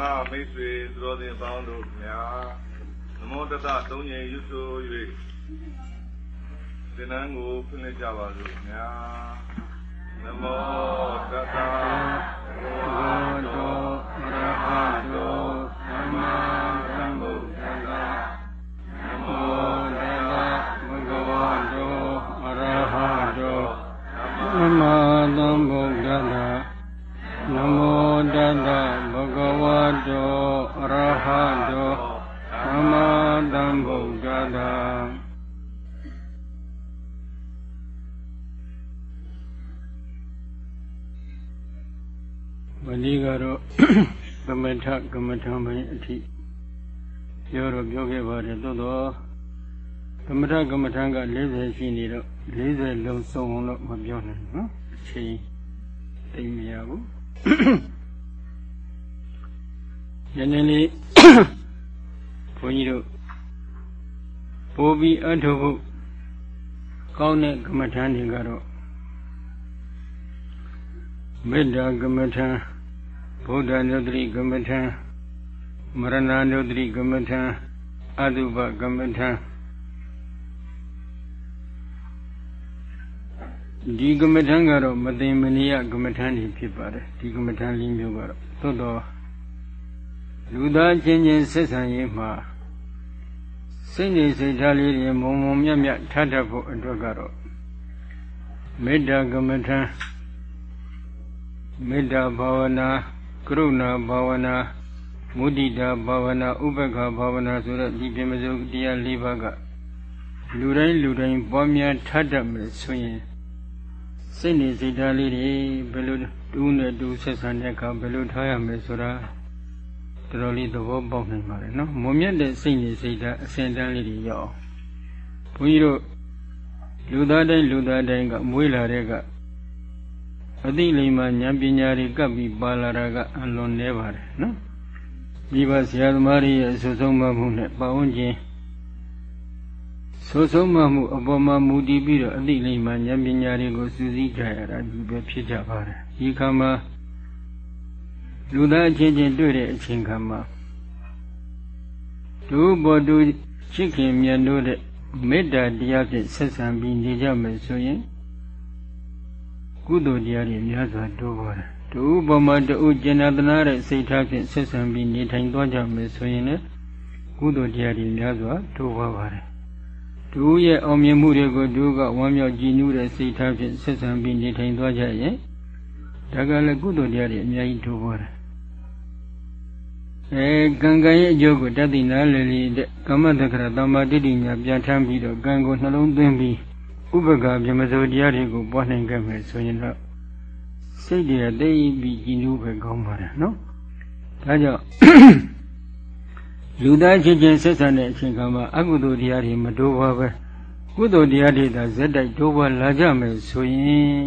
မာမိတ်ဆွေသူတော်စင်ပေါင်းတို့များနမောတတသုံးငင်ရွတ်ဆို၍သင်္นานကိုဖွင့်လှစ်ကြပါစို့များနမောတတဘုရားတော်အရဟတော်သမ္မာသမ္ဗုဒ္ဓတ္တနမောတတဘဂဝါတော်အရဟတော်သမ္မာသမ္ဗုဒ္ဓတ္တနမောတတဘဂဝါ တော်အရဟတော်သမ္မာသမ္ဗုဒ္ဓတ္တမနေ့ကတော့ကမ္မထကမ္မထပိုင်းအထိပြောတော့ပြောခဲ့ပါတယ်သို့တော့ကမ္မထကမ္မထက40ရှိနေတော့40လုံးစုံအောင်တော့မပြောနိုင်နော်အချိန်သိမရဘူး ယနေ့လေးဘုန်းကြီးတို့ပိုးပြီးအထုဖို့ကောင်းတဲ့ကမ္မထတွေကတော့မေတ္တာကမ္မထံဗုဒ္ဓနုတ္တိကမ္မထံမရဏနုတ္တိကမ္မထံအတုပကမ္မထံဒီကမ္မထံကတော့မသိမနိယကမ္မထံနေဖြစ်ပါတယ်ဒီကမ္မထံလေးမျိုးကတော့သို့တော့ လူသားချင်းချင်းဆက်ဆံရေးမှာစိတ်နေစိတ်ထားလေးတွေမုံမုံမြတ်မြတ်ထထဖို့အတွက်ကတော့မေတ္တာကမ္မထံမေတ္တာဘာဝနာကရုဏာဘာဝနာမုဒိတာဘာဝနာဥပ္ပခာဘာဝနာဆိုတဲ့ဒီပြမစုတရား၄ပါးကလူတိုင်းလူတိုင်းပွားများထပ်တတ်မယ်ဆိုရင်စိတ်နေစိတ်ထားလေးတွေဘယ်လိုတူးနဲ့တူးဆက်ဆံတဲ့အခါဘယ်လိုထားရမယ်ဆိုတာ တော်တော်လေးသဘောပေါက်နိုင်ပါတယ်နော်မွန်မြတ်တဲ့စိတ်နေစိတ်ထားအစဉ်တန်းလေးတွေရောက်ဘုန်းကြီးတို့လူသားတိုင်းလူသားတိုင်းကမွေးလာတဲ့ကအသိလိမ္မာဉာဏ်ပညာတွေကပ်ပြီးပါလာတာကအလွန်နည်းပါတယ်နော်ဒီပါဆရာသမားတွေရဲ့ဆွဆုံးမမှုနဲ့ပဝန်းကျင်ဆွဆုံးမမှုအပေါ်မှာမူတည်ပြီးတော့အသိလိမ္မာဉာဏ်ပညာတွေကိုစူးစီးကြရတာဒီပဲဖြစ်ကြပါတယ်ဒီခါမှာ လူသားအချင်းချင်းတွေ့တဲ့အချိန်ခါမှာဒုဘောတုချစ်ခင်မြတ်တို့တဲ့မေတ္တာတရားဖြင့်ဆက်ဆံပြီးနေကြမယ်ဆိုရင်ကုသိုလ်တရားတွေများစွာတိုးပေါ်တယ်။တူဘမတူကျင်နာတနာတဲ့စိတ်ထားဖြင့်ဆက်ဆံပြီးနေထိုင်သွားကြမယ်ဆိုရင်လည်းကုသိုလ်တရားတွေများစွာတိုးပေါ်ပါတယ်။တူရဲ့အောင်မြင်မှုတွေကိုတူကဝမ်းမြောက်ကြည်နူးတဲ့စိတ်ထားဖြင့်ဆက်ဆံပြီးနေထိုင်သွားကြရင်ဒါကလည်းကုသိုလ်တရားတွေအများကြီးတိုးပေါ်တယ်။ အဲကံကံရဲ့အကျိုးကိုတတ်သိနာလည်လည်တဲ့ကမ္မတက္ကရာတမ္မာတိတိညာပြန်ထမ်းပြီးတော့ကံကိုနှလုံးသွင်းပြီးဥပကဗြဟ္မစိုးတရားတွေကိုပွားနိုင်ခဲ့မယ်ဆိုရင်တော့စိတ်တွေတိတ်ပြီးကြည်နူးပဲကောင်းပါတယ်နော်ဒါကြောင့်လူသားချင်းချင်းဆက်ဆံတဲ့အချိန်ကမှအကုသိုလ်တရားတွေမတိုးပါပဲကုသိုလ်တရားတွေသာဇက်တိုက်တိုးပါလာကြမယ်ဆိုရင်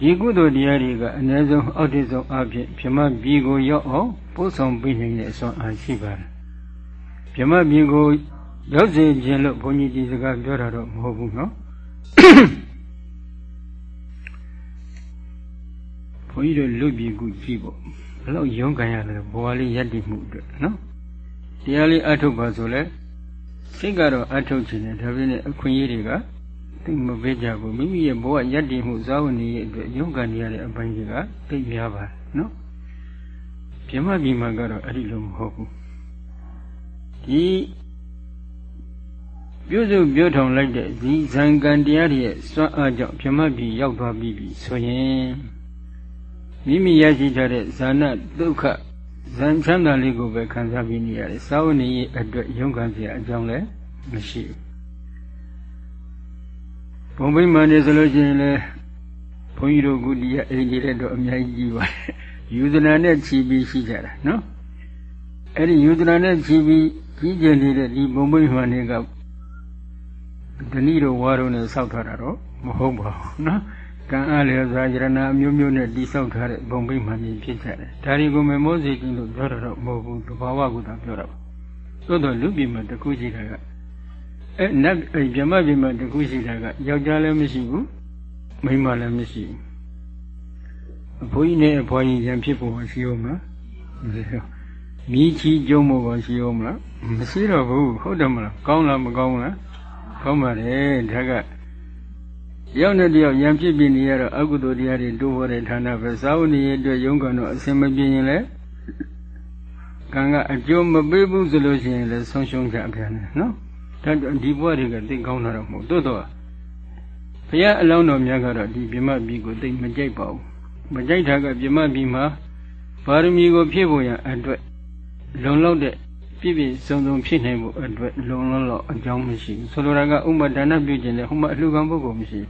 ဒီကုသိုလ်တရားတွေကအနည်းဆုံးအောက်တဆုံးအဖြစ်ဗြဟ္မပြည်ကိုရောက်အောင်ပို့ဆောင်ပေးနိုင်တဲ့အစွမ်းအားရှိပါတယ်ဗြဟ္မပြည်ကိုရောက်စေခြင်းလို့ဘုန်းကြီးဒီစကားပြောတာတော့မဟုတ်ဘူးနော်ဘုန်းကြီးတို့လူပြည်ကူကြည့်ပေါ့ဘယ်လောက်ရုန်းကန်ရလဲဘဝလေးယက်တည်မှုအတွက်နော်တရားလေးအထုတ်ပါဆိုလဲစိတ်ကတော့အထုတ်ခြင်းနဲ့ဒါပေမဲ့အခွင့်အရေးတွေက သိမပေးကြဘူးမိမိရဲ့ဘဝယက်တည်မှုဇာဝနေရဲ့အတွက်ရုန်းကန်ရတဲ့အပိုင်းတွေကသိများပါနော်ပြမပြည်မှာကတော့အဲ့ဒီလိုမဟုတ်ဘူးဒီပြုစုပြုထုံလိုက်တဲ့ဒီဇံကံတရားတွေရဲ့စွမ်းအားကြောင့်ဗြဟ္မပြည်ရောက်သွားပြီဆိုရင်မိမိရရှိထားတဲ့ဇာနဒုက္ခဇံချမ်းသာလေးကိုပဲခံစားပြီးနေရတယ်စာဝဏီရဲ့အတွက်ရုန်းကန်စရာအကြောင်းလည်းမရှိဘူး ဘုံဘိမှန်နေဆိုလို့ရှိရင်လည်းဘုန်းကြီးတို့ကဒီအိမ်ကြီးတဲ့တော့အများကြီးကြီးပါတယ်ယူဇနာနဲ့ခြီးပြီးရှိကြတာနော်အဲ့ဒီယူဇနာနဲ့ခြီးပြီးကြီးကျယ်နေတဲ့ဒီဘုံဘိမှန်တွေကဓဏိတို့ဝါတို့နဲ့စောက်ထားတာတော့မဟုတ်ပါဘူးနော်ကံအားလျော်စွာယရဏအမျိုးမျိုးနဲ့တိဆောက်ထားတဲ့ဘုံဘိမှန်ကြီးဖြစ်ကြတယ်ဒါတွေကိုမမောစေခြင်းလို့ပြောတာတော့မဟုတ်ဘူးတဘာဝကသာပြောတာပါသို့တော့လူပြည်မှာတခုရှိတာက အဲနတ်အဲဗြဟ္မပြည်မှာတခုရှိတာကယောက်ျားလည်းမရှိဘူးမိန်းမလည်းမရှိဘူးအဖိုးကြီးနဲ့အဖွားကြီးရံဖြစ်ဖို့ရှိအောင်မမြည်ချီကျုံမို့ကောရှိအောင်မလားမရှိတော့ဘူးဟုတ်တယ်မလားကောင်းလားမကောင်းလားကောင်းပါလေဒါကရောက်တဲ့တယောက်ရံဖြစ်ပြီးနေရတော့အကုသိုလ်တရားတွေတိုးပေါ်တဲ့ဌာနပဲသာဝတိရဲ့အတွက်ရုံးကန်တော့အစင်မပြင်းရင်လည်းကံကအကျိုးမပေးဘူးဆိုလို့ရှိရင်လည်းဆုံးရှုံးကြပြန်တယ်နော် ဒါဒီဘဝတွေကသိကောင်းတာတော့မဟုတ်တိုးတော့ဘုရားအလောင်းတော်များကတော့ဒီပြမပြည်ကိုသိမကြိုက်ပါဘူးမကြိုက်တာကပြမပြည်မှာပါရမီကိုဖြည့်ဖို့ရန်အတွက်လုံလောက်တဲ့ပြည့်ပြည့်စုံစုံဖြစ်နိုင်ဖို့အတွက်လုံလောက်လောက်အကြောင်းမရှိဘူးဆိုလိုတာကဥမဒါနပြုခြင်းနဲ့ဟိုမှာအလှခံပုဂ္ဂိုလ်မရှိ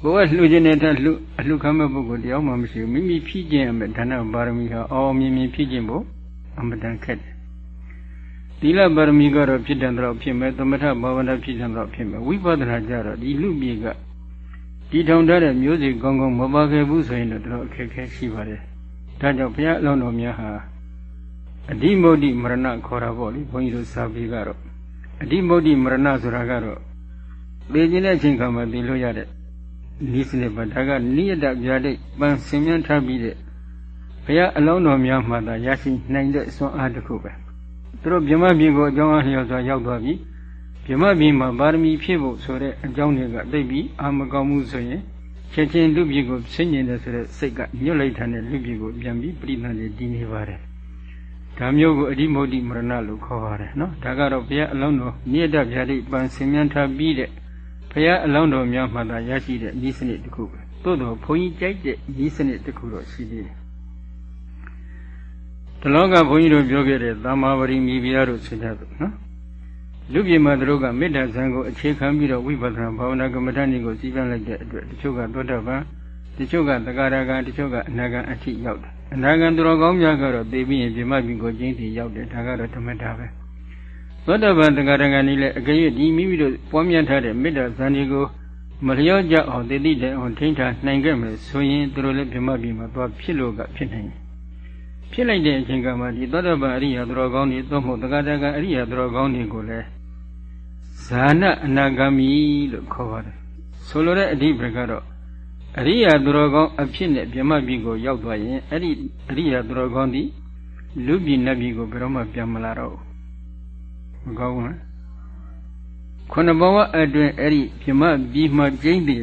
ဘူးဘဝလှူခြင်းနဲ့တလှအလှခံမဲ့ပုဂ္ဂိုလ်တရားမှမရှိဘူးမိမိဖြည့်ခြင်းအမဲ့ဒါနပါရမီဟာအောင်မြင်မြင်ဖြည့်ခြင်းဖို့အမတန်ခက်တယ် သီလပါရမီကတော့ဖြစ်တယ်တော့ဖြစ်မယ်သမထဘာဝနာဖြစ်တယ်တော့ဖြစ်မယ်ဝိပဿနာကြတော့ဒီလူပြေကဒီထောင်ထားတဲ့မျိုးစေ့ကောင်းကောင်းမပါခဲ့ဘူးဆိုရင်တော့တော်အခက်အခဲရှိပါတယ်ဒါကြောင့်ဘုရားအလောင်းတော်များဟာအဓိမုဒ္ဒိမရဏခေါ်တာပေါ့လေဘုန်းကြီးတို့စာပေကတော့အဓိမုဒ္ဒိမရဏဆိုတာကတော့သိခြင်းတဲ့အချိန်ခါမှာသိလို့ရတဲ့ဤစနစ်ပါဒါကနိယတဗျာဒိတ်ပန်းဆင်မြန်းထားပြီးတဲ့ဘုရားအလောင်းတော်များမှသာရရှိနိုင်တဲ့စွမ်းအားတစ်ခုပဲ သူတို့မြမပြည်ကိုအကြောင်းအားလျော်စွာရောက်သွားပြီမြမပြည်မှာပါရမီဖြည့်ဖို့ဆိုတဲ့အကြောင်းတွေကသိပြီးအာမကောင်းမှုဆိုရင်ချက်ချင်းလူပြည်ကိုဆင်းကျင်တယ်ဆိုတဲ့စိတ်ကညှို့လိုက်တဲ့လူပြည်ကိုပြန်ပြီးပြိဋ္ဌာန်တွေတည်နေပါတယ်ဒါမျိုးကိုအဓိမုဒ္ဒိမရဏလို့ခေါ်ပါတယ်နော်ဒါကတော့ဘုရားအလောင်းတော်နိယတဗျာတိပန်ဆင်မြန်းထားပြီးတဲ့ဘုရားအလောင်းတော်များမှသာရရှိတဲ့ဤစနစ်တစ်ခုပဲသို့တော်ဘုန်းကြီးကြိုက်တဲ့ဤစနစ်တစ်ခုတော့ရှိသေးတယ် တလောကဘုန်းကြီးတို့ပြောခဲ့တဲ့သမ္မာပရိမိဘုရားတို့ဆင်ကြသူနော်လူပြည်မှာတို့ကမေတ္တာဇံကိုအခြေခံပြီးတော့ဝိပဿနာဘာဝနာကမ္မဋ္ဌာန်းကိုစီးပြန်လိုက်တဲ့အတွက်တချို့ကသောတာပန်တချို့ကသက္ကာရကတချို့ကအနာဂံအထိရောက်တယ်အနာဂံသူတော်ကောင်းများကတော့သိပြီးရင်ပြမပြီကိုကျင်းတည်ရောက်တယ်ဒါကတော့ဓမ္မတာပဲသောတာပန်သက္ကာရကနည်းလည်းအကယ်၍ဒီမိမိတို့ပွားများထားတဲ့မေတ္တာဇံတွေကိုမလျော့ကြအောင်တည်တည်တဲ့အောင်ထိန်းထားနိုင်ခဲ့မယ်ဆိုရင်သူတို့လည်းပြမပြီမှာသွားဖြစ်လို့ကဖြစ်နိုင်တယ် ဖြစ်လိုက်တဲ့အချိန်ကမှဒီသောတာပန်အရိယာသူတော်ကောင်းတွေသို့မဟုတ်သက္ကာရကအရိယာသူတော်ကောင်းတွေကိုလည်းဇာနအနာဂမီလို့ခေါ်ပါတယ်ဆိုလိုတဲ့အဓိပ္ပာယ်ကတော့အရိယာသူတော်ကောင်းအဖြစ်နဲ့ပြမပြည်ကိုရောက်သွားရင်အဲ့ဒီအရိယာသူတော်ကောင်းဒီလူပြည်နတ်ပြည်ကိုဘယ်တော့မှပြန်မလာတော့ဘူးမကောင်းဘူးလားခုနဘဝအတွင်းအဲ့ဒီပြမပြည်မှာကျင်းပြီး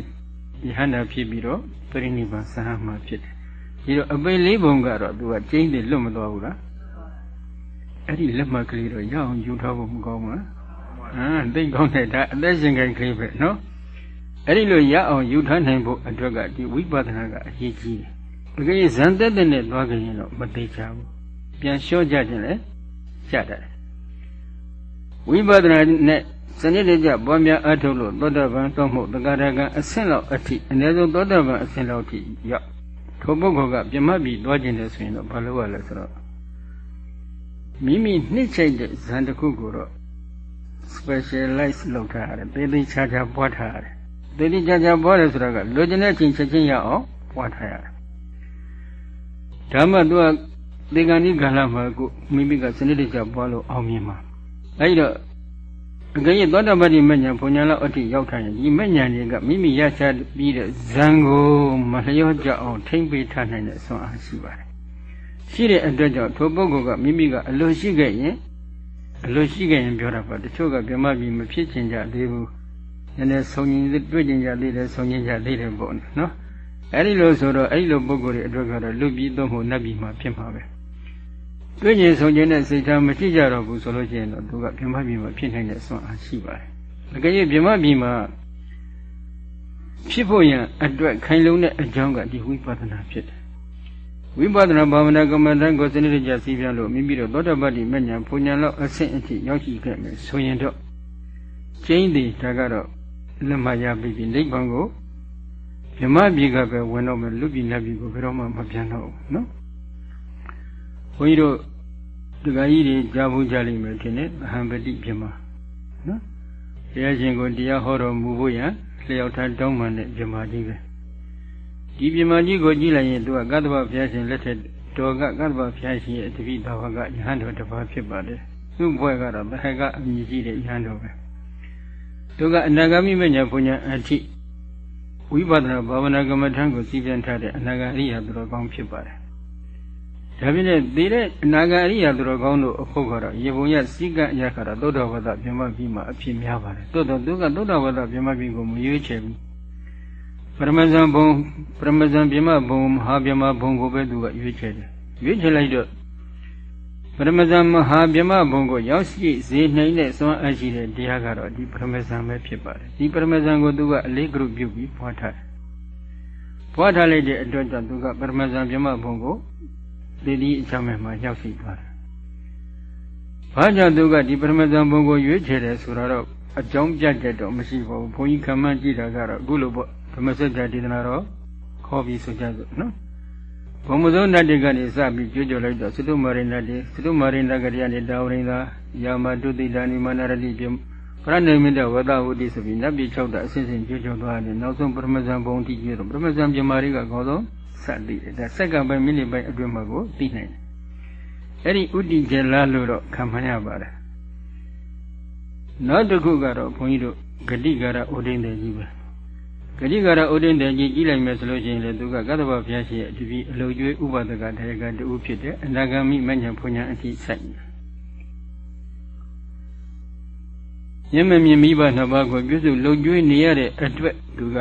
ယဟန္တာဖြစ်ပြီးတော့ပြိဋိနိဗ္ဗာန်ဆဟမှာဖြစ်တယ် ဒီတော့အပိလေးဘုံကတော့သူကကျင်းပြီးလွတ်မသွားဘူးလားအဲ့ဒီလက်မှတ်ကလေးတော့ရအောင်ယူထားဖို့မကောင်းဘူးလားအာသိကောင်းတဲ့ဒါအသက်ရှင်ခိုင်ကလေးပဲနော်အဲ့ဒီလိုရအောင်ယူထားနိုင်ဖို့အတွက်ကဒီဝိပဿနာကအရေးကြီးတယ်။တကယ်ဇန်သက်တဲ့နဲ့သွားကြရင်တော့မသိချဘူး။ပြန်လျှော့ကြခြင်းလည်းကြတတ်တယ်။ဝိပဿနာနဲ့စနစ်တကျပွားများအထုတ်လို့သောတာပန်တော့မဟုတ်တက္ကရာကံအဆင့်လောက်အထိအနည်းဆုံးသောတာပန်အဆင့်လောက်အထိရောက် ထိုပုဂ္ဂိုလ်ကပြမတ်ပြီးသွားခြင်းလဲဆိုရင်တော့ဘာလို့ရလဲဆိုတော့မိမိနှစ်ချိတ်တဲ့ဇန်တစ်ခုကိုတော့ specialize လုပ်ထားရတယ်သေသေးချာချာပွားထားရတယ်သေသေးချာချာပွားတယ်ဆိုတာကလိုချင်တဲ့အချိန်ချက်ချင်းရအောင်ပွားထားရတယ်ဓမ္မသူကသေကံဤကာလမှာကိုမိမိကစနစ်တကျပွားလို့အောင်မြင်မှာအဲဒီတော့ အကယ်၍သောတာပတိမညာဘုံညာလောက်အထိရောက်ထားရင်ဒီမညာတွေကမိမိရချပြီးတဲ့ဇံကိုမလျော့ကြအောင်ထိမ့်ပေးထားနိုင်တဲ့ဆွမ်းအားရှိပါတယ်ရှိတဲ့အတွက်ကြောင့်ထိုပုဂ္ဂိုလ်ကမိမိကအလိုရှိခဲ့ရင်အလိုရှိခဲ့ရင်ပြောတာပါတချို့ကပြမပြီးမဖြစ်ချင်ကြသေးဘူးနည်းနည်းဆုံရင်တွေ့ချင်ကြသေးတယ်ဆုံရင်ကြသေးတယ်ပေါ့နော်အဲ့ဒီလိုဆိုတော့အဲ့ဒီလိုပုဂ္ဂိုလ်တွေအတွက်ကတော့လူပြီးတော့မို့နတ်ပြည်မှာဖြစ်မှာပဲ တွေ့ရင်ဆုံခြင်းနဲ့စိတ်ထားမရှိကြတော့ဘူးဆိုလို့ရှိရင်တော့သူကပြမပြည်မှာဖြစ်နိုင်တဲ့ဆွမ်းအားရှိပါတယ်အကယ်၍ပြမပြည်မှာဖြစ်ဖို့ရန်အတွက်ခိုင်လုံတဲ့အကြောင်းကဒီဝိပဿနာဖြစ်တယ်ဝိပဿနာဘာဝနာကမ္မဋ္ဌာန်းကိုစနစ်တကျစီးပြန်လို့မိမိတို့သောတာပတ္တိမဉ္ဇဉ်ပူညာလောက်အဆင့်အထိရောက်ရှိခဲ့မယ်ဆိုရင်တော့ကျင်းသည်ဒါကတော့လက်မရပြီနိဗ္ဗာန်ကိုမြမပြည်ကပဲဝင်တော့မယ်လူပြည်နတ်ပြည်ကိုဘယ်တော့မှမပြန်တော့ဘူးနော် ဘုန်းကြီးတို့ဒကာကြီးတွေကြားဘူးကြလိမ့်မယ်ထင်တယ်အဟံပတိပြမနော်ဘုရားရှင်ကိုတရားဟောတော်မူဖို့ရန်လျှောက်ထားတောင်းပန်တဲ့ပြမကြီးပဲဒီပြမကြီးကိုကြည့်လိုက်ရင်သူကကတ္တဗဘုရားရှင်လက်ထက်တော်ကကတ္တဗဘုရားရှင်ရဲ့တပိသာဝကယဟန်တော်တစ်ပါးဖြစ်ပါတယ်သူ့ဘွဲကတော့ဘဟကအမည်ကြီးတဲ့ယဟန်တော်ပဲသူကအနာဂမိမညာပုညာအထိဝိပဿနာဘာဝနာကမ္မထံကိုစီးပြန်ထားတဲ့အနာဂအရိယသူတော်ကောင်းဖြစ်ပါတယ် ဒါဖြင့်သေတဲ့အနာဂတ်အရိယာသူတော်ကောင်းတို့အဖို့ကတော့ရေပုံရစိကရခါတော့သုဒ္ဓဝါဒပြမပြီးမှအဖြစ်များပါတယ်တိုးတော့သူကသုဒ္ဓဝါဒပြမပြီးကိုမရွေးချယ်ဘူးပရမဇန်ဘုံပရမဇန်ပြမဘုံမဟာပြမဘုံကိုပဲသူကရွေးချယ်တယ်ရွေးချယ်လိုက်တော့ပရမဇန်မဟာပြမဘုံကိုရောက်ရှိစေနိုင်တဲ့စွမ်းအားရှိတဲ့တရားကတော့ဒီပရမဇန်ပဲဖြစ်ပါတယ်ဒီပရမဇန်ကိုသူကအလေးကရုပြုပြီးဖွားထားတယ်ဖွားထားလိုက်တဲ့အတွက်ကြောင့်သူကပရမဇန်ပြမဘုံကို ဒီဒီအကြောင်းမဲ့မှာရောက်ရှိသွားတယ်။ဘာကြောင့်သူကဒီပရမဇန်ဘုံကိုရွေးချယ်တယ်ဆိုတော့အကြောင်းပြတ်တော့မရှိပါဘူး။ဘုန်းကြီးခံမှန်းကြည့်တာကတော့အခုလိုပေါ့ဓမ္မစကြာဒေသနာတော့ခေါ်ပြီးဆိုကြစို့နော်။ဘုံမစိုးနတ်တွေကနေစပြီးကြွကြလိုက်တော့သတုမာရိနတ်တွေသတုမာရိနတ်ကလေးကနေတာဝရိန်သာယာမတုတိတာနိမနရတိပြပရဏိမိတဝဒဝတိဆိုပြီးနတ်ပြည်၆တာအစဉ်စဉ်ကြွကြသွားတယ်နောက်ဆုံးပရမဇန်ဘုံတိကျတော့ပရမဇန်ပြမာရိကခေါ်ဆုံး စသိတယ်ဒါစက္ကန့်ပိုင်းမိနစ်ပိုင်းအတွင်းမှာကိုသိနိုင်တယ်အဲ့ဒီဥတီကျလာလို့တော့ခံမှန်းရပါတယ်နောက်တစ်ခုကတော့ဘုန်းကြီးတို့ဂတိကာရဥဒိန်တယ်ကြီးပဲဂတိကာရဥဒိန်တယ်ကြီးကြီးလိုက်မယ်ဆိုလို့ရှိရင်လေသူကကသဗ္ဗဘုရားရှိရဲ့အတူပြီးအလုကျွေးဥပဒကတရားကတူဖြစ်တဲ့အနာဂါမိမဉ္ဇဉ်ဘုညာအတိဆိုင်ညမမြင်မိဘနှစ်ပါးကိုပြုစုလုံကျွေးနေရတဲ့အတွက်သူက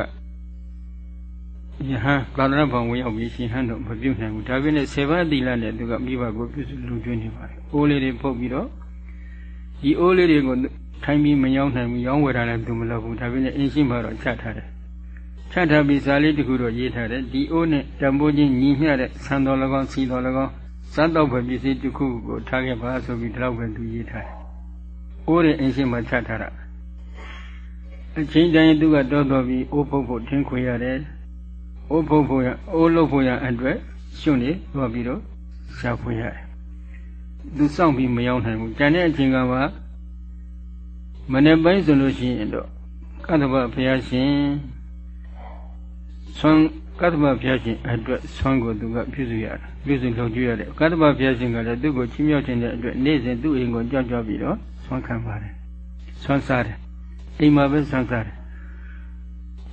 ယဟန်သာသနာ့ဘောင်ဝင်ရောက်ပြီးရှင်ဟန်တော့မပြုတ်နိုင်ဘူးဒါပေမဲ့ဆေဘာတိလနဲ့သူကမိဘကိုပြုစုလူကျွေးနေပါတယ်အိုးလေးတွေပုတ်ပြီးတော့ဒီအိုးလေးတွေကိုထိုင်ပြီးမယောင်းနိုင်ဘူးရောင်းဝယ်တာလည်းသူမလုပ်ဘူးဒါပေမဲ့အင်းရှိမှတော့ချထားတယ်ချထားပြီးစာလေးတစ်ခုတော့ရေးထားတယ်ဒီအိုးနဲ့တံပိုးချင်းညီမျှတဲ့ဆန်တော်၎င်းစီတော်၎င်းစမ်းတော့ပဲပစ္စည်းတစ်ခုကိုထားခဲ့ပါဆိုပြီးဒီလောက်ပဲသူရေးထားတယ်အိုးရဲ့အင်းရှိမှချထားတာအချင်းတိုင်းသူကတောတော်ပြီးအိုးပုတ်ဖို့ထင်းခွေရတယ် အိုးဖုတ်ဖို့ရအိုးလုပ်ဖို့ရအတွက်ရှုနေတော့ပြီးတော့ရှာဖွေရတယ်သူစောင့်ပြီးမရောက်နိုင်ဘူးကြံတဲ့အချိန်ကမှမနေ့ပိုင်းဆိုလို့ရှိရင်တော့ကတ္တဗဘုရားရှင်ဆွမ်းကတ္တဗဘုရားရှင်အတွက်ဆွမ်းကိုသူကပြုစုရတယ်ပြုစုလုပ်ကြည့်ရတယ်ကတ္တဗဘုရားရှင်ကလည်းသူ့ကိုချီးမြှောက်ခြင်းတဲ့အတွက်နေ့စဉ်သူ့အိမ်ကိုကြောက်ကြောက်ပြီးတော့ဆွမ်းခံပါတယ်ဆွမ်းစားတယ်အိမ်မှာပဲဆွမ်းစားတယ်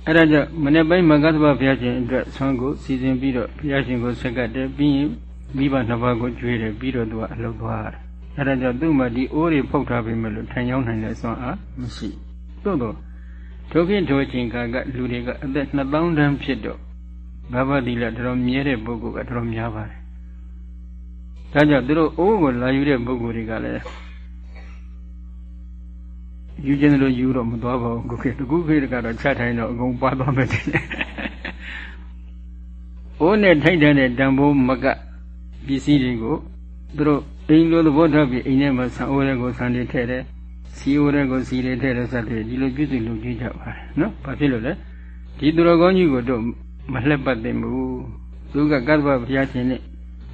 အဲ့ဒါကြောင့်မနေ့ပိုင်းမဂ္ဂသဘဘုရားရှင်အတွက်ဆွမ်းကိုစီစဉ်ပြီးတော့ဘုရားရှင်ကိုဆက်ကတ်တယ်ပြီးရင်မိဘနှစ်ပါးကိုကြွေးတယ်ပြီးတော့သူကအလုပ်သွားတယ်အဲ့ဒါကြောင့်သူ့မှာဒီအိုးတွေဖုတ်ထားပြီမလို့ထိုင်ရောက်နိုင်တဲ့ဆွမ်းအားမရှိသို့တော့ဒုက္ခိဒုချင်းကကလူတွေကအသက်2000တန်းဖြစ်တော့ဘာဝတိလတော်မြဲတဲ့ပုဂ္ဂိုလ်ကတော်များပါတယ်ဒါကြောင့်သူတို့အိုးကိုလာယူတဲ့ပုဂ္ဂိုလ်တွေကလည်း ယူခြင်းလို့ယူတော့မသွားပါဘူးခုခေတ်ခုခေတ်ကတော့ချထိုင်တော့အကုန်ပါသွားမယ်တဲ့။အိုးနဲ့ထိုက်တဲ့တံပိုးမကပစ္စည်းတွေကိုသူတို့အိမ်လိုသဘောထားပြီးအိမ်ထဲမှာဆံအိုးတွေကိုဆံတွေထည့်တယ်။စီအိုးတွေကိုစီတွေထည့်တယ်စသဖြင့်ဒီလိုပြုစုလုပ်ကြည့်ကြပါတယ်နော်။ဘာဖြစ်လို့လဲ။ဒီသူတော်ကောင်းကြီးကိုတော့မလှက်ပတ်သိဘူး။သူကကတ္တဗဘုရားရှင်နဲ့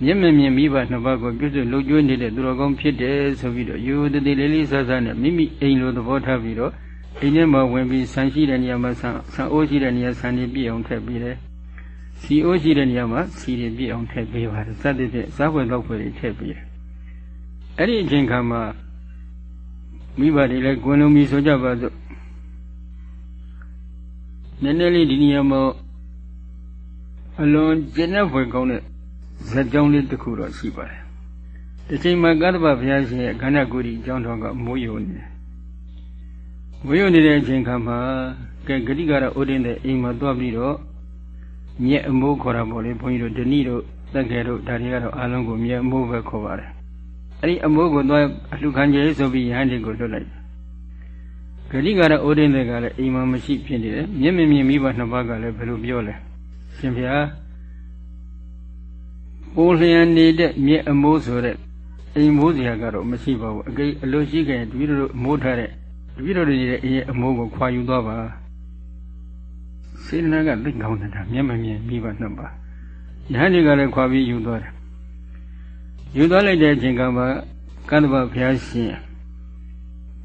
မျက်မမြင်မိဘနှစ်ပါးကိုပြုစုလှုပ်ကြွေးနေတဲ့သူတော်ကောင်းဖြစ်တယ်ဆိုပြီးတော့ယူတတိလေးလေးဆဆနဲ့မိမိအိမ်လိုသဘောထားပြီးတော့အိမ်ထဲမှာဝင်ပြီးဆန်ရှိတဲ့နေရာမှာဆန်ဆန်အိုးရှိတဲ့နေရာဆန်တွေပြည့်အောင်ထည့်ပေးတယ်။စီအိုးရှိတဲ့နေရာမှာစီတွေပြည့်အောင်ထည့်ပေးပါတယ်။စသဖြင့်စားဖွယ်တော့ဖွယ်တွေထည့်ပေးတယ်။အဲ့ဒီအချိန်ခါမှာမိဘတွေလည်းကွန်းလုံးပြီးဆိုကြပါစို့နည်းနည်းလေးဒီနေရာမှာအလွန်ကျင့်တဲ့ဖွယ်ကောင်းတဲ့ ဇက်ကြောင်းလေးတစ်ခုတော့ရှိပါတယ်။ဒီချိန်မှာကတ္တဗဘုရားရှင်ရဲ့ခန္ဓာကိုယ်ကြီးအကြောင်းတော်ကမိုးယုံနေတယ်။မိုးယုံနေတဲ့အချိန်ခါမှာကဲဂတိကရဥဒင်းတဲ့အိမ်မှာသွားပြီးတော့မြက်အမိုးခေါ်တာပေါ့လေဘုန်းကြီးတို့ဒဏိတို့သက်ခဲတို့ဒါတွေကတော့အားလုံးကိုမြက်အမိုးပဲခေါ်ပါတယ်။အဲ့ဒီအမိုးကိုသွားအလှခံကြဆိုပြီးရဟန်းတွေကိုလွတ်လိုက်ဂတိကရဥဒင်းတဲ့ကလည်းအိမ်မှာမရှိဖြစ်နေတယ်။မျက်မမြင်မိဘနှစ်ပါးကလည်းဘယ်လိုပြောလဲ။ရှင်ဘုရားပို လျံနေတဲ့မြက်အမိုးဆိုတဲ့အိမ်မိုးစရာကတော့မရှိပါဘူးအကိအလိုရှိခင်တပည့်တို့မိုးထားတဲ့တပည့်တို့တွေရဲ့အိမ်အမိုးကိုခွာယူသွားပါစေတနာကသိကောင်းနေတာမျက်မမြင်မိပါနှစ်ပါယဟန်တွေကလည်းခွာပြီးယူသွားတယ်ယူသွားလိုက်တဲ့အချိန်ကမှကန္တဗဘုရားရှင်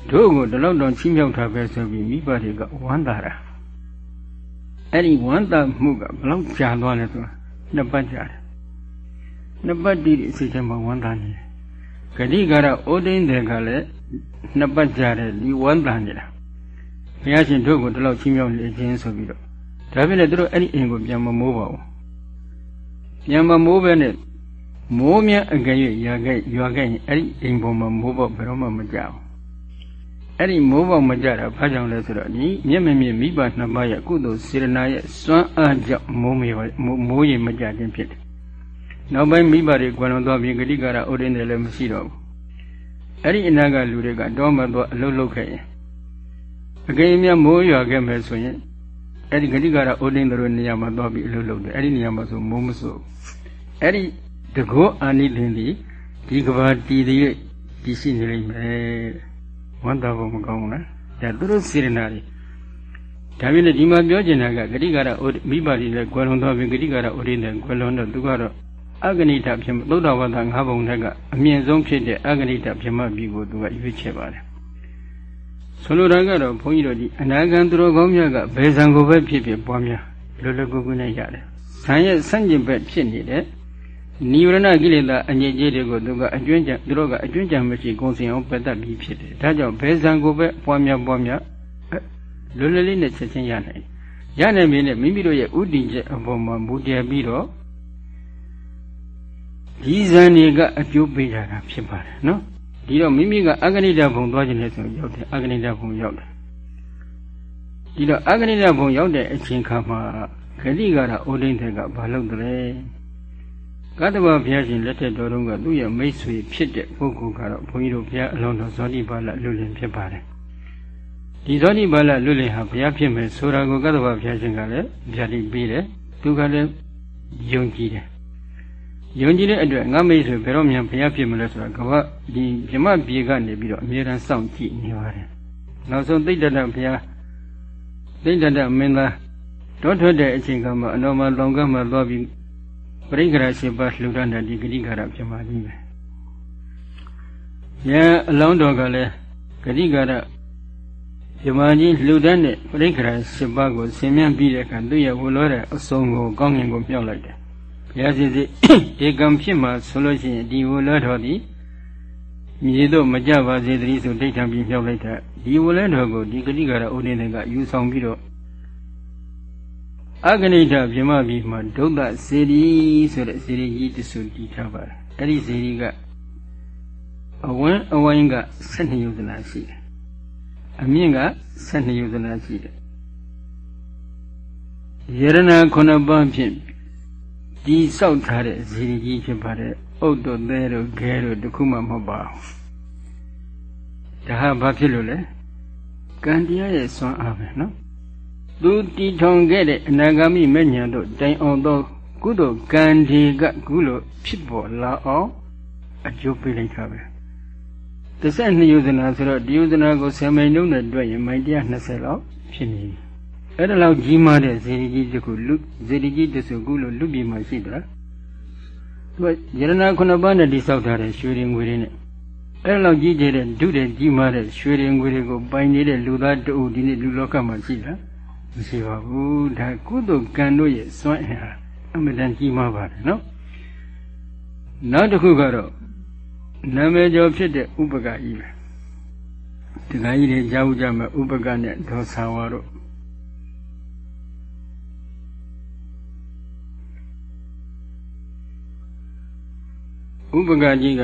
တို့ကိုဒီလောက်တော့ချင်းမြောက်ထားပဲဆိုပြီးမိဘတွေကဝမ်းသာတာအဲ့ဒီဝမ်းသာမှုကဘလောက်ကြာသွားလဲဆိုတာနှစ်ပတ်ကြာတယ် နှစ်ပတ်တည်းအစီအစဉ်မှာဝမ်းသာနေတယ်ဂတိကာရအိုဒိန်းတဲ့ကလည်းနှစ်ပတ်ကြာတယ်ဒီဝမ်းသာနေတာဘုရားရှင်တို့ကိုဒီလောက်ချင်းမြောက်နေခြင်းဆိုပြီးတော့ဒါဖြစ်လေသူတို့အဲ့ဒီအိမ်ကိုပြန်မမိုးပါဘူးပြန်မမိုးပဲနဲ့မိုးမြအကယ်၍ရွာခဲ့ရွာခဲ့ရင်အဲ့ဒီအိမ်ပေါ်မှာမိုးပေါက်ဘယ်တော့မှမကြဘူးအဲ့ဒီမိုးပေါက်မကြတာဘာကြောင့်လဲဆိုတော့ဒီမျက်မမြင်မိဘနှစ်ပါးရဲ့ကုသိုလ်စေရနာရဲ့စွမ်းအားကြောင့်မိုးမေမိုးရေမကြခြင်းဖြစ်တယ် နောက်ပိုင်းမိဘတွေကွယ်လွန်သွားပြီးဂတိကာရဥဒင်းတယ်လည်းမရှိတော့ဘူးအဲ့ဒီအနာကလူတွေကတော့မှတော့အလုတ်လုတ်ခဲ့ရင်အကယ်၍မိုးရွာခဲ့မယ်ဆိုရင်အဲ့ဒီဂတိကာရဥဒင်းတို့နေရာမှာသွားပြီးအလုတ်လုတ်တယ်အဲ့ဒီနေရာမှာဆိုမိုးမစိုးအဲ့ဒီတကောအာနိသင်သည်ဒီကဘာတည်တည်တည်ရှိနေလိမ့်မယ်ဝန္တာဘုံမကောင်းဘူးလားဒါသူတို့စေရနာတွေဒါပြင်လည်းဒီမှာပြောချင်တာကဂတိကာရမိဘတွေလည်းကွယ်လွန်သွားပြီဂတိကာရဥဒိနဲ့ကွယ်လွန်တော့သူကတော့ အဂဏိတဖြစ်သုဒ္ဓဝါဒငါးပုံထက်ကအမြင့်ဆုံးဖြစ်တဲ့အဂဏိတဖြစ်မှပြီကိုသူကရွေးချယ်ပါတယ်ဆိုလိုတာကတော့ဘုန်းကြီးတို့ဒီအနာဂံသူတော်ကောင်းများကဘယ်ဇံကိုပဲဖြစ်ဖြစ်ပွားများလွယ်လွယ်ကူကူနဲ့ရတယ်။ဇံရဲ့ဆန့်ကျင်ဘက်ဖြစ်နေတဲ့နိဝရဏကိလေသာအငြိကြီးတွေကိုသူကအကျွမ်းကြံသူတို့ကအကျွမ်းကြံမရှိကုံစင်အောင်ပတ်သက်ပြီးဖြစ်တယ်။ဒါကြောင့်ဘယ်ဇံကိုပဲပွားများပွားများလွယ်လွယ်လေးနဲ့ချက်ချင်းရနိုင်။ရနိုင်ပြီနဲ့မိမိတို့ရဲ့ဥတည်ချက်အပေါ်မှာမူတည်ပြီးတော့ ဒီဇံတွေကအကျိုးပေးကြတာဖြစ်ပါတယ်နော်။ဒီတော့မိမိကအဂဏိတဘုံသွားခြင်းလဲဆိုရောက်တယ်အဂဏိတဘုံရောက်တယ်။ဒီတော့အဂဏိတဘုံရောက်တဲ့အချိန်ခါမှာဂတိကာရအိုဒိန်တဲ့ကဘာလုပ်တယ်ကတ္တဗဘုရားရှင်လက်ထက်တော်တုန်းကသူ့ရဲ့မိတ်ဆွေဖြစ်တဲ့ပုဂ္ဂိုလ်ကတော့ဘုန်းကြီးတို့ဘုရားအလုံးတော်ဇောတိပါဠလွတ်လင်ဖြစ်ပါတယ်ဒီဇောတိပါဠလွတ်လင်ဟာဘုရားဖြစ်မယ်ဆိုတာကိုကတ္တဗဘုရားရှင်ကလည်းဗျာတိပေးတယ်သူကလည်းယုံကြည်တယ် ယုံကြည်တဲ့အတွက်ငါမိတ်ဆွေဘယ်တော့မှဘုရားဖြစ်မလဲဆိုတာကဘာဒီမြမပြေကနေပြီးတော့အမြဲတမ်းစောင့်ကြည့်နေပါတယ်နောက်ဆုံးသိတ္တတဘုရားသိတ္တတမင်းသားတောထွက်တဲ့အချိန်ကမှအတော်မှလောင်ကမှသွားပြီးပရိက္ခရာရှိပါလှူဒန်းတဲ့ဒီဂတိကာရပြမကြီးပဲ။ယံအလောင်းတော်ကလည်းဂတိကာရပြမကြီးလှူဒန်းတဲ့ပရိက္ခရာရှိပါကိုဆင်မြန်းပြီးတဲ့အခါသူ့ရဲ့ဝလောတဲ့အစုံကိုကောင်းငင်ကိုမြောက်လိုက်တယ်။ ဘုရားရှင်စီဒီကံဖြစ်မှာဆိုလို့ရှိရင်ဒီဝလောတော်သည်မြေတို့မကြပါစေတည်းဆိုဒိဋ္ဌံပြီးမြောက်လိုက်တာဒီဝလဲတော်ကိုဒီဂတိကာရဥဒိနေကယူဆောင်ပြီးတော့အဂဏိတပြမပြီးမှဒုဒ္ဒစေရီဆိုတဲ့စေရီကြီးတဆူတည်ထားပါတယ်အဲ့ဒီစေရီကအဝန်းအဝိုင်းက12ယုဇနာရှိတယ်အမြင့်က12ယုဇနာရှိတယ်ယရဏခုနှစ်ပါးဖြင့် ဒီစောက်ထားတဲ့ဇီရီကြီးဖြစ်ပါတယ်။ဥဒ္ဒသဲတို့ခဲတို့တခုမှမဟုတ်ပါဘူး။ဒါဟာဘာဖြစ်လို့လဲ။ကံတရားရဲ့စွမ်းအားပဲနော်သူတည်ထောင်ခဲ့တဲ့အနာဂမိမဉ္ဇဉ်တို့တိုင်အောင်သောကုသိုလ်ကံဒီကကုလိုဖြစ်ပေါ်လာအောင်အကျိုးပေးလိုက်တာပဲ32ယုဇနာဆိုတော့ဒီယုဇနာကို10မိန်လုံးနဲ့တွက်ရင်မိုင်120လောက်ဖြစ်နေပြီ အဲ့ဒါလောက်ကြီးမားတဲ့ဇေဒီကြီးတစ်ခုလူဇေဒီကြီးတစ်စုခုလို့လူပြည်မှာရှိတာသူကယရနာခုနှစ်ပါးနဲ့တိဆောက်ထားတဲ့ရွှေရင်ငွေတွေနဲ့အဲ့လောက်ကြီးကျယ်တဲ့ဒုတဲ့ကြီးမားတဲ့ရွှေရင်ငွေတွေကိုပိုင်နေတဲ့လူသားတအုပ်ဒီနေ့လူလောကမှာရှိတာမရှိပါဘူးဒါကုသိုလ်ကံတို့ရဲ့စွမ်းအင်ဟာအမှန်တန်ကြီးမားပါတယ်နော်နောက်တစ်ခုကတော့နာမည်ကျော်ဖြစ်တဲ့ဥပကကြီးပဲဒီကကြီးတွေကြားဥကြမှာဥပကနဲ့ဒေါသဝါတို့ ဥပကကြီးက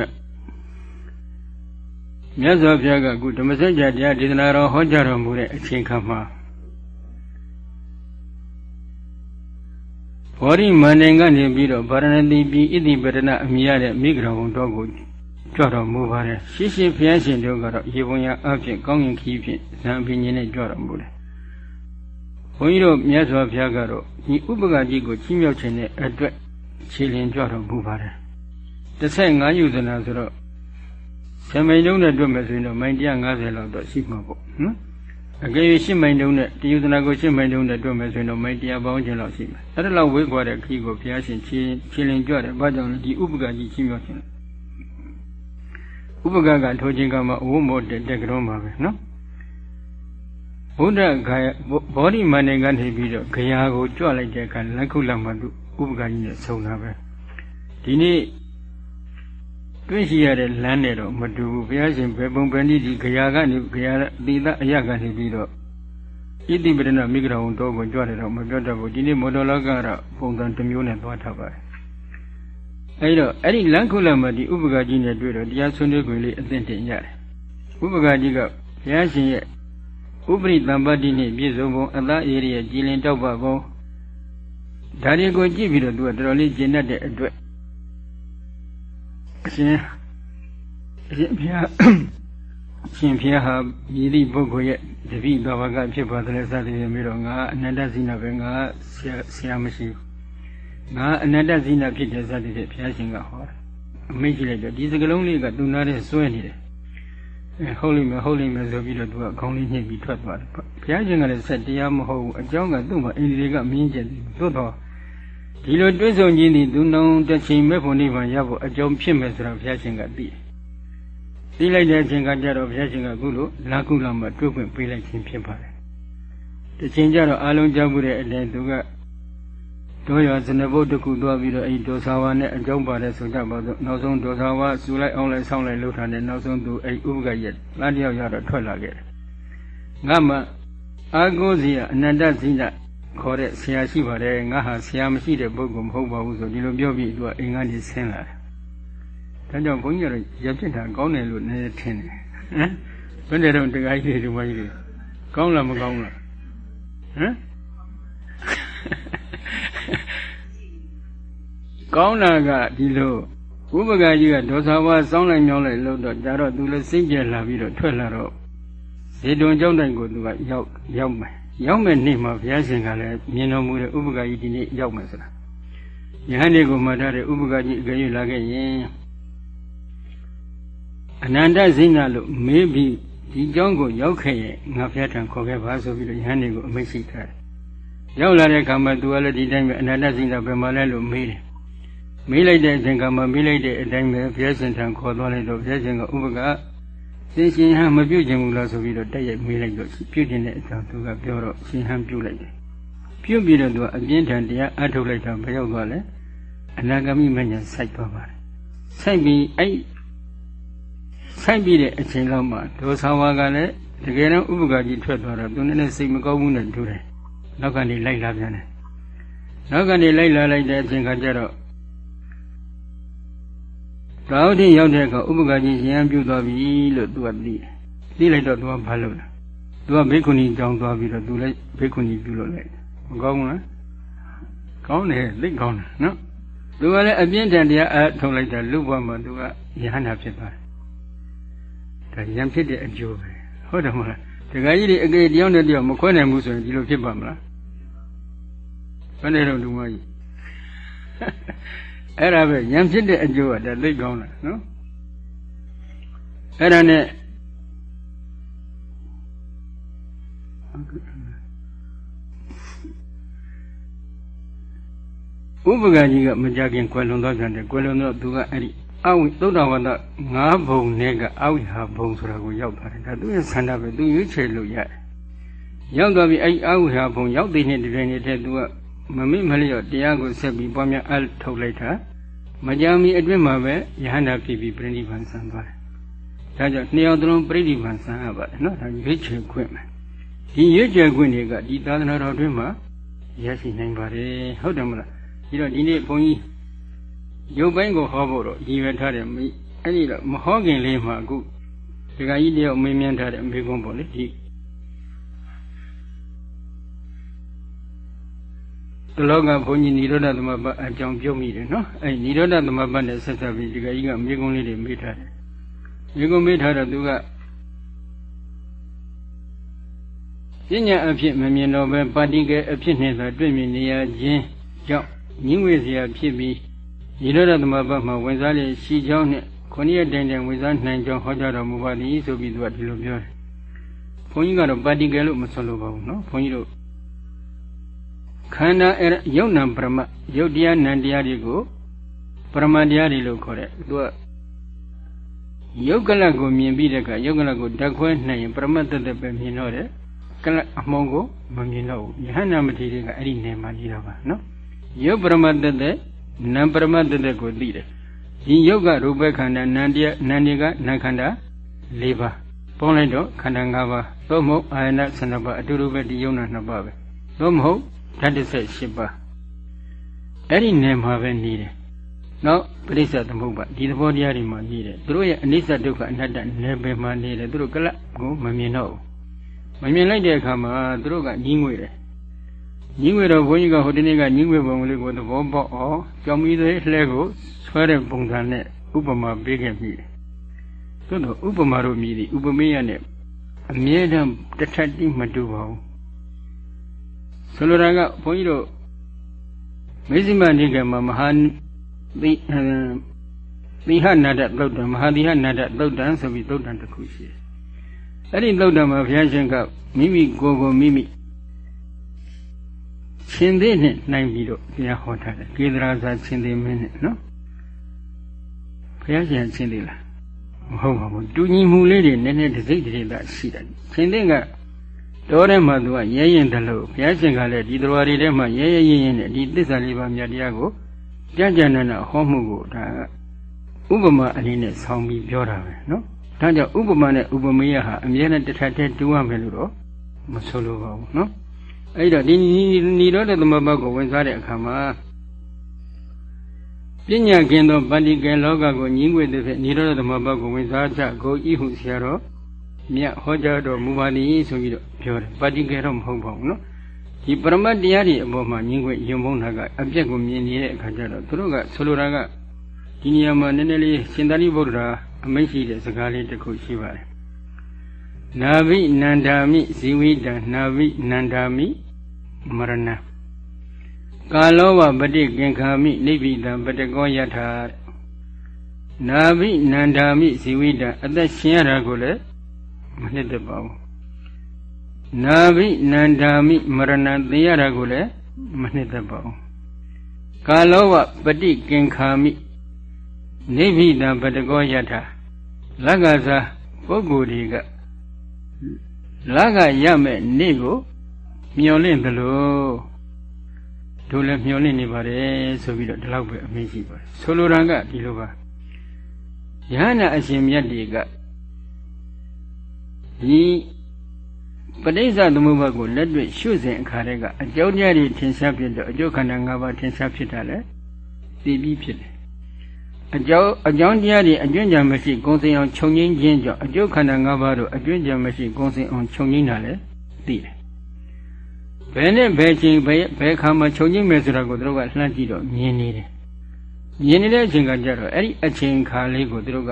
မြတ်စွာဘုရားကအခုဓမ္မစကြာတရားဒေသနာတော်ဟောကြားတော်မူတဲ့အချိန်ခါမှာဘောရိမန္တန်ကနေပြီးတော့ဗာရဏသီပြည်ဣတိပရဏအမိရတဲ့မိဂရဝံတော်ကိုကြွတော်မူပါတယ်ရှေးရှေးဘုရားရှင်တို့ကတော့ရေပုံရအဖြစ်ကောင်းရင်ခီးဖြင့်ဇံအဖြစ်ညင်းနဲ့ကြွတော်မူတယ်ဘုန်းကြီးတို့မြတ်စွာဘုရားကတော့ဒီဥပကကြီးကိုချီးမြှောက်ခြင်းနဲ့အတွက်ခြေလင်ကြွတော်မူပါတယ် 15ယူဇနာဆိုတော့ဇမိန်လုံးနဲ့တွေ့မယ်ဆိုရင်တော့မိုင်150လောက်တော့ရှိမှာပေါ့နော်အကယ်၍ရှင်းမိုင်တုံးနဲ့တယုသနာကိုရှင်းမိုင်တုံးနဲ့တွေ့မယ်ဆိုရင်တော့မိုင်တရားပေါင်းခြင်းလောက်ရှိမယ်။အဲ့ဒါလောက်ဝေးခွာတဲ့ခီးကိုဘုရားရှင်ချင်းချင်းလင်ကြွတယ်။ဘာကြောင့်လဲဒီဥပကကြီးချင်းပြောခြင်း။ဥပကကထိုခြင်းကမှအဝတ်မောတဲ့တက်ကြောမှာပဲနော်။ဘုဒ္ဓဂါယဘောဓိမန္တေကနေပြီးတော့ဂရာကိုကြွလိုက်တဲ့အခါလက်ခုလက်မှသူဥပကကြီးနဲ့ဆုံတာပဲ။ဒီနေ့ တွေ့ရှိရတဲ့လမ်းနဲ့တော့မတူဘူးဘုရားရှင်ဘယ်ပုံဘယ်နည်းဒီခရာကနေခရာတိသအရကနေပြီးတော့ဣတိပဒနာမိဂရဝံတော့ကိုကြွတယ်တော့မပြောတတ်ဘူးဒီနေ့မော်တော်လောကတော့ပုံစံတစ်မျိုးနဲ့သွားထားပါတယ်အဲဒီတော့အဲ့ဒီလမ်းခုလမှာဒီဥပက္ခကြီးနဲ့တွေ့တော့တရားဆွေးနွေးခွင့်လေးအသင့်တင်ရတယ်ဥပက္ခကြီးကဘုရားရှင်ရဲ့ဥပရိတံပတ္တိနဲ့ပြည့်စုံပုံအသားအေးရဲ့ကြည်လင်တောက်ပပုံဒါတွေကိုကြည့်ပြီးတော့သူကတော်တော်လေးကျင့်တတ်တဲ့အတွက် အရှင်အရှင်ဘုရားရှင်ဘုရားဟာမြည်သည့်ပုဂ္ဂိုလ်ရဲ့တပိတော်ဘကဖြစ်ပါတယ်စသည်ဖြင့်ပြီးတော့ငါအနန္တဇိနာပဲငါဆရာဆရာမရှိဘူးငါအနန္တဇိနာဖြစ်တဲ့စသည်ဖြင့်ဘုရားရှင်ကဟောတယ်အမိန့်ရှိလိုက်တော့ဒီစကလုံးလေးကသူနာတဲ့စွဲနေတယ်အဲဟုတ်လိမ့်မယ်ဟုတ်လိမ့်မယ်ဆိုပြီးတော့သူကခေါင်းလေးညှိပြီးထွက်သွားတယ်ဘုရားရှင်ကလည်းဆက်တရားမဟုတ်ဘူးအကြောင်းကသူ့မှာအိန္ဒြေကမြင်းကျက်တယ်သို့တော့ ဒီလိုတွဲဆုံခြင်းဒီသူနောင်တစ်ချိန်မဲ့ဖို့နိဗ္ဗာန်ရဖို့အကြောင်းဖြစ်မယ်ဆိုတော့ဘုရားရှင်ကသိတယ်သိလိုက်တဲ့အချိန်ကကြတော့ဘုရားရှင်ကအခုလိုလာကုလမှာတွေ့ခွင့်ပေးလိုက်ခြင်းဖြစ်ပါတယ်တစ်ချိန်ကျတော့အာလုံးကြောက်မှုတဲ့အတိုင်းသူကတို့ရဇနဘုတ်တခုသွားပြီးတော့အဲ့ဒေါသာဝါနဲ့အကြောင်းပါတယ်ဆိုကြပါစို့နောက်ဆုံးဒေါသာဝါစူလိုက်အောင်လိုက်ဆောင်းလိုက်လှုပ်ထားတဲ့နောက်ဆုံးသူအဲ့ဥပကရဲ့လားတယောက်ရတော့ထွက်လာခဲ့တယ်ငါမှအာကိုစီအနန္တဇိန ခေါ်တဲ့ဆရာရှိပါတယ်ငါဟာဆရာမရှိတဲ့ပုဂ္ဂိုလ်မဟုတ်ပါဘူးဆိုဒီလိုပြောပြီးသူကအိမ်ကနေဆင်းလာတယ်ဒါကြောင့်ဘုန်းကြီးကတော့ရဖြစ်တာကောင်းတယ်လို့နည်းနည်းထင်တယ်ဟမ်ဘယ်နဲ့တော့တခါကြီးတွေဒီမကြီးတွေကောင်းလားမကောင်းလားဟမ်ကောင်းတာကဒီလိုဥပက္ခကြီးကဒေါသဝါစောင်းလိုက်မြောင်းလိုက်လို့တော့ဒါတော့သူလည်းစိတ်ပြက်လာပြီးတော့ထွက်လာတော့ဇေတုံကျောင်းတိုင်ကိုသူကရောက်ရောက်မယ် ရောက်မဲ့နေ့မှာဘုရားရှင်ကလည်းမြင်တော်မူတဲ့ဥပက္ခကြီးဒီနေ့ရောက်မယ်ဆိုတာယဟန်ဒီကိုမှတ်ထားတဲ့ဥပက္ခကြီးအကြွလာခဲ့ရင်အနန္တဇိဏလို့မေးပြီးဒီကျောင်းကိုရောက်ခဲ့ရင်ငါဘုရားထံခေါ်ခဲ့ပါဆိုပြီးတော့ယဟန်ဒီကိုအမိန့်ရှိထားတယ်ရောက်လာတဲ့အခါမှာသူကလည်းဒီတိုင်းပဲအနန္တဇိဏဘယ်မှာလဲလို့မေးတယ်မေးလိုက်တဲ့အချိန်ကမှမေးလိုက်တဲ့အတိုင်းပဲဘုရားရှင်ထံခေါ်သွားလိုက်တော့ဘုရားရှင်ကဥပက ရှင်ရှင်ဟန်မပြုတ်ခြင်းဘူးလားဆိုပြီးတော့တက်ရိုက်မေးလိုက်တော့ပြုတ်ခြင်းတဲ့အကြောင်းသူကပြောတော့ရှင်ဟန်ပြုတ်လိုက်တယ်ပြုတ်ပြီးတော့သူကအပြင်းထန်တရားအထုတ်လိုက်တော့ဘယ်ရောက်သွားလဲအနာဂမိမညာစိုက်သွားပါတယ်စိုက်ပြီးအဲ့စိုက်ပြီးတဲ့အချိန်လောက်မှာဒေါသဝါကလည်းတကယ်တော့ဥပကကြီးထွက်သွားတော့သူနဲ့စိတ်မကောင်းဘူးနဲ့တူတယ်နောက်ကနေလိုက်လာပြန်တယ်နောက်ကနေလိုက်လာလိုက်တဲ့အချိန်ခါကျတော့ ရာဟုတိရောက်တဲ့အခါဥပကကြီးရှင်ပြုသွားပြီလို့သူကသိတယ်သိလိုက်တော့သူကဘာလုပ်လဲသူကဘိက္ခုနီကြောင်းသွားပြီးတော့သူလည်းဘိက္ခုနီပြုလို့လိုက်မကောင်းဘူးလားကောင်းတယ်သိကောင်းတယ်နော်သူကလည်းအပြင်းထန်တရားအထုံလိုက်တာလူ့ဘဝမှာသူကယဟန္တာဖြစ်သွားတယ်ဒါယံဖြစ်တဲ့အကျိုးပဲဟုတ်တယ်မဟုတ်လားတခါကြီးတွေအကေတယောက်နဲ့တယောက်မခွဲနိုင်ဘူးဆိုရင်ဒီလိုဖြစ်ပါမလားဘယ်နဲ့တော့လူမကြီး အဲ့ဒါပဲဉာဏ်ဖြစ်တဲ့အကျိုးကဒါသိကောင်းတာနော်အဲ့ဒါနဲ့ဥပကကြီးကမကြခင်ကွယ်လွန်သွားပြန်တယ်ကွယ်လွန်တော့သူကအဲ့ဒီအဝိသုဒ္ဓဝတ္တငါးဘုံနဲ့ကအဝိဟာဘုံဆိုတာကိုရောက်သွားတယ်ဒါသူရဲ့ဆန္ဒပဲသူရွေးချယ်လို့ရတယ်ရောက်သွားပြီအဲ့အဝိဟာဘုံရောက်တဲ့နေ့တည်းနေ့တည်းသူကမမိမလျော့တရားကိုဆက်ပြီးပွားများအထုတ်လိုက်တာ မကြာမီအတွင်းမှာပဲယဟန္တာဖြစ်ပြီးပြိဋိဘံဆံသွားတယ်။ဒါကြောင့်နှစ်ယောက်သလုံးပြိဋိဘံဆံရပါတယ်နော်။ဒါရွေးချယ်ခွင့်ပဲ။ဒီရွေးချယ်ခွင့်တွေကဒီသာသနာတော်အတွင်းမှာရရှိနိုင်ပါတယ်။ဟုတ်တယ်မလား။ဒီတော့ဒီနေ့ဘုန်းကြီးရုပ်ပိုင်းကိုဟောဖို့တော့ရည်ရွယ်ထားတယ်။အဲ့ဒီတော့မဟောခင်လေးမှာအခုဒီကကြီးတယောက်မေးမြန်းထားတဲ့မေခွန်းပေါ့လေဒီ တလောကဘုန်းကြီးနိရောဓသမပတ်အကြောင်းပြောမိတယ်နော်အဲနိရောဓသမပတ်နဲ့ဆက်ဆက်ပြီးဒီကကြီးကမိကုံးလေးတွေမိထားတယ်မိကုံးမိထားတော့သူကပညာအဖြစ်မမြင်တော့ပဲပါတိကဲအဖြစ်နဲ့သာတွေ့မြင်နေရခြင်းကြောင့်ညင်းဝေစရာဖြစ်ပြီးနိရောဓသမပတ်မှာဝင်စားလျက်ရှိကြောင်းနဲ့ခொနည်းတိုင်တိုင်ဝင်စားနိုင်ကြောင်းဟောကြားတော်မူပါသည်ဆိုပြီးသူကဒီလိုပြောတယ်ဘုန်းကြီးကတော့ပါတိကဲလို့မဆိုလိုပါဘူးနော်ဘုန်းကြီးတို့ ခန္ဓာယုတ်နံပရမယုတ်တရားနံတရားတွေကိုပရမတရားတွေလို့ခေါ်တဲ့သူကယုတ်ကလကိုမြင်ပြီးတဲ့အခါယုတ်ကလကိုဓာတ်ခွဲနိုင်ရင်ပရမတ္တတပဲမြင်တော့တယ်ကလအမုံကိုမမြင်တော့ဘူးယဟန္နာမထေရကအဲ့ဒီနေမှာနေတော့ပါနော်ယုတ်ပရမတ္တတနံပရမတ္တတကိုသိတယ်ဒီယုတ်ကရူပခန္ဓာနံတရားနံတွေကနံခန္ဓာ၄ပါးပေါင်းလိုက်တော့ခန္ဓာ၅ပါးသို့မဟုတ်အာယနာ12ပါးအတူတူပဲဒီယုံနာ2ပါးပဲသို့မဟုတ် ဓာတ်18ပါးအဲ့ဒီနယ်မှာပဲနေတယ်နောက်ပရိစ္ဆေသမုပ္ပါဒီသဘောတရားတွေမှာနေတယ်သူတို့ရဲ့အနိစ္စဒုက္ခအနတ္တနယ်ပယ်မှာနေတယ်သူတို့ကလပ်ကိုမမြင်တော့ဘူးမမြင်လိုက်တဲ့အခါမှာသူတို့ကညီးငွေတယ်ညီးငွေတော့ဘုန်းကြီးကဟိုတနေ့ကညီးငွေပုံလေးကိုသဘောပေါက်အောင်ကြောင်မီသေးလှဲကိုဆွဲတဲ့ပုံစံနဲ့ဥပမာပေးခဲ့ပြီသို့တော့ဥပမာတို့မြည်သည်ဥပမေယနဲ့အမြဲတမ်းတထက်တိမတူပါဘူး ဆိုလိုတာကဘုန်းကြီးတို့မေဇိမနိကေမှာမဟာသိသီဟနာတသုတ်တံမဟာသီဟနာတသုတ်တံဆိုပြီးသုတ်တံတစ်ခုရှိတယ်။အဲ့ဒီသုတ်တံမှာဘုရားရှင်ကမိမိကိုယ်ကိုမိမိရှင်သေးနဲ့နိုင်ပြီးတော့တရားဟောထားတယ်။ကေသရာဇာရှင်သေးမင်းနဲ့နော်။ဘုရားရှင်ရှင်သေးလား။မဟုတ်ပါဘူး။တူညီမှုလေးတွေနည်းနည်းတစ်စိတ်တစ်စိတ်သာရှိတယ်။ရှင်သေးက တော်ထဲမှာသူကရဲရင်တယ်လို့ဘုရားရှင်ကလည်းဒီတော်ရီထဲမှာရဲရဲရင်ရင်နဲ့ဒီသစ္စာလေးပါးမြတ်တရားကိုကြကြနနဟောမှုကိုဒါဥပမာအနေနဲ့ဆောင်းပြီးပြောတာပဲနော်ဒါကြောင့်ဥပမာနဲ့ဥပမေယဟာအမြဲတမ်းတစ်ထပ်တည်းတူရမယ်လို့တော့မဆိုလိုပါဘူးနော်အဲ့တော့ဒီနိရောဓသမဘကိုဝင်စားတဲ့အခါမှာပညာကင်းသောပန္တိကေလောကကိုညီးငွေတဲ့ဖြင့်နိရောဓသမဘကိုဝင်စားကြကိုဤဟုဆရာတော် မြတ်ဟောကြားတော်မူပါသည်ဆိုပြီးတော့ပြောတယ်ပန္တိကေတော့မဟုတ်ပါဘူးနော်ဒီပရမတ်တရားတွေအပေါ်မှာညီးငွေယုံမုန်းတာကအပြက်ကိုမြင်နေတဲ့အခါကျတော့သူတို့ကဆိုလိုတာကဒီနေရာမှာနည်းနည်းလေးရှင်သာရိပုတ္တရာအမိန့်ရှိတဲ့စကားလေးတစ်ခုရှိပါတယ်နာဘိနန္ဒာမိဇီဝိတံနာဘိနန္ဒာမိမရဏကာလောဝပฏิကင်္ခာမိနိဗ္ဗိတံပတကောယထာနာဘိနန္ဒာမိဇီဝိတံအသက်ရှင်ရတာကိုလည်း မနှစ်သက်ပါဘူးနာဘိနန္ဒာမိမရဏသိရတာကိုလည်းမနှစ်သက်ပါဘူးကာလောဝပฏิကင်္ခာမိနိဗ္ဗိတံပတကောယထာလက္ခဏာပုဂ္ဂိုလ်တွေကလက္ခရမဲ့နေ့ကိုမျောလင့်သလိုတို့လည်းမျောလင့်နေပါတယ်ဆိုပြီးတော့ဒီလောက်ပဲအမေးရှိပါတယ်ဆိုလိုတာကဒီလိုပါယဟနာအရှင်မြတ်တွေက ဒီပဋိစ္စသမုပ္ပါကိုလက်တွေ့ရှုစဉ်အခါတည်းကအကြောင်းတရားတွေထင်ရှားဖြစ်တော့အကျိုးခန္ဓာ၅ပါးထင်ရှားဖြစ်တာလေသိပြီးဖြစ်တယ်အကြောင်းအကြောင်းတရားတွေအကျွင့်ကြံမရှိဂုံစင်အောင်ခြုံငိမ့်ခြင်းကြောင့်အကျိုးခန္ဓာ၅ပါးတို့အကျွင့်ကြံမရှိဂုံစင်အောင်ခြုံငိမ့်တာလေသိတယ်ဘယ်နဲ့ဘယ်ချိန်ဘယ်ဘယ်ခါမှခြုံငိမ့်မယ်ဆိုတာကိုသူတို့ကလှမ်းကြည့်တော့မြင်နေတယ်မြင်နေတဲ့အချိန်ကကြတော့အဲ့ဒီအချိန်ခါလေးကိုသူတို့က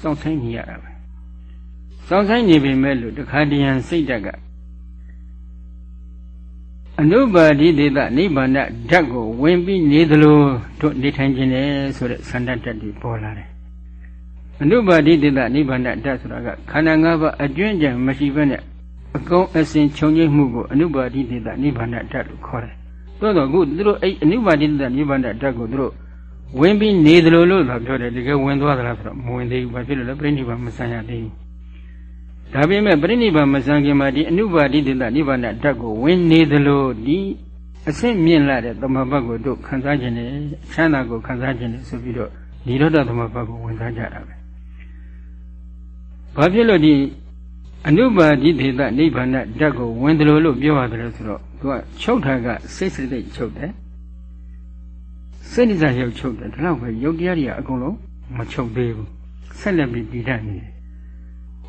စောင့်ဆိုင်နေရတာပဲ စောင့်ဆိုင်နေပေမဲ့လို့တခါတည်းရန်စိတ်ဓာတ်ကအနုပါတိဒေသနိဗ္ဗာန်ဓာတ်ကိုဝင်ပြီးနေသလိုတို့နေထိုင်ခြင်းလေဆိုတဲ့ဆန္ဒဓာတ်တွေပေါ်လာတယ်အနုပါတိဒေသနိဗ္ဗာန်ဓာတ်ဆိုတာကခန္ဓာ၅ပါးအကျွင့်ကြံမရှိဘဲနဲ့အကုန်အစင်ခြုံငိမ့်မှုကိုအနုပါတိဒေသနိဗ္ဗာန်ဓာတ်လို့ခေါ်တယ်သို့တော့ခုသူတို့အဲ့အနုပါတိဒေသနိဗ္ဗာန်ဓာတ်ကိုသူတို့ဝင်ပြီးနေသလိုလို့သာပြောတယ်တကယ်ဝင်သွားသလားဆိုတော့မဝင်သေးဘူးဘာဖြစ်လို့လဲပြိဋိဘံမဆံရသေးဘူး ဒါပေမဲ့ပြိဋိဘံမဆံခင်မှာဒီအနုပါတိတ္တနိဗ္ဗာန်ဓာတ်ကိုဝင်နေသလိုဒီအဆင့်မြင့်လာတဲ့သမဘတ်ကိုတို့ခံစားခြင်းနဲ့ချမ်းသာကိုခံစားခြင်းနဲ့ဆိုပြီးတော့និရောဓသမဘတ်ကိုဝင်စားကြတာပဲဘာဖြစ်လို့ဒီအနုပါတိတေတနိဗ္ဗာန်ဓာတ်ကိုဝင်တယ်လို့ပြောရတယ်ဆိုတော့သူကချုပ်ထားကစိတ်စိတ်ချုပ်တယ်စိတ်နိစ္စရုပ်ချုပ်တယ်ဒါတော့ပဲယုတ်တရားတွေကအကုန်လုံးမချုပ်သေးဘူးဆက်လက်ပြီးတည်တတ်နေတယ်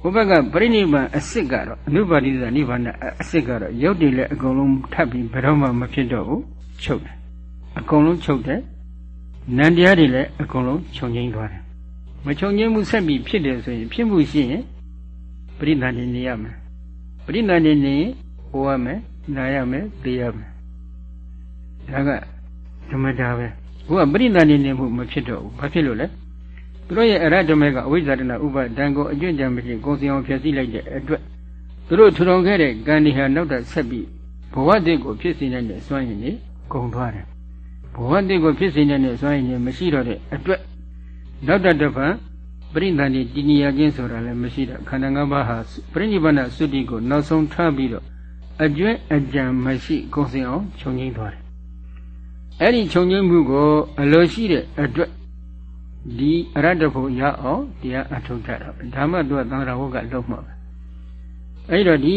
ဟိုဘက်ကပြိဋိဘံအစစ်ကတော့အနုပါတိသနိဗ္ဗာန်အစစ်ကတော့ရုပ်တည်လည်းအကုန်လုံးထပ်ပြီးဘယ်တော့မှမဖြစ်တော့ဘူးချုပ်တယ်အကုန်လုံးချုပ်တယ်နန္တရားတွေလည်းအကုန်လုံးခြုံငိမ့်သွားတယ်မခြုံငိမ့်မှုဆက်ပြီးဖြစ်တယ်ဆိုရင်ဖြစ်မှုရှိရင်ပရိသန္တိနေရမယ်ပရိသန္တိနေဟောရမယ်နာရမယ်သိရမယ်ဒါကဓမ္မတာပဲဟိုကပရိသန္တိနေမှုမဖြစ်တော့ဘူးဘာဖြစ်လို့လဲ သူတို့ရဲ့အရတ္တမေကအဝိဇ္ဇာတနာဥပါဒံကိုအကျွင့်ကြံမရှိကိုယ်စီအောင်ဖြည့်ဆည်းလိုက်တဲ့အတွက်သူတို့ထူထောင်ခဲ့တဲ့ကံဒီဟာနောက်တော့ဆက်ပြီးဘဝတည်းကိုဖြစ်စေနိုင်တဲ့စွမ်းရည်နဲ့ကုန်သွားတယ်ဘဝတည်းကိုဖြစ်စေနိုင်တဲ့စွမ်းရည်နဲ့မရှိတော့တဲ့အတွက်နောက်တော့တစ်ဖန်ပရိသန္တိတည်နေရခြင်းဆိုတာလည်းမရှိတော့ခန္ဓာ၅ပါးဟာပရိနိဗ္ဗာန်သုတိကိုနောက်ဆုံးထားပြီးတော့အကျွင့်အကြံမရှိကိုယ်စီအောင်ခြုံငိမ့်သွားတယ်အဲ့ဒီခြုံငိမ့်မှုကိုအလိုရှိတဲ့အတွက် ဒီအရတ္တဖို့ရအောင်တရားအထုတ်ကြတာဒါမှသူကသံဃာဝတ်ကလုံးမှာပဲအဲ့တော့ဒီ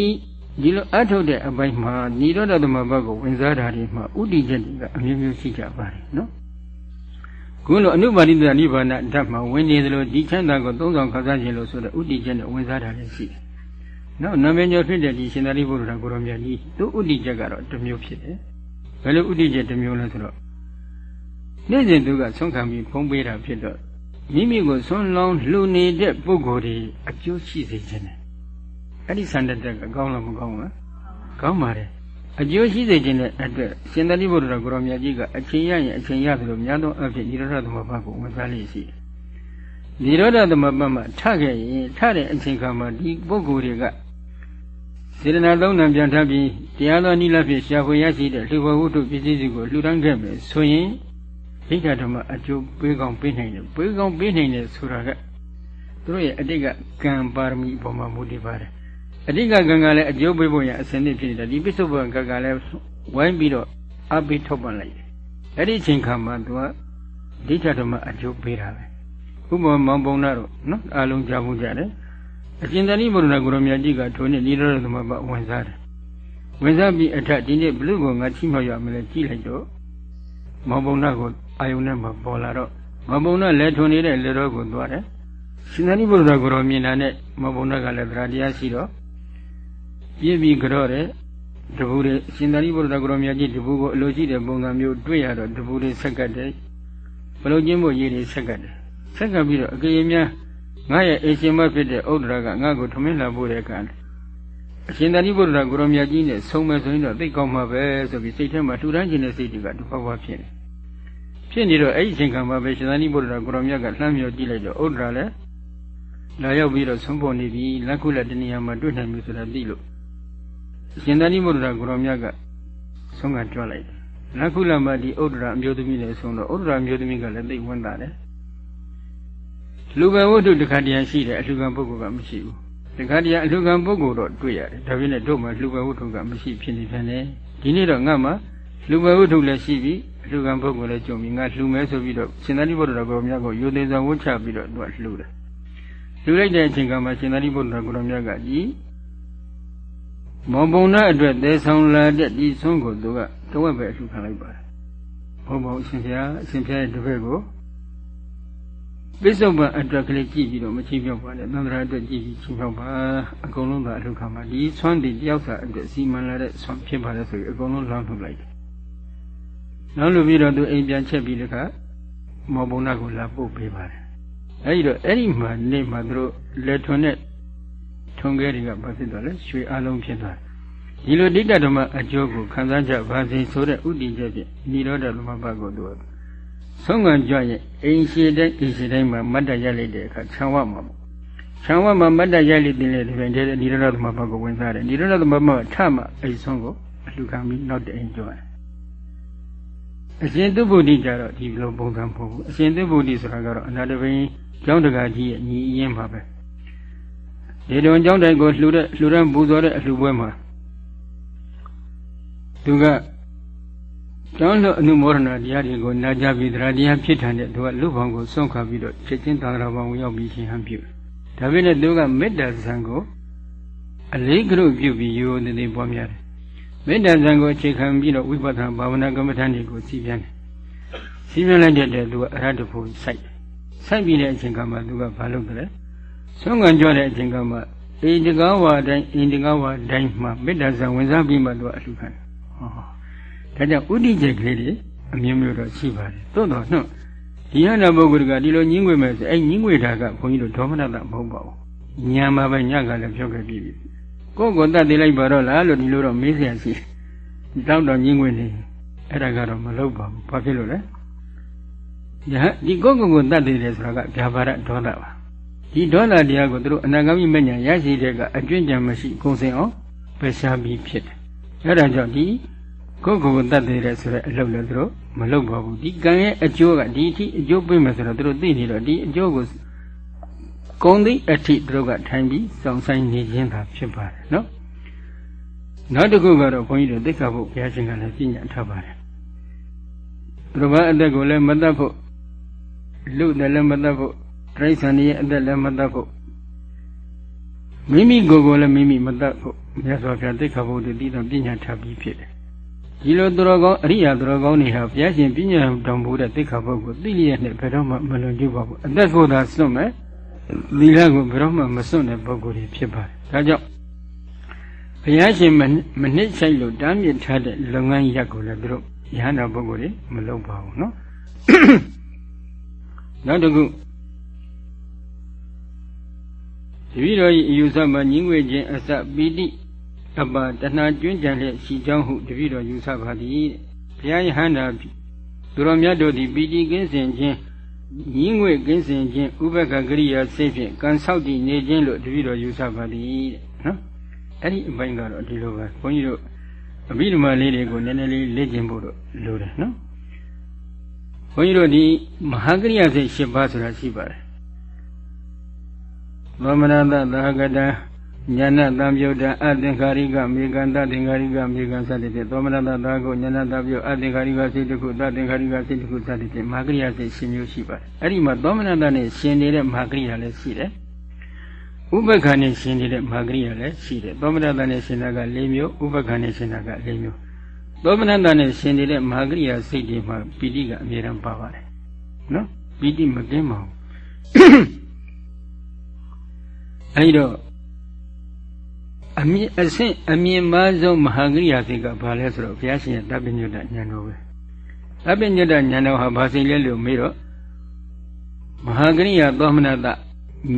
ဒီလိုအထုတ်တဲ့အပိုင်းမှာនិရောဓသမဘတ်ကိုဝင်စားတာတွေမှာဥတည်ချက်တွေကအမျိုးမျိုးရှိကြပါတယ်နော်ခုလိုအနုပါတိတနိဗ္ဗာန်ဓာတ်မှာဝင်နေသလိုဒီချမ်းသာကိုသုံးဆောင်ခါးစားခြင်းလို့ဆိုတဲ့ဥတည်ချက်နဲ့ဝင်စားတာလည်းရှိတယ်။နောက်နာမည်ကျော်ဖြစ်တဲ့ဒီရှင်သာရိပုတ္တရာကိုရောမြတ်ကြီးသူဥတည်ချက်ကတော့တစ်မျိုးဖြစ်တယ်။ဘယ်လိုဥတည်ချက်တစ်မျိုးလဲဆိုတော့ နေ့စဉ်သူကဆုံးခံပြီးဖုံးပေးတာဖြစ်တော့မိမိကိုဆွန်းလောင်းလှူနေတဲ့ပုဂ္ဂိုလ်တွေအကျိုးရှိစေခြင်းနဲ့အဲ့ဒီဆန္ဒတက်ကကောင်းလားမကောင်းလားကောင်းပါတယ်အကျိုးရှိစေခြင်းနဲ့အတွက်ရှင်သာရိပုတ္တရာကိုရောမြတ်ကြီးကအချိန်ရရင်အချိန်ရသလိုများသောအဖြစ်ဒီရထသမဘကိုဝန်စားလေးရှိတယ်ဒီရထသမဘမှာထခဲ့ရင်ထတဲ့အချိန်ခါမှာဒီပုဂ္ဂိုလ်တွေကစေတနာသုံးဏပြန်ထပ်ပြီးတရားတော်နိလဖြင့်ရှာဖွေရရှိတဲ့လှူဘဝုဒ္ဓပစ္စည်းစီကိုလှူဒန်းခဲ့မယ်ဆိုရင် ဒိဋ္ဌဓမ္မအကျိုးပေးကောင်းပေးနိုင်တယ်ပေးကောင်းပေးနိုင်တယ်ဆိုတာကသူတို့ရဲ့အတိတ်ကကံပါရမီအပေါ်မှာမူတည်ပါတယ်အတိတ်ကကံကလည်းအကျိုးပေးဖို့ရအစင်းသစ်ဖြစ်နေတာဒီပစ္စုပန်ကံကလည်းဝိုင်းပြီးတော့အပိထောက်ပံ့လိုက်တယ်အဲ့ဒီအချိန်ခါမှာသူကဒိဋ္ဌဓမ္မအကျိုးပေးတာပဲဥပမာမောင်ပုံနာတို့နော်အားလုံးကြားဖို့ကြတယ်အရှင်သာရိပုတ္တရာကိုရမြတ်ကြီးကထိုနေ့နိရောဓသမဘဝင်စားတယ်ဝင်စားပြီးအထက်ဒီနေ့ဘလူကိုငါချိမောက်ရမလဲကြည့်လိုက်တော့မောင်ပုံနာကို အာယုန်နဲ့မပေါ်လာတော့မောင်ပုံနာလဲထွန်နေတဲ့လေတော်ကိုသွားတယ်ရှင်သာရိပုတ္တရာကိုရောမြင်လာတဲ့မောင်ပုံနာကလည်းတရားတရားရှိတော့ပြည့်ပြီးကြော့တယ်တပူတွေရှင်သာရိပုတ္တရာကိုရောမြတ်ကြီးတပူကိုအလိုရှိတဲ့ပုံစံမျိုးတွေ့ရတော့တပူတွေဆက်ကတ်တယ်ဘလို့ချင်းဖို့ရည်တွေဆက်ကတ်တယ်ဆက်ကပ်ပြီးတော့အကယ်များငါရဲ့အရှင်မဖြစ်တဲ့ဥဒ္ဒရာကငါ့ကိုထမင်းလာဖို့တဲ့ကံအရှင်သာရိပုတ္တရာကိုရောမြတ်ကြီးနဲ့ဆုံးမယ်ဆိုရင်တော့သိကောင်းမှာပဲဆိုပြီးစိတ်ထဲမှာထူထမ်းခြင်းတဲ့စိတ်တွေကတစ်ဖက်ဖက်ဖြစ်နေ ဖြစ်နေတော့အဲ့ဒီအချိန်ခါမှာပဲရှင်သာရိပုတ္တရာကိုရောမြတ်ကလှမ်းမြော်ကြည့်လိုက်တော့ဥဒ္ဒရာလည်းလာရောက်ပြီးတော့ဆုံးဖို့နေပြီလက်ခုလက်တနေရာမှာတွေ့နိုင်ပြီဆိုတာသိလို့ရှင်သာရိပုတ္တရာကိုရောမြတ်ကဆုံးကကြွလိုက်တယ်လက်ခုလက်မှာဒီဥဒ္ဒရာအမျိုးသမီးနဲ့ဆုံးတော့ဥဒ္ဒရာအမျိုးသမီးကလည်းသိဝန်တာတယ်လူပဲဝတ္ထုတခါတည်းရှိတယ်အလှခံပုဂ္ဂိုလ်ကမရှိဘူးတခါတည်းအလှခံပုဂ္ဂိုလ်တော့တွေ့ရတယ်ဒါပေမဲ့တို့မှလူပဲဝတ္ထုကမရှိဖြစ်နေပြန်တယ်ဒီနေ့တော့ငါမှလူပဲဝတ္ထုလည်းရှိပြီ အလှခံပုဂ္ဂိုလ်လည်းကြုံပြီငါလှူမဲဆိုပြီးတော့ရှင်သာရိပုတ္တရာကိုမြတ်ကိုယူသေးစွာဝတ်ချပြီးတော့သူကလှူတယ်လှူလိုက်တဲ့အချိန်ကမှရှင်သာရိပုတ္တရာကိုမြတ်ကကြည်မောပုံနာအတွက်သေဆောင်လာတဲ့ဒီဆုံးကိုသူကတဝက်ပဲအလှခံလိုက်ပါတယ်ဘုံဘုံအရှင်ဘုရားအရှင်ဘုရားရဲ့တပည့်ကိုပစ္စုပန်အတွက်ကလေးကြည့်ပြီးတော့မချင်းပြောက်ပါနဲ့သံဃာအတွက်ကြည့်ပြီးချင်းပြောက်ပါအကုန်လုံးသာအလုပ်ခံပါဒီဆွမ်းတည်တယောက်စာအတွက်စီမံလာတဲ့ဆွမ်းဖြစ်ပါလေဆိုပြီးအကုန်လုံးလောင်းထုတ်လိုက်တယ် နောက်လူပြီးတော့သူအိမ်ပြန်ချက်ပြီးတခါမောဘုံနာကိုလာပို့ပေးပါတယ်အဲဒီတော့အဲ့ဒီမှာနေမှာသူတို့လက်ထွန်နဲ့ထုံခဲတွေကဘာဖြစ်သွားလဲရွှေအလုံးဖြစ်သွားဒီလိုဒိဋ္ဌဓမ္မအကျိုးကိုခံစားကြပါစေဆိုတဲ့ဥတည်ချက်ဖြင့်និရောဓသမဘကိုသူဆုံးခံကြရဲ့အိမ်ရှိတဲ့အိမ်ရှိတိုင်းမှာမတ်တရလိုက်တဲ့အခါခြံဝမှာပေါ့ခြံဝမှာမတ်တရလိုက်တဲ့လေဒီပြင်တဲ့နိရောဓသမဘကိုဝင်စားတယ်နိရောဓသမဘမှာထမှအိမ်ဆုံးကိုအလှခံပြီးနောက်တဲ့အိမ်ကျော်တယ် အရှင်သုဗုဒ္ဓကြတော့ဒီလိုပုံစံမဟုတ်ဘူးအရှင်သုဗုဒ္ဓဆိုတာကတော့အနာတပင်ကျောင်းတကာကြီးရဲ့ညီအရင်ပါပဲဒီတုံကျောင်းတိုင်ကိုလှူတဲ့လှူတဲ့ပူဇော်တဲ့အလှူပွဲမှာသူကကျောင်းတော်အနုမောဒနာတရားတွေကိုနာကြားပြီးတရားတရားဖြစ်ထန်တဲ့သူကလူပေါင်းကိုစွန့်ခါပြီးတော့ချက်ချင်းသာသနာပေါင်းရောက်ပြီးရှင်ဟန်ပြုဒါပေမဲ့သူကမေတ္တာဇံကိုအလေးကလို့ပြုပြီးရိုးနေနေပွားများတယ် မေတ္တာဇံကိုအခြေခံပြီးတော့ဝိပဿနာဘာဝနာကမ္မဋ္ဌာန်းတွေကိုစီးပြန်တယ်စီးပြန်လိုက်တဲ့သူကအရဟတဖို့စိုက်စိုက်ပြီးတဲ့အချိန်ကမှသူကဘာလုပ်ကြလဲဆုံးခံကြတဲ့အချိန်ကမှအိန္ဒကဝါတိုင်းအိန္ဒကဝါတိုင်းမှာမေတ္တာဇံဝင်စားပြီးမှသူကအလှခံဟောဒါကြောင့်ဥဒိကျေကလေးတွေအမျိုးမျိုးတော့ရှိပါတယ်သို့တော်နှုတ်ဒီဟနာပုဂ္ဂိုလ်ကဒီလိုညင်းငွေမဲ့ဆိုအဲညင်းငွေတာကဘုန်းကြီးတို့ဒေါမနတမဟုတ်ပါဘူးညာမှာပဲညကလည်းပြောခဲ့ပြီးပြီ ကိုယ့်ကိုတတ်သိလိုက်ပါတော့လားလို့ဒီလိုတော့မေးเสียရှိတောက်တော့ညင်းငွေနေအဲ့ဒါကတော့မလုပ်ပါဘူးဘာဖြစ်လို့လဲညာဒီကိုယ့်ကိုယ်ကိုတတ်သိတယ်ဆိုတာကဗျာပါဒဒေါသပါဒီဒေါသတရားကိုသူတို့အနာဂတ်မဉ္ဇဉ်ရရှိတဲ့ကအကျွင့်ကြံမရှိကုန်စင်အောင်ပယ်ရှားပြီးဖြစ်တယ်အဲ့ဒါကြောင့်ဒီကိုယ့်ကိုယ်တတ်တယ်ဆိုတဲ့အလုပ်လည်းသူတို့မလုပ်ပါဘူးဒီကံရဲ့အကျိုးကဒီအထိအကျိုးပေးမယ်ဆိုတော့သူတို့သိနေတော့ဒီအကျိုးကို ကုံသည့်အထိသူတို့ကထိုင်ပြီးစောင့်ဆိုင်နေခြင်းသာဖြစ်ပါတယ်နော်နောက်တစ်ခုကတော့ဘုန်းကြီးတို့သိက္ခာပုဘုရားရှင်ကလည်းပြညာထားပါတယ်ဘုရားအသက်ကိုလည်းမတတ်ဖို့လူလည်းမတတ်ဖို့တိရစ္ဆာန်ရဲ့အသက်လည်းမတတ်ဖို့မိမိကိုယ်ကိုလည်းမိမိမတတ်ဖို့မြတ်စွာဘုရားသိက္ခာပုဒ်တည်တံပညာထားပြီးဖြစ်တယ်ဒီလိုသူတော်ကောင်းအရိယာသူတော်ကောင်းတွေဟာဘုရားရှင်ပြည့်ညတ်တော်မူတဲ့သိက္ခာပုဂ္ဂိုလ်သိလျက်နဲ့ဘယ်တော့မှမလွန်ကျူးပါဘူးအသက်ကိုသာစွန့်မယ် သီလကိုဘယ်တော့မှမစွန့်တဲ့ပုဂ္ဂိုလ်တွေဖြစ်ပါတယ်ဒါကြောင့်ဘုရားရှင်မနစ်ဆိုင်လို့တားမြစ်ထားတဲ့လုပ်ငန်းရပ်ကိုလည်းသူတို့ယဟန္တာပုဂ္ဂိုလ်တွေမလုပ်ပါဘူးနော်နောက်တစ်ခုတပည့်တော်၏အယူဆမှာညင်းငွေခြင်းအစပိတိအပတဏှာကျွင်းကြံလျက်ရှိကြောင်းဟုတပည့်တော်ယူဆပါသည်ဘုရားယဟန္တာသူတော်မြတ်တို့သည်ပိတိကင်းစင်ခြင်း ညင်းငွေကင်းစင်ခြင်းဥပက္ခကရိယာစိတ်ဖြင့်ကံဆောက်တည်နေခြင်းလို့တပည့်တော်ယူဆပါသည်တဲ့နော်အဲ့ဒီအပိုင်းကတော့ဒီလိုပဲဘုန်းကြီးတို့အဘိဓမ္မာလေးတွေကိုနည်းနည်းလေးလေ့ကျင့်ဖို့တော့လိုတယ်နော်ဘုန်းကြီးတို့ဒီမဟာကရိယာစိတ်၈ပါးဆိုတာရှိပါတယ်သမဏတသာဂတ ညာဏတံပြုတ်တအသင်္ခါရိကမေကံတသင်္ခါရိကမေကံစသည်ဖြင့်သမဏတသာကိုညာဏတပြုတ်အသင်္ခါရိကစိတ်တစ်ခုတသင်္ခါရိကစိတ်တစ်ခုစသည်ဖြင့်မဟာကရိယာစိတ်ရှင်မျိုးရှိပါတယ်အဲ့ဒီမှာသမဏတနဲ့ရှင်နေတဲ့မဟာကရိယာလည်းရှိတယ်ဥပ္ပခါနဲ့ရှင်နေတဲ့မဟာကရိယာလည်းရှိတယ်သမဏတနဲ့ရှင်တာက၄မျိုးဥပ္ပခါနဲ့ရှင်တာက၄မျိုးသောမနတနဲ့ရှင်နေတဲ့မဟာကရိယာစိတ်တွေမှာပီတိကအမြဲတမ်းပါပါတယ်နော်ပီတိမကင်းပါဘူးအဲဒီတော့ အမြင့်အဆင့်အမြင့်မားဆုံးမဟာကရိယာစိတ်ကဘာလဲဆိုတော့ဘုရားရှင်ရဲ့တပ်ပညုတဉာဏ်တော်ပဲတပ်ပညုတဉာဏ်တော်ဟာဘာစိတ်လဲလို့မေးတော့မဟာကရိယာသောမနတ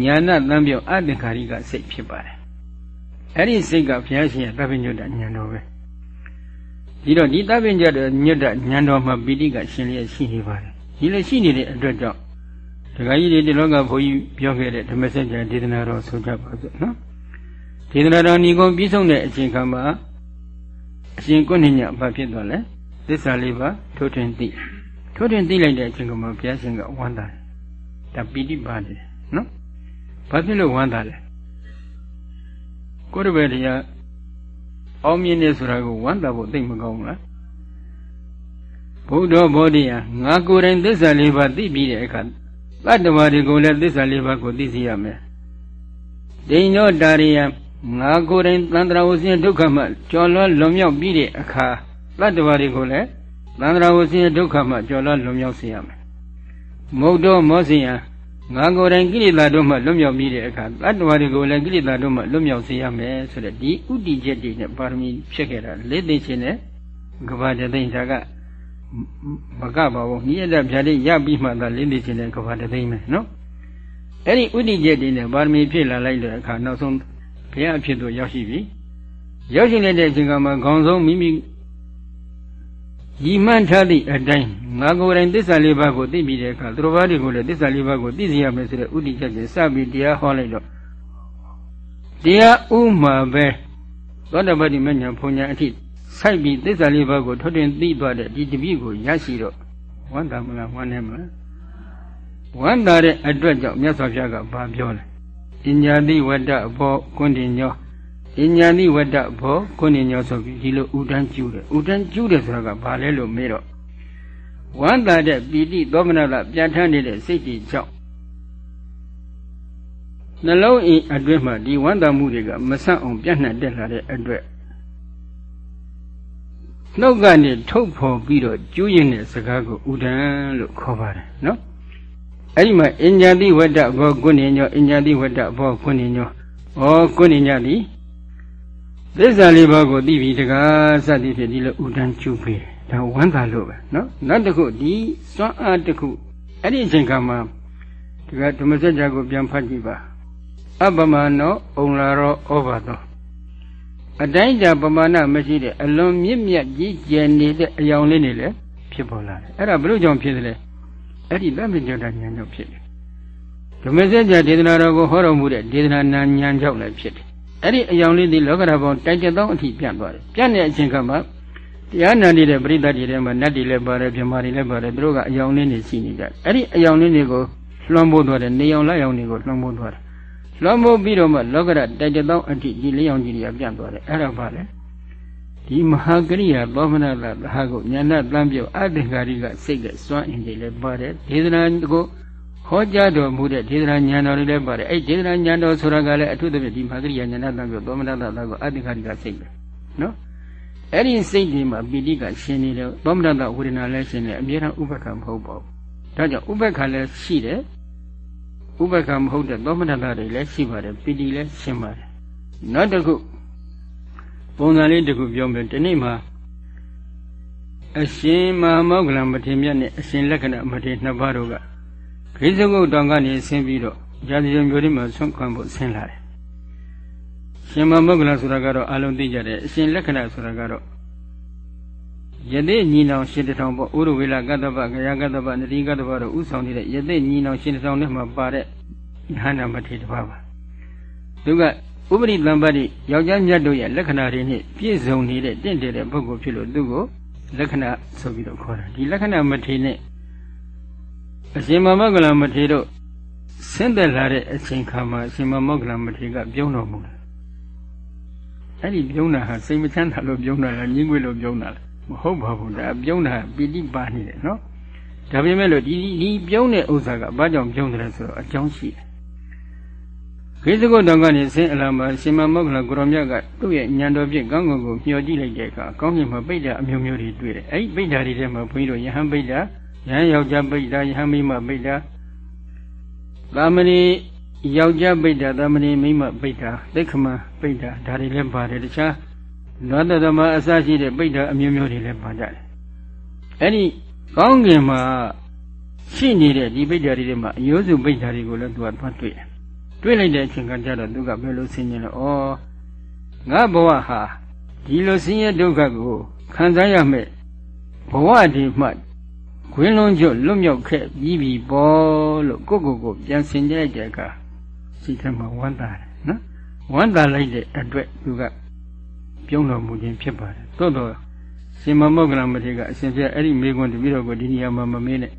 ညာဏတံပြောအတ္တခါရိကစိတ်ဖြစ်ပါတယ်အဲ့ဒီစိတ်ကဘုရားရှင်ရဲ့တပ်ပညုတဉာဏ်တော်ပဲဒီတော့ဒီတပ်ပညုတညုတဉာဏ်တော်မှာပိဋိကရှင်လျက်ရှိနေပါတယ်ဒီလိုရှိနေတဲ့အတွက်ကြောင့်ဒကာကြီးတွေဒီလောကဘုန်းကြီးပြောခဲ့တဲ့ဓမ္မစကြာဒေသနာတော်ဆိုကြပါစို့နော် ဒေသနာတော်ညီကုံပြီးဆုံးတဲ့အချိန်ခါမှာအရှင်ကုဏ္ဏညဘာဖြစ်သွားလဲသစ္စာလေးပါထိုးထွင်းသိထိုးထွင်းသိလိုက်တဲ့အချိန်ကမှဘုရားရှင်ကဝမ်းသာတယ်ဒါပီတိပါတယ်နော်ဘာဖြစ်လို့ဝမ်းသာလဲကိုရဘယ်တရားအောင်မြင်နေဆိုတာကိုဝမ်းသာဖို့သိမကောင်းဘူးလားဘုဒ္ဓဘောဓိယငါကိုယ်တိုင်သစ္စာလေးပါသိပြီးတဲ့အခါတတ္တဝါတွေကိုလည်းသစ္စာလေးပါးကိုသိစေရမယ်ဒိညောတာရိယ ငါကိုယ်တိုင်သန္တရာဝဆင်းဒုက္ခမှကြော်လွှလွန်မြောက်ပြီးတဲ့အခါတတ္တဝါတွေကိုလည်းသန္တရာဝဆင်းဒုက္ခမှကြော်လွှလွန်မြောက်စေရမယ်မုတ်တော်မောစင်ယငါကိုယ်တိုင်ကိလေသာတို့မှလွတ်မြောက်ပြီးတဲ့အခါတတ္တဝါတွေကိုလည်းကိလေသာတို့မှလွတ်မြောက်စေရမယ်ဆိုတဲ့ဒီဥတည်ချက်တွေနဲ့ပါရမီဖြစ်ခဲ့တာလေးသိချင်းနဲ့ကဘာတသိန်းဓာကမကပါဘူးနိယတဗျာတိရပြီးမှသာလင်းနေခြင်းတဲ့ကဘာတသိမ့်မယ်နော်အဲ့ဒီဥဒိကျက်တွေနဲ့ပါရမီဖြည့်လာလိုက်တဲ့အခါနောက်ဆုံး ဘုရားအဖြစ်သို့ရောက်ရှိပြီရောက်ရှိနေတဲ့အချိန်ကမှခေါင်းဆုံးမိမိညီမှန်းထားသည့်အတိုင်းငါကိုယ်တိုင်သစ္စာလေးပါးကိုသိပြီးတဲ့အခါသူတော်ဘာတွေကိုလည်းသစ္စာလေးပါးကိုသိစေရမယ်ဆိုတဲ့ဥဒိကျက်ကိုစပြီးတရားဟောလိုက်တော့တရားဥမှာပဲသောတပတိမညာဘုံညာအထိစိုက်ပြီးသစ္စာလေးပါးကိုထုတ်တင်သိသွားတဲ့ဒီတပည့်ကိုရရှိတော့ဝမ်းသာမလားဝမ်းနေမလားဝမ်းသာတဲ့အတွက်ကြောင့်မြတ်စွာဘုရားကဘာပြောလဲ ပညာတိဝတ္တဘောကွန်းတင်ညောပညာတိဝတ္တဘောကွန်းတင်ညောဆိုပြီးဒီလိုဥဒန်းကျူးတယ်ဥဒန်းကျူးတယ်ဆိုတာကဘာလဲလို့မေးတော့ဝမ်းသာတဲ့ပီတိသောမနလပြဋ္ဌာန်းနေတဲ့စိတ်တွေကြောင့်နှလုံးအိမ်အတွင်းမှာဒီဝမ်းသာမှုတွေကမဆန့်အောင်ပြန့်နှံ့တက်လာတဲ့အတွက်နှုတ်ကနေထုတ်ဖော်ပြီးတော့ကျူးရင်တဲ့စကားကိုဥဒံလို့ခေါ်ပါတယ်နော် အဲ့ဒီမှာအညာတိဝတ္တဘောကုဏ္ဏညောအညာတိဝတ္တဘောကုဏ္ဏညောဩကုဏ္ဏညတိသစ္စာလေးပါးကိုသိပြီတကားစသည်ဖြင့်ဒီလိုဥဒံကျူးပြီဒါဝမ်းသာလို့ပဲနော်နောက်တစ်ခုဒီစွမ်းအားတစ်ခုအဲ့ဒီအချိန်ကမှဒီကဓမ္မစကြာကိုပြန်ဖတ်ကြည့်ပါအပမနောအုံလာရောဩဘာသောအတိုင်းကြပမာဏမရှိတဲ့အလွန်မြင့်မြတ်ကြီးကျယ်နေတဲ့အယောင်လေးတွေလည်းဖြစ်ပေါ်လာတယ်အဲ့ဒါဘလို့ကြောင့်ဖြစ်သလဲ အဲ့ဒီသမ္ပညောတဉာဏ်ကြောင့်ဖြစ်တယ်ဓမ္မစကြာဒေသနာတော်ကိုဟောတော်မူတဲ့ဒေသနာနာဉာဏ်ကြောင့်လည်းဖြစ်တယ်အဲ့ဒီအယောင်လေးဒီလောကဓာတ်ပေါင်းတိုက်ကြသောအထိပြန့်သွားတယ်ပြန့်တဲ့အချိန်ကမှတရားနာနေတဲ့ပရိသတ်တွေထဲမှာနတ်တွေလည်းပါတယ်ပြမာတွေလည်းပါတယ်သူတို့ကအယောင်လေးတွေရှိနေကြတယ်အဲ့ဒီအယောင်လေးတွေကိုလွှမ်းမိုးသွားတယ်နေအောင်လက်အောင်တွေကိုလွှမ်းမိုးသွားတယ်လွှမ်းမိုးပြီးတော့မှလောကရတိုက်တသောအထိဒီလေးအောင်ကြီးတွေကပြန့်သွားတယ်အဲ့ဒါပါလေ ဒီမဟာကရိယာသောမနလသဟကိုညာဏတံပြောအတ္တဂါရိကစိတ်ကစွမ်းအင်တွေလည်းပါတယ်ဒေသနာကိုဟောကြားတော်မူတဲ့ဒေသနာဉာဏ်တော်တွေလည်းပါတယ်အဲ့ဒေသနာဉာဏ်တော်ဆိုတာကလည်းအထုသဖြင့်ဒီမဟာကရိယာညာဏတံပြောသောမနလသကိုအတ္တဂါရိကစိတ်ပဲနော်အဲ့ဒီစိတ်တွေမှာပိဋိကရှင်နေတယ်သောမတတဝေဒနာလည်းရှင်နေအမြဲတမ်းဥပက္ခမဟုတ်ပါဘူးဒါကြောင့်ဥပက္ခလည်းရှိတယ်ဥပက္ခမဟုတ်တဲ့သောမတတတွေလည်းရှိပါတယ်ပိဋိလည်းရှင်ပါတယ်နောက်တစ်ခု ပုံစံလေးတစ်ခုပြောမယ်ဒီနေ့မှာအရှင်မဟာမောဂလမထေရမြတ်နဲ့အရှင်လက္ခဏာမထေရနှစ်ပါးတို့ကခိစကုတ်တောင်ကနေဆင်းပြီးတော့ရာဇယမျိုးတွေမှာဆွန့်ခွန်ဖို့ဆင်းလာတယ်ရှင်မမောဂလဆိုတာကတော့အလုံးသိကြတယ်အရှင်လက္ခဏာဆိုတာကတော့ယသိညီနောင်ရှင်တထောင်ပေါ့ဥရဝေလကတ္တပခရကတ္တပနတိကတ္တပတို့ဥဆောင်နေတဲ့ယသိညီနောင်ရှင်တထောင်နဲ့မှပါတဲ့ယဟန္တာမထေရတစ်ပါးပါသူက ဥပရိသံပါတိယောက်ျားမြတ်တို့ရဲ့လက္ခဏာတွေနဲ့ပြည့်စုံနေတဲ့တင့်တယ်တဲ့ပုဂ္ဂိုလ်ဖြစ်လို့သူ့ကိုလက္ခဏာဆိုပြီးတော့ခေါ်တာဒီလက္ခဏာမထေနဲ့အရှင်မမောဂလမထေတို့ဆင်းသက်လာတဲ့အချိန်ခါမှာအရှင်မမောဂလမထေကပြုံးတော်မူတယ်အဲ့ဒီပြုံးတာဟာစိတ်မချမ်းသာလို့ပြုံးတာလားညှင်းခွေလို့ပြုံးတာလားမဟုတ်ပါဘူးဒါပြုံးတာပီတိပါနေတယ်နော်ဒါပေမဲ့လို့ဒီဒီပြုံးတဲ့ဥစ္စာကဘာကြောင့်ပြုံးတယ်ဆိုတော့အကြောင်းရှိတယ် ခေသကုတ်တောင်ကနေဆင်းအလာမှာရှင်မမောဂလကိုရောမြတ်ကသူ့ရဲ့ညံတော်ဖြင့်ကောင်းကင်ကိုမျှော်ကြည့်လိုက်တဲ့အခါကောင်းကင်မှာပိဋကအမျိုးမျိုးတွေတွေ့တယ်အဲ့ဒီပိဋတွေထဲမှာဘုန်းကြီးတို့ယဟန်ပိဋယဟန်ယောက်ျားပိဋယဟန်မိမပိဋသာမဏေယောက်ျားပိဋသာမဏေမိမပိဋသိက္ခမပိဋဒါတွေလည်းပါတယ်တခြားလောတသမအစရှိတဲ့ပိဋအမျိုးမျိုးတွေလည်းပါကြတယ်အဲ့ဒီကောင်းကင်မှာရှိနေတဲ့ဒီပိဋတွေထဲမှာအယိုးစုပိဋတွေကိုလည်းသူကသွားတွေ့တယ် တွေ့လိုက်တဲ့အချိန်ကကြတော့သူကဘယ်လိုဆင်းရဲလဲဩငါဘဝဟာဒီလိုဆင်းရဲဒုက္ခကိုခံစားရမယ်ဘဝဒီမှခွင်းလုံးကျွတ်လွတ်မြောက်ခဲ့ပြီးပြီပေါ့လို့ကိုကိုကိုပြန်ဆင်ကြလိုက်တဲ့အခါစိတ်ထဲမှာဝမ်းသာတယ်နော်ဝမ်းသာလိုက်တဲ့အတွက်သူကပြုံးတော်မူခြင်းဖြစ်ပါတယ်သို့တော့ရှင်မမောဂလမထေရကအရှင်ပြအဲ့ဒီမိကွန်းတပည့်တော်ကိုဒီနေရာမှာမမေးနဲ့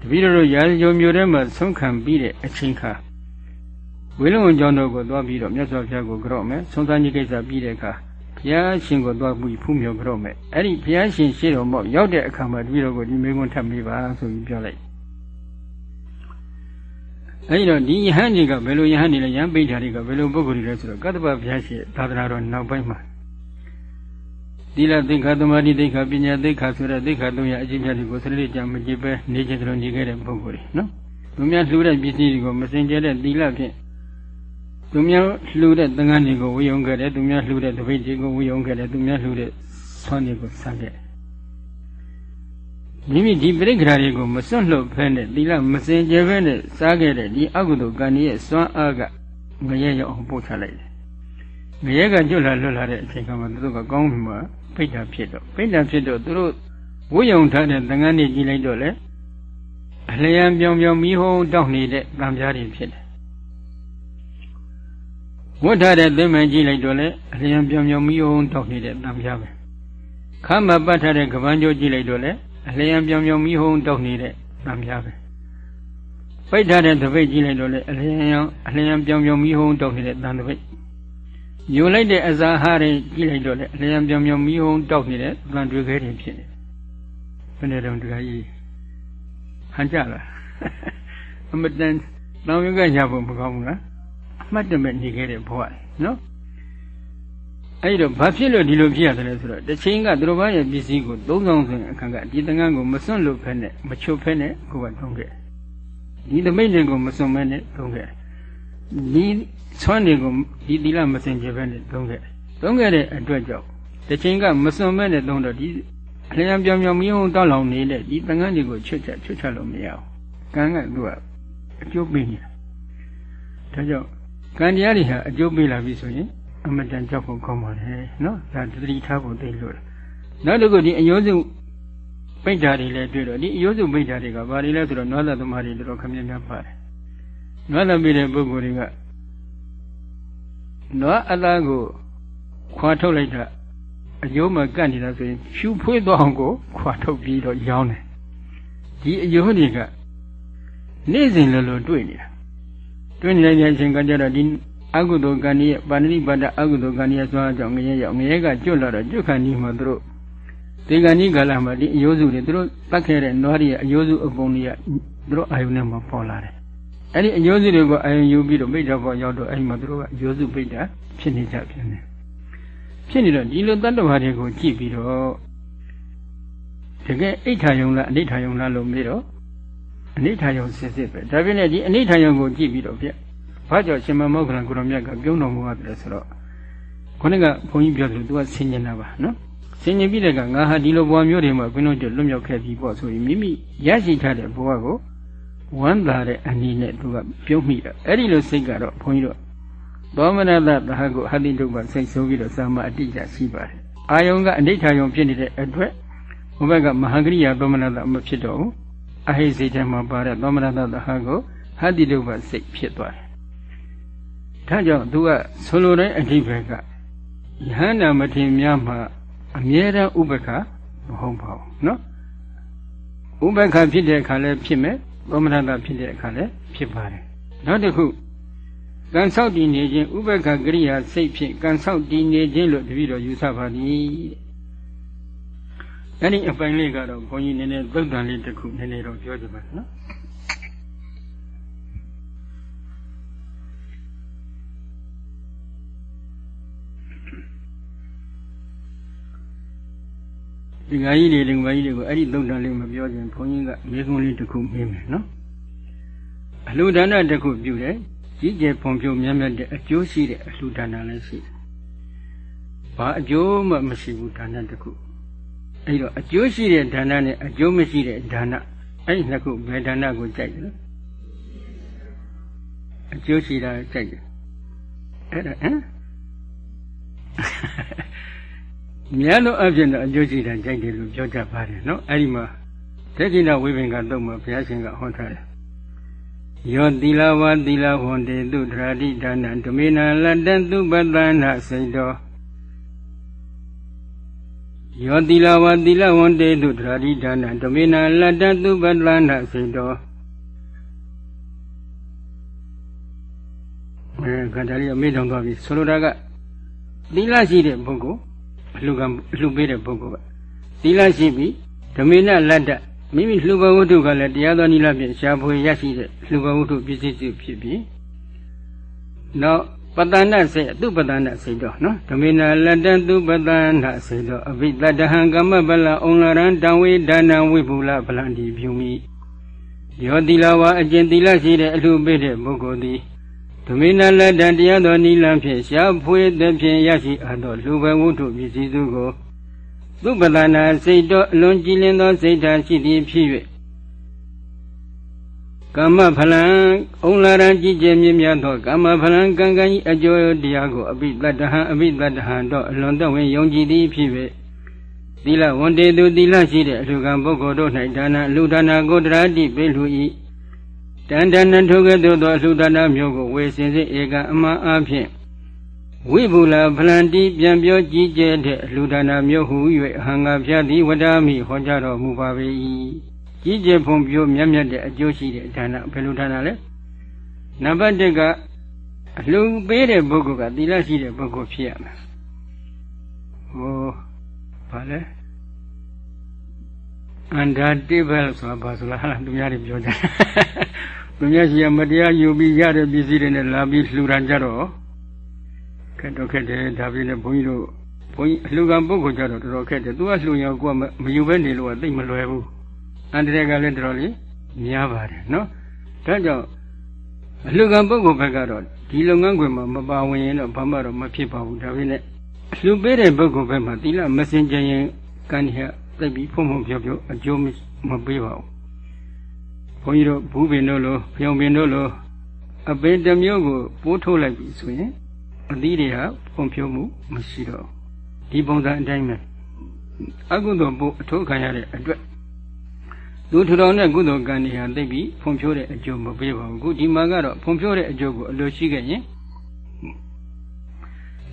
တပည့်တော်ရာဇဂိုမျိုးထဲမှာဆုံးခံပြီးတဲ့အချိန်ခါ ဝေလုံကျောင်းတော်ကိုသွားပြီးတော့မြတ်စွာဘုရားကိုကြော့မယ်ဆုံးသားကြီးကိစ္စပြီးတဲ့အခါဘုရားရှင်ကိုသွားပြီးဖူးမြော်ကြော့မယ်အဲ့ဒီဘုရားရှင်ရှေ့တော်မောက်ရောက်တဲ့အခါမှာတပည့်တော်ကိုဒီမိကွန်းထပ်မေးပါဆိုပြီးပြောလိုက်အဲဒီတော့ဒီယဟန်တွေကဘယ်လိုယဟန်တွေလဲယဟန်ပိဋ္ဌာတွေကဘယ်လိုပုဂ္ဂိုလ်တွေလဲဆိုတော့ကတ္တပဘုရားရှင်သာသနာတော်နောက်ပိုင်းမှာသီလသိက္ခာသမာဓိသိက္ခာပညာသိက္ခာဆိုတဲ့သိက္ခာသုံးရအကျင့်ပြတွေကိုစနစ်ကြမကြည့်ပဲနေကြတယ်လို့နေခဲ့တဲ့ပုဂ္ဂိုလ်တွေနော်သူများလှူတဲ့ပစ္စည်းတွေကိုမစင်ကြဲတဲ့သီလဖြင့် သူများလှူတဲ့သံဃာတွေကိုဝေယုံခဲ့တယ်သူများလှူတဲ့တပိတ်တွေကိုဝေယုံခဲ့တယ်သူများလှူတဲ့ဆွမ်းတွေကိုဆန်းခဲ့မိမိဒီပြိက္ခရာတွေကိုမစွန့်လွတ်ဖဲနဲ့သီလမစင်ကြဲဖဲနဲ့စားခဲ့တဲ့ဒီအကုသိုလ်ကံရဲ့စွမ်းအားကငရဲရောက်အောင်ပို့ချလိုက်တယ်ငရဲကကျွတ်လာလွတ်လာတဲ့အချိန်ကမှသူတို့ကကောင်းပြီမှာပိဋကဖြစ်တော့ပိဋကဖြစ်တော့သူတို့ဝိယုံထားတဲ့သံဃာနေကြည့်လိုက်တော့လေအလျံပြောင်ပြောင်မိဟုံးတောက်နေတဲ့တံပြားတွေဖြစ်တယ် ဝတ်ထားတဲ့သင်္မန်ကြည့်လိုက်တော့လေအလျံပြောင်ပြောင်မိဟုံးတောက်နေတဲ့တံပြားပဲခမ်းမပတ်ထားတဲ့ကပန်းကျိုးကြည့်လိုက်တော့လေအလျံပြောင်ပြောင်မိဟုံးတောက်နေတဲ့တံပြားပဲပိတ်ထားတဲ့တပိတ်ကြည့်လိုက်တော့လေအလျံအလျံပြောင်ပြောင်မိဟုံးတောက်နေတဲ့တံတပိတ်ညိုလိုက်တဲ့အစာဟာတွေကြည့်လိုက်တော့လေအလျံပြောင်ပြောင်မိဟုံးတောက်နေတဲ့တန်တွေခဲတွေဖြစ်နေဘယ်နဲ့တော့တခါကြီးဟန်ကြလားအမတန်တောင်းရကညာဖို့မကောင်းဘူးလားအ မှတ်တမဲ့နေခဲ့တဲ့ဘဝနော်အဲ့တော့ဘာဖြစ်လို့ဒီလိုဖြစ်ရတယ်လဲဆိုတော့တစ်ချိန်ကသူတို့ဘာရဲ့ပစ္စည်းကိုသုံးဆောင်ဆိုရင်အခါကဒီတန်ခါကိုမစွန့်လို့ဖက်နဲ့မချုပ်ဖက်နဲ့ကိုကထုံးခဲ့ဒီသမိတ်တွေကိုမစွန့်မဲနဲ့ထုံးခဲ့ဒီဆွမ်းတွေကိုဒီသီလမစင်ကြဘဲနဲ့ထုံးခဲ့ထုံးခဲ့တဲ့အတွက်ကြောင့်တစ်ချိန်ကမစွန့်မဲနဲ့ထုံးတော့ဒီအလျံပြောင်ပြောင်မီးဟုံတောက်လောင်နေတဲ့ဒီတန်ခါတွေကိုချွတ်ချက်ချွတ်ချက်လို့မရဘူးကံကသူကအကျိုးပေးနေတာဒါကြောင့် ကံတရားတွေဟာအကျိုးပေးလာပြီဆိုရင်အမတန်ကြောက်ဖို့ကောင်းပါတယ်နော်ဒါတတိထားဖို့သိလို့နောက်တစ်ခုဒီအယောစုပိဋ္ဌာတွေလည်းတွေ့တော့ဒီအယောစုပိဋ္ဌာတွေကဘာတွေလဲဆိုတော့နွားသက်သမားတွေတော်တော်ခမင်းများပါတယ်နွားသက်ပြီးတဲ့ပုဂ္ဂိုလ်တွေကနွားအသားကိုခွာထုတ်လိုက်တာအယိုးမှာကတ်နေတာဆိုရင်ဖြူဖွေးသွားအောင်ကိုခွာထုတ်ပြီးတော့ရောင်းတယ်ဒီအယိုးတွေကနေ့စဉ်လိုလိုတွေ့နေတာ တွေ့နေတဲ့အချိန်ကကြတော့ဒီအကုသိုလ်ကံရဲ့ပါဏိပါဒအကုသိုလ်ကံရဲ့သွားကြောင့်ငရဲရောက်ငရဲကကျွတ်လာတော့ကျွတ်ခဏီမှာသူတို့ဒီကံဤကာလမှာဒီအယိုးစုတွေသူတို့တတ်ခဲ့တဲ့နွားတွေရဲ့အယိုးစုအပုံတွေကသူတို့အာယုန်နဲ့မှာပေါ်လာတယ်အဲ့ဒီအယိုးစုတွေကိုအာယုန်ယူပြီးတော့မိတ်တော်ပေါ်ရောက်တော့အဲ့ဒီမှာသူတို့ကအယိုးစုပိတ်တာဖြစ်နေကြဖြစ်နေဖြဖြစ်နေတော့ဒီလိုတတ္တဝါတွေကိုကြည့်ပြီးတော့တကယ်အိဋ္ဌာယုံလားအနိဋ္ဌာယုံလားလို့မေးတော့ အနိဋ္ဌာယုံစစ်စစ်ပဲဒါပြင်လည်းဒီအနိဋ္ဌာယုံကိုကြည့်ပြီးတော့ဗျဘာကြောင့်ရှင်မမောက္ခလန်ကိုရောမြတ်ကပြုံးတော်မူရတယ်ဆိုတော့ခေါင်းကဘုန်းကြီးပြောတယ်သူကဆင်ញင်တာပါနော်ဆင်ញင်ပြီးတဲ့ကငါဟာဒီလိုဘဝမျိုးတွေမှာဘုန်းတော်ကျလွတ်မြောက်ခဲ့ပြီပေါ့ဆိုရင်မိမိရရှိထားတဲ့ဘဝကိုဝမ်းသာတဲ့အနေနဲ့သူကပြုံးမိတာအဲ့ဒီလိုစိတ်ကတော့ဘုန်းကြီးတို့သောမနတသဟကိုဟတိတုပ္ပစိတ်ဆိုးပြီးတော့သာမအတိတ်ရှိပါတယ်အာယုံကအနိဋ္ဌာယုံဖြစ်နေတဲ့အတွက်ဘုဘကမဟာကရိယာသောမနတမဖြစ်တော့ဘူး အဟိစိတ်ထဲမှာပါတဲ့သောမရတသဟကိုဟတ္တိတုပ္ပစိတ်ဖြစ်သွားတယ်။ဒါကြောင့်သူကဆိုလိုတဲ့အဓိပ္ပာယ်ကယဟန္တာမထေရများမှာအမြဲတမ်းဥပ္ပခမဟုတ်ပါဘူးနော်။ဥပ္ပခဖြစ်တဲ့အခါလည်းဖြစ်မယ်သောမရတဖြစ်တဲ့အခါလည်းဖြစ်ပါတယ်။နောက်တစ်ခုကံဆောက်တည်နေခြင်းဥပ္ပခကရိယာစိတ်ဖြင့်ကံဆောက်တည်နေခြင်းလို့တပည့်တော်ယူဆပါသည် အဲ့ဒီအပိုင်းလေးကတော့ဘုန်းကြီးနည်းနည်းသုတ်တန်လေးတစ်ခုနည်းနည်းတော့ပြောကြပါနော်ဒီငါကြီးတွေဒီငါကြီးတွေကိုအဲ့ဒီသုတ်တန်လေးမပြောခြင်းဘုန်းကြီးကမေကုံးလေးတစ်ခုမေးမယ်နော်အလှူဒါနတစ်ခုပြုတယ်ကြီးကျယ်ဖွံ့ဖြိုးမြတ်မြတ်တဲ့အကျိုးရှိတဲ့အလှူဒါနလည်းရှိတယ်။ဘာအကျိုးမှမရှိဘူးဒါနတစ်ခု။ အဲ့တော့အကျိုးရှိတဲ့ဒါနနဲ့အကျိုးမရှိတဲ့ဒါနအဲ့ဒီနှစ်ခုဘယ်ဒါနကိုကြိုက်တယ်။အကျိုးရှိတာကြိုက်တယ်။အဲ့ဒါဟမ်မြတ်လို့အပြင်တော့အကျိုးရှိတာကြိုက်တယ်လို့ပြောကြပါတယ်နော်။အဲ့ဒီမှာသေကိနဝိပင်ကတော့ဘုရားရှင်ကဟောထားတယ်ယောသီလဝသီလဝန္တေတုဒရာတိဒါနဓမေနလတ္တသုပတနာစိတ်တော် ယောသီလဝသီလဝန္တေတုဒရာတိဒါနဓမေနလတ္တသုပတနာစိတ်တော်အဲခန္ဓာလေးအမေ့တောင်သွားပြီဆိုလိုတာကသီလရှိတဲ့ပုဂ္ဂိုလ်အလှကအလှပေးတဲ့ပုဂ္ဂိုလ်ကသီလရှိပြီဓမေနလတ္တမိမိလှူပဝတ္ထုကလည်းတရားတော်နိလဖြင့်ရှားဖွေရရှိတဲ့လှူပဝတ္ထုပစ္စည်းစုဖြစ်ပြီးနောက် ပတ္တနာစေအတုပတ္တနာစေတော့နော်ဓမေနလတ္တတုပတ္တနာစေတော့အဘိတတဟံကမ္မပလအုံလရံတံဝေဒါနဝိပုလဗလံဒီပြုမိယောတိလဝအကျင့်တိလရှိတဲ့အလှပေးတဲ့ပုဂ္ဂိုလ်သည်ဓမေနလတ္တတရားတော်နိလဖြင့်ရှားဖွေတဲ့ဖြင့်ရရှိအပ်သောလှူပဝတ္ထုပစ္စည်းစုကိုသုပဒနာစိတ်တော်အလွန်ကြည်လင်သောစိတ်ဓာတ်ရှိသည်ဖြစ်၍ ကမ္မဖလံအုံလာရန်ကြည်ကျယ်မြင့်မြတ်သောကမ္မဖလံကံကံဤအကျိုးတရားကိုအပိတတဟံအပိတတဟံတော့အလွန်တော်ဝင်ယုံကြည်သည်ဖြစ်၍သီလဝန်တေသူသီလရှိတဲ့အလှကံပုဂ္ဂိုလ်တို့၌ဒါနလူဒါနာကိုတရာတိပိလူဤတန်တန်နထုကဲ့သို့သောအလှဒါနမျိုးကိုဝေစင်စစ်ဧကအမှန်အဖြစ်ဝိဘူလဖလန်တိပြန်ပြောကြည်ကျဲတဲ့အလှဒါနာမျိုးဟု၍အဟံငါဖြတ်သည်ဝဒာမိဟောကြားတော်မူပါပေ၏ ကြီးကျယ်ဖွံ့ဖြိုးမြတ်မြတ်တဲ့အကျိုးရှိတဲ့ဒါနဘယ်လိုဒါနလဲနံပါတ်1ကအလှပေးတဲ့ပုဂ္ဂိုလ်ကသီလရှိတဲ့ပုဂ္ဂိုလ်ဖြစ်ရမယ်ဟောဘာလဲအန္တာတိဘယ်ဆိုတာဘာဆိုလားဟာသူများတွေပြောကြတယ်သူများရှိရမတရားယူပြီးရတဲ့ပစ္စည်းတွေနဲ့လာပြီးလှူဒါန်းကြတော့ခက်တော့ခက်တယ်ဒါပြင်းနဲ့ဘုန်းကြီးတို့ဘုန်းကြီးအလှူကံပုဂ္ဂိုလ်ကြတော့တော်တော်ခက်တယ်သူကလှူရင်ကိုကမယူဘဲနေလို့ကသိမလွယ်ဘူး အန္တရာယ်ကလည်းတော်တော်လေးများပါတယ်နော်ဒါကြောင့်အလှူကံပုဂ္ဂိုလ်ဘက်ကတော့ဒီလုပ်ငန်းခွင်မှာမပါဝင်ရင်တော့ဘာမှတော့မဖြစ်ပါဘူးဒါပြင်းနဲ့အလှူပေးတဲ့ပုဂ္ဂိုလ်ဘက်မှာသီလမစင်ကြရင်ကံရသိပြီးဖုံဖုံပြောပြောအကျိုးမပေးပါဘူးဘုန်းကြီးတို့ဘူးပင်တို့လိုဖျောင်ပင်တို့လိုအပင်တစ်မျိုးကိုပိုးထုတ်လိုက်ပြီဆိုရင်အသီးတွေဟာဖွံ့ဖြိုးမှုမရှိတော့ဒီပုံစံအတိုင်းပဲအကုသိုလ်ပို့အထိုးခံရတဲ့အတွက် လူထူထောင်တဲ့ကုသိုလ်ကံတွေဟာသိပြီးဖွံ့ဖြိုးတဲ့အကျိုးမပေးပါဘူးခုဒီမှာကတော့ဖွံ့ဖြိုးတဲ့အကျိုးကိုအလိုရှိခဲ့ရင်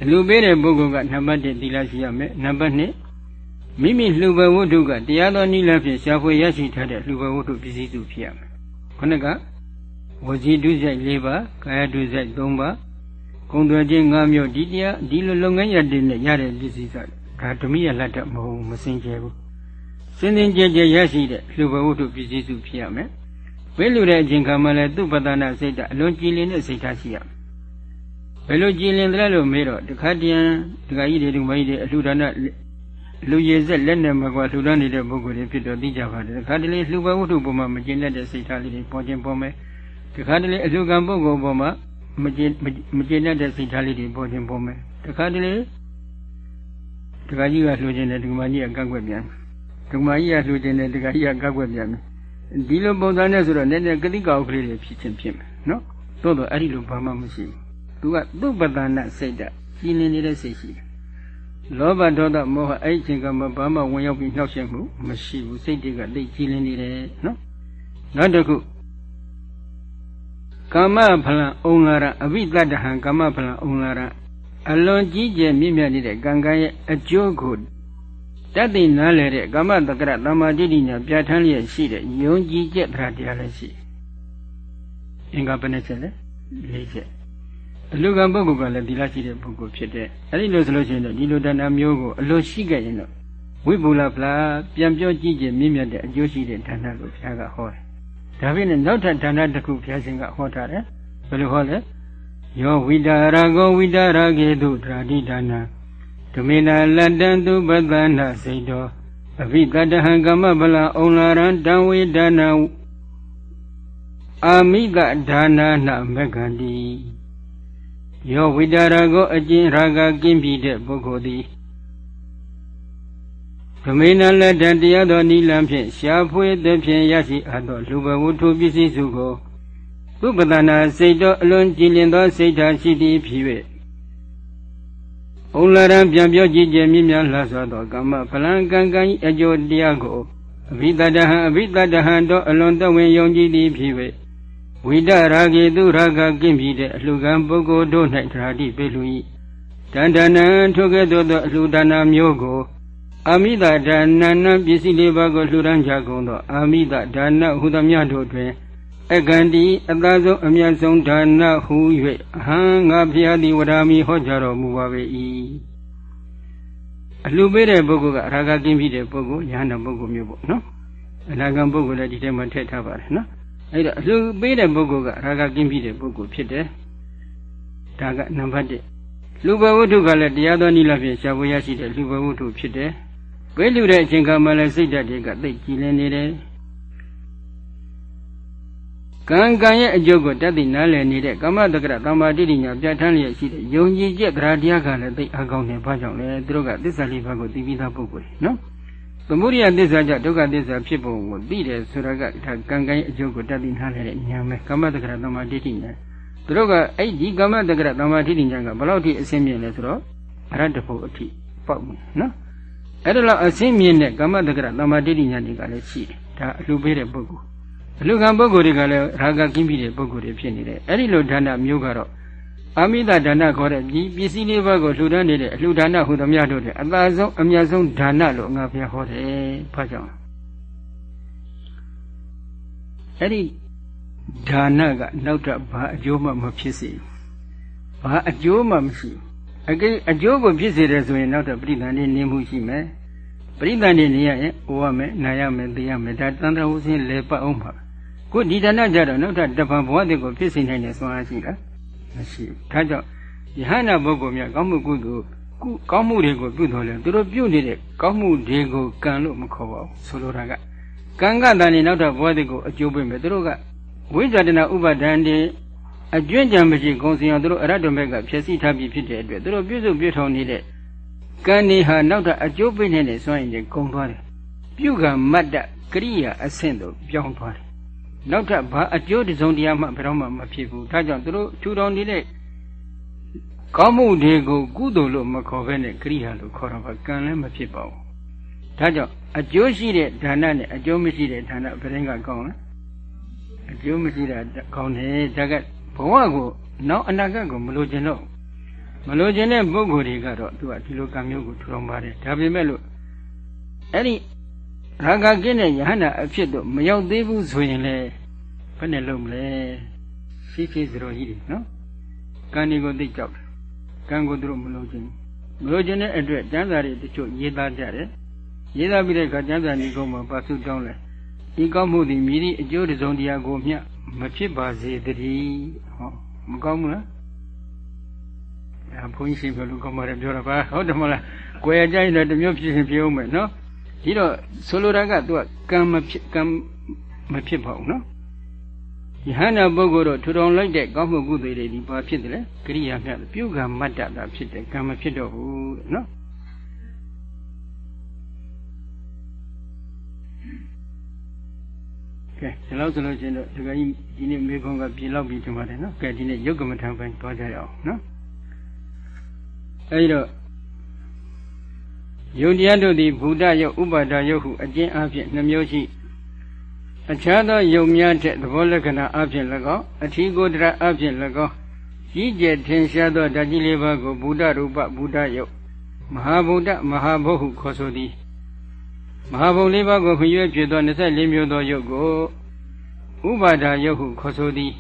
အလိုပေးတဲ့ပုဂ္ဂိုလ်ကနံပါတ်1သီလရှိရမယ်နံပါတ်2မိမိလှူပဝတ္ထုကတရားတော်နည်းလမ်းဖြင့်ရှားဖွေရရှိထားတဲ့လှူပဝတ္ထုပစ္စည်းစုဖြစ်ရမယ်ခုနကဝစီဒုစရိုက်၄ပါးကာယဒုစရိုက်၃ပါးဂုံတွေချင်း၅မျိုးဒီတရားဒီလိုလုပ်ငန်းရတဲ့နဲ့ရတဲ့ပစ္စည်းစားဒါဓမိရလက်တမဟုတ်မစင်ကြဘူး စင်စင်ကြဲကြဲရရှိတဲ့လူဘဝတ္ထုပစ္စည်းစုဖြစ်ရမယ်ဝိလူတဲ့အချိန်ခါမှလည်းသူ့ပဒနာစိတ်ဓာတ်အလွန်ကြည်လင်တဲ့စိတ်ဓာတ်ရှိရမယ်ဘယ်လိုကြည်လင်တယ်လို့မေးတော့တခါတည်းတခါကြီးတွေဒီမကြီးတွေအလှူဒါနလူရည်ဆက်လက်နဲ့မကွာလှူဒါန်းနေတဲ့ပုဂ္ဂိုလ်တွေဖြစ်တော့သိကြပါတယ်တခါတလေလှူပွဲဝတ္ထုပေါ်မှာမကျင်တတ်တဲ့စိတ်ထားလေးတွေပေါ်ခြင်းပေါ်မယ်တခါတလေအလှူကံပုဂ္ဂိုလ်ပေါ်မှာမကျင်မကျင်တတ်တဲ့စိတ်ထားလေးတွေပေါ်ခြင်းပေါ်မယ်တခါတလေတခါကြီးကလှူခြင်းနဲ့ဒီမကြီးကကန့်ကွက်ပြန် ဒီမကြီးကလှူခြင်းနဲ့တခါကြီးကကန့်ကွက်ပြန်ဒီလိုပုံစံနဲ့ဆိုတော့နည်းနည်းကတိကောက်ကလေးတွေဖြစ်ချင်းဖြစ်မယ်နော်သို့တော့အဲ့ဒီလိုဘာမှမရှိဘူးသူကသူ့ပဒနာစိတ်ဓာတ်ကြီးလင်းနေတဲ့စိတ်ရှိတယ်လောဘဒေါသမောဟအဲ့ဒီချိန်ကမှဘာမှဝင်ရောက်ပြီးနှောက်ယှက်မှုမရှိဘူးစိတ်တွေကသိကြီးလင်းနေတယ်နော်နောက်တစ်ခုကာမဖလံအုံလာရအဘိတတဟံကာမဖလံအုံလာရအလွန်ကြီးကျယ်မြင့်မြတ်နေတဲ့ကံကံရဲ့အကျိုးကို တတ်သိနားလေတဲ့ကာမတက္ကရတမ္မာတိဋ္ဌိညာပြဋ္ဌာန်းလျက်ရှိတဲ့ယုံကြည်ချက်တရားတရားလည်းရှိအင်္ဂါဘယ်နှချက်လဲ၄ချက်အလူကံပုဂ္ဂိုလ်ကလည်းဒီလားရှိတဲ့ပုဂ္ဂိုလ်ဖြစ်တဲ့အဲ့ဒီလိုဆိုလို့ရှိရင်တော့ဒီလိုတဏ္ဍာမျိုးကိုအလိုရှိခဲ့ရင်တော့ဝိပုလဖလားပြန်ပြောကြည့်ခြင်းမြင့်မြတ်တဲ့အကျိုးရှိတဲ့ဌာနကိုဘုရားကဟောတယ်။ဒါဖြင့်နောက်ထပ်ဌာနတစ်ခုဘုရားရှင်ကဟောထားတယ်။ဘယ်လိုဟောလဲ။ယောဝိတာရကောဝိတာရကေတုဓာတိဒါနာ ဓမေနလတ္တံသူပသနာစိတ်တော်အဘိတတဟံကမ္မဗလအုံလာရံတံဝေဒနာအာမိကဒါနာနမဂ္ဂန္တိယောဝိတာရကိုအကျဉ်ရာဂကင်းပြီးတဲ့ပုဂ္ဂိုလ်သည်ဗမေနလက်တတရားတော်နိလံဖြင့်ရှားဖွေသဖြင့်ရရှိအပ်သောလူဘဝထုပစ္စည်းစုကိုသုပဒနာစိတ်တော်အလွန်ကြည်လင်သောစိတ်ဓာတ်ရှိသည်ဖြစ်၍ ဩလရံပြန်ပြောကြည့်ခြင်းမြင့်မြတ်လှစွာသောကမ္မဖလံကံကံအကျိုးတရားကိုအဘိတတဟံအဘိတတဟံတို့အလွန်တဝင်ယုံကြည်သည်ဖြစ်၍ဝိတရာဂေသူရာဂကင်းပြီးတဲ့အလှကံပုဂ္ဂိုလ်တို့၌ဓာတိပိလူ၏တန်တနံထိုကဲ့သို့သောအလှဒါနာမျိုးကိုအာမိတဒါနနပစ္စည်းလေးပါးကိုလှူဒန်းကြကုန်သောအာမိတဒါနဟုသမျှတို့တွင် အကန္တိအသာဆုံးအမြတ်ဆုံးဒါနဟု၍အဟံငါဖျားသည်ဝရာမီဟောကြားတော်မူပါပေ၏အလှပေးတဲ့ပုဂ္ဂိုလ်ကအရာဂကင်းပြီးတဲ့ပုဂ္ဂိုလ်ညာနာပုဂ္ဂိုလ်မျိုးပေါ့နော်အနာဂံပုဂ္ဂိုလ်လည်းဒီထဲမှာထည့်ထားပါတယ်နော်အဲ့တော့အလှပေးတဲ့ပုဂ္ဂိုလ်ကရာဂကင်းပြီးတဲ့ပုဂ္ဂိုလ်ဖြစ်တယ်ဒါကနံပါတ်1လူဘဝတ္ထုကလည်းတရားတော်နည်းလဖြင့်ရှားဖို့ရရှိတဲ့လူဘဝတ္ထုဖြစ်တယ်ဝိလူတဲ့အချိန်ခါမှလည်းစိတ်ဓာတ်တွေကသိကြည်လင်နေတယ် ကံကံရဲ့အကျိုးကိုတတ်သိနားလည်နေတဲ့ကမ္မတက္ကရတမ္မာတိဋ္ဌိညာပြဋ္ဌာန်းလျက်ရှိတဲ့ယုံကြည်ချက်တရားတရားကလည်းသိအကောင်းတယ်ဘာကြောင့်လဲသူတို့ကသစ္စာလေးပါးကိုသိပြီးသားပုဂ္ဂိုလ်နော်သမုဒိယသစ္စာကြောင့်ဒုက္ခသစ္စာဖြစ်ပုံကိုသိတယ်ဆိုတာကဒါကံကံရဲ့အကျိုးကိုတတ်သိနားလည်တဲ့ဉာဏ်ပဲကမ္မတက္ကရတမ္မာတိဋ္ဌိညာသူတို့ကအဲ့ဒီကမ္မတက္ကရတမ္မာတိဋ္ဌိညာကဘယ်လောက်ထိအစင်းမြင်လဲဆိုတော့အရတ္တဖို့အထိပေါက်မယ်နော်အဲ့ဒါလောက်အစင်းမြင်တဲ့ကမ္မတက္ကရတမ္မာတိဋ္ဌိညာတွေကလည်းရှိတယ်ဒါအလှပေးတဲ့ပုဂ္ဂိုလ် အလှခံပုဂ္ဂိုလ်တွေကလည်းရာဂကင်းပြီးတဲ့ပုဂ္ဂိုလ်တွေဖြစ်နေတယ်အဲ့ဒီလိုဌာနမျိုးကတော့အာမိတဒါနခေါ်တဲ့ဒီပစ္စည်းလေးပါးကိုလှူဒန်းနေတဲ့အလှဒါနဟူသည်များတို့တဲ့အသာဆုံးအမြတ်ဆုံးဒါနလို့ငါဘုရားဟောတယ်။ဘာကြောင့်အဲ့ဒီဒါနကနောက်တော့ဘာအကျိုးမှမဖြစ်စေ။ဘာအကျိုးမှမရှိဘူး။အကိအကျိုးကိုဖြစ်စေတယ်ဆိုရင်နောက်တော့ပရိသန္တိနေမှုရှိမယ်။ပရိသန္တိနေရရင်အိုရမယ်၊နာရမယ်၊သိရမယ်ဒါတန်ត្រဟုစင်းလေပတ်အောင်ပါ။ ကိုဒီဒါနကြတော့နောက်ထပ်တပံဘဝတည်းကိုဖြစ်စေနိုင်တဲ့ဆွမ်းအားရှိလား။မရှိဘူးဒါကြောင့်ယဟန္တာပုဂ္ဂိုလ်များကောင်းမှုကုသိုလ်ကုကောင်းမှုတွေကိုပြုတော်လဲသူတို့ပြုနေတဲ့ကောင်းမှုတွေကိုကံလို့မခေါ်ပါဘူးဆိုလိုတာကကံကတန်နေနောက်တော့ဘဝတွေကိုအကျိုးပေးမယ်သူတို့ကဝိဇာတနာဥပါဒံတွေအကျွင့်ကြံမရှိကုံစီအောင်သူတို့အရတ္တဘက်ကဖြည့်ဆည်းထားပြီးဖြစ်တဲ့အတွက်သူတို့ပြည့်စုံပြည့်ထောင်နေတဲ့ကံနေဟာနောက်တော့အကျိုးပေးနေတဲ့စွမ်းရည်တွေကုန်သွားတယ်ပြုကံမတ္တကရိယာအဆင့်တို့ပြောင်းသွားတယ် နောက်ထပ်ဘာအကျိုးတစုံတရာမှဘယ်တော့မှမဖြစ်ဘူးဒါကြောင့်သူတို့ထူထောင်နေတဲ့ကောင်းမှုတွေကိုကုသိုလ်လို့မခေါ်ဘဲနဲ့ကရိယာလို့ခေါ်တော့ဘာကံလည်းမဖြစ်ပါဘူးဒါကြောင့်အကျိုးရှိတဲ့ဒါနနဲ့အကျိုးမရှိတဲ့ဒါနဘယ်ရင်ကကောင်းလဲအကျိုးမရှိတာကောင်းတယ်ဒါကဘဝကိုနောက်အနာဂတ်ကိုမလိုချင်တော့မလိုချင်တဲ့ပုဂ္ဂိုလ်တွေကတော့သူကဒီလိုကံမျိုးကိုထူထောင်ပါတယ်ဒါပေမဲ့လို့အဲ့ဒီ ရာဂကင်းတဲ့ယဟန္တာအဖြစ်တော့မရောက်သေးဘူးဆိုရင်လေဘယ်နဲ့လုပ်မလဲရှိရှိစရောကြီးတွေနော်ကံတွေကိုသိကြောက်တယ်ကံကိုသူတို့မလို့ခြင်းမလို့ခြင်းတဲ့အတွက်ကျမ်းစာတွေတချို့ရေးသားကြတယ်ရေးသားပြီးတဲ့အခါကျမ်းစာညီကုန်းမှာပါစုတောင်းလဲဤကောင်းမှုသည်မြည်သည့်အကျိုးတစုံတရာကိုမျှမဖြစ်ပါစေတည်းဟောမကောင်းဘူးလားဒါဘုန်းကြီးရှိပြောလို့ကောင်းပါတယ်ပြောတာပါဟုတ်တယ်မလားကိုယ်ရကြိုက်တယ်တမျိုးဖြစ်ရင်ဖြစ်အောင်မယ်နော် ဒီတော့ဆိုလိုတာက तू ကကံမဖြစ်ကံမဖြစ်ပါဘူးနော်ယဟန္တာပုဂ္ဂိုလ်တို့ထူထောင်လိုက်တဲ့ကောင်းမှုကုသိုလ်တွေဒီဘာဖြစ်တယ်လဲကရိယာမြတ်ပြုကံမတ္တတာဖြစ်တယ်ကံမဖြစ်တော့ဘူးတဲ့နော်ကဲဒီလောက်ဆိုလို့ချင်းတော့ဒီကကြီးဒီနေ့မေခွန်ကပြင်လောက်ပြီးထင်ပါတယ်နော်ကဲဒီနေ့ယုတ်ကမထံပိုင်းသွားကြရအောင်နော်အဲဒီတော့ ယုတ်တရားတို့သည်ဘုဒ္ဓယုတ်ဥပါဒယုတ်ဟုအကျဉ်းအဖြစ်နှမျိုးရှိအခြားသောယုတ်များထက်သဘောလက္ခဏာအဖြစ်၎င်းအထီးကိုတရအဖြစ်၎င်းကြီးကျယ်ထင်ရှားသောဓာတ်ကြီးလေးပါးကိုဘုဒ္ဓရူပဘုဒ္ဓယုတ်မဟာဗုဒ္ဓမဟာဘုဟုခေါ်ဆိုသည်မဟာဘုံလေးပါးကိုဖျွဲဖြစ်သော24မျိုးသောယုတ်ကိုဥပါဒယုတ်ဟုခေါ်ဆိုသည်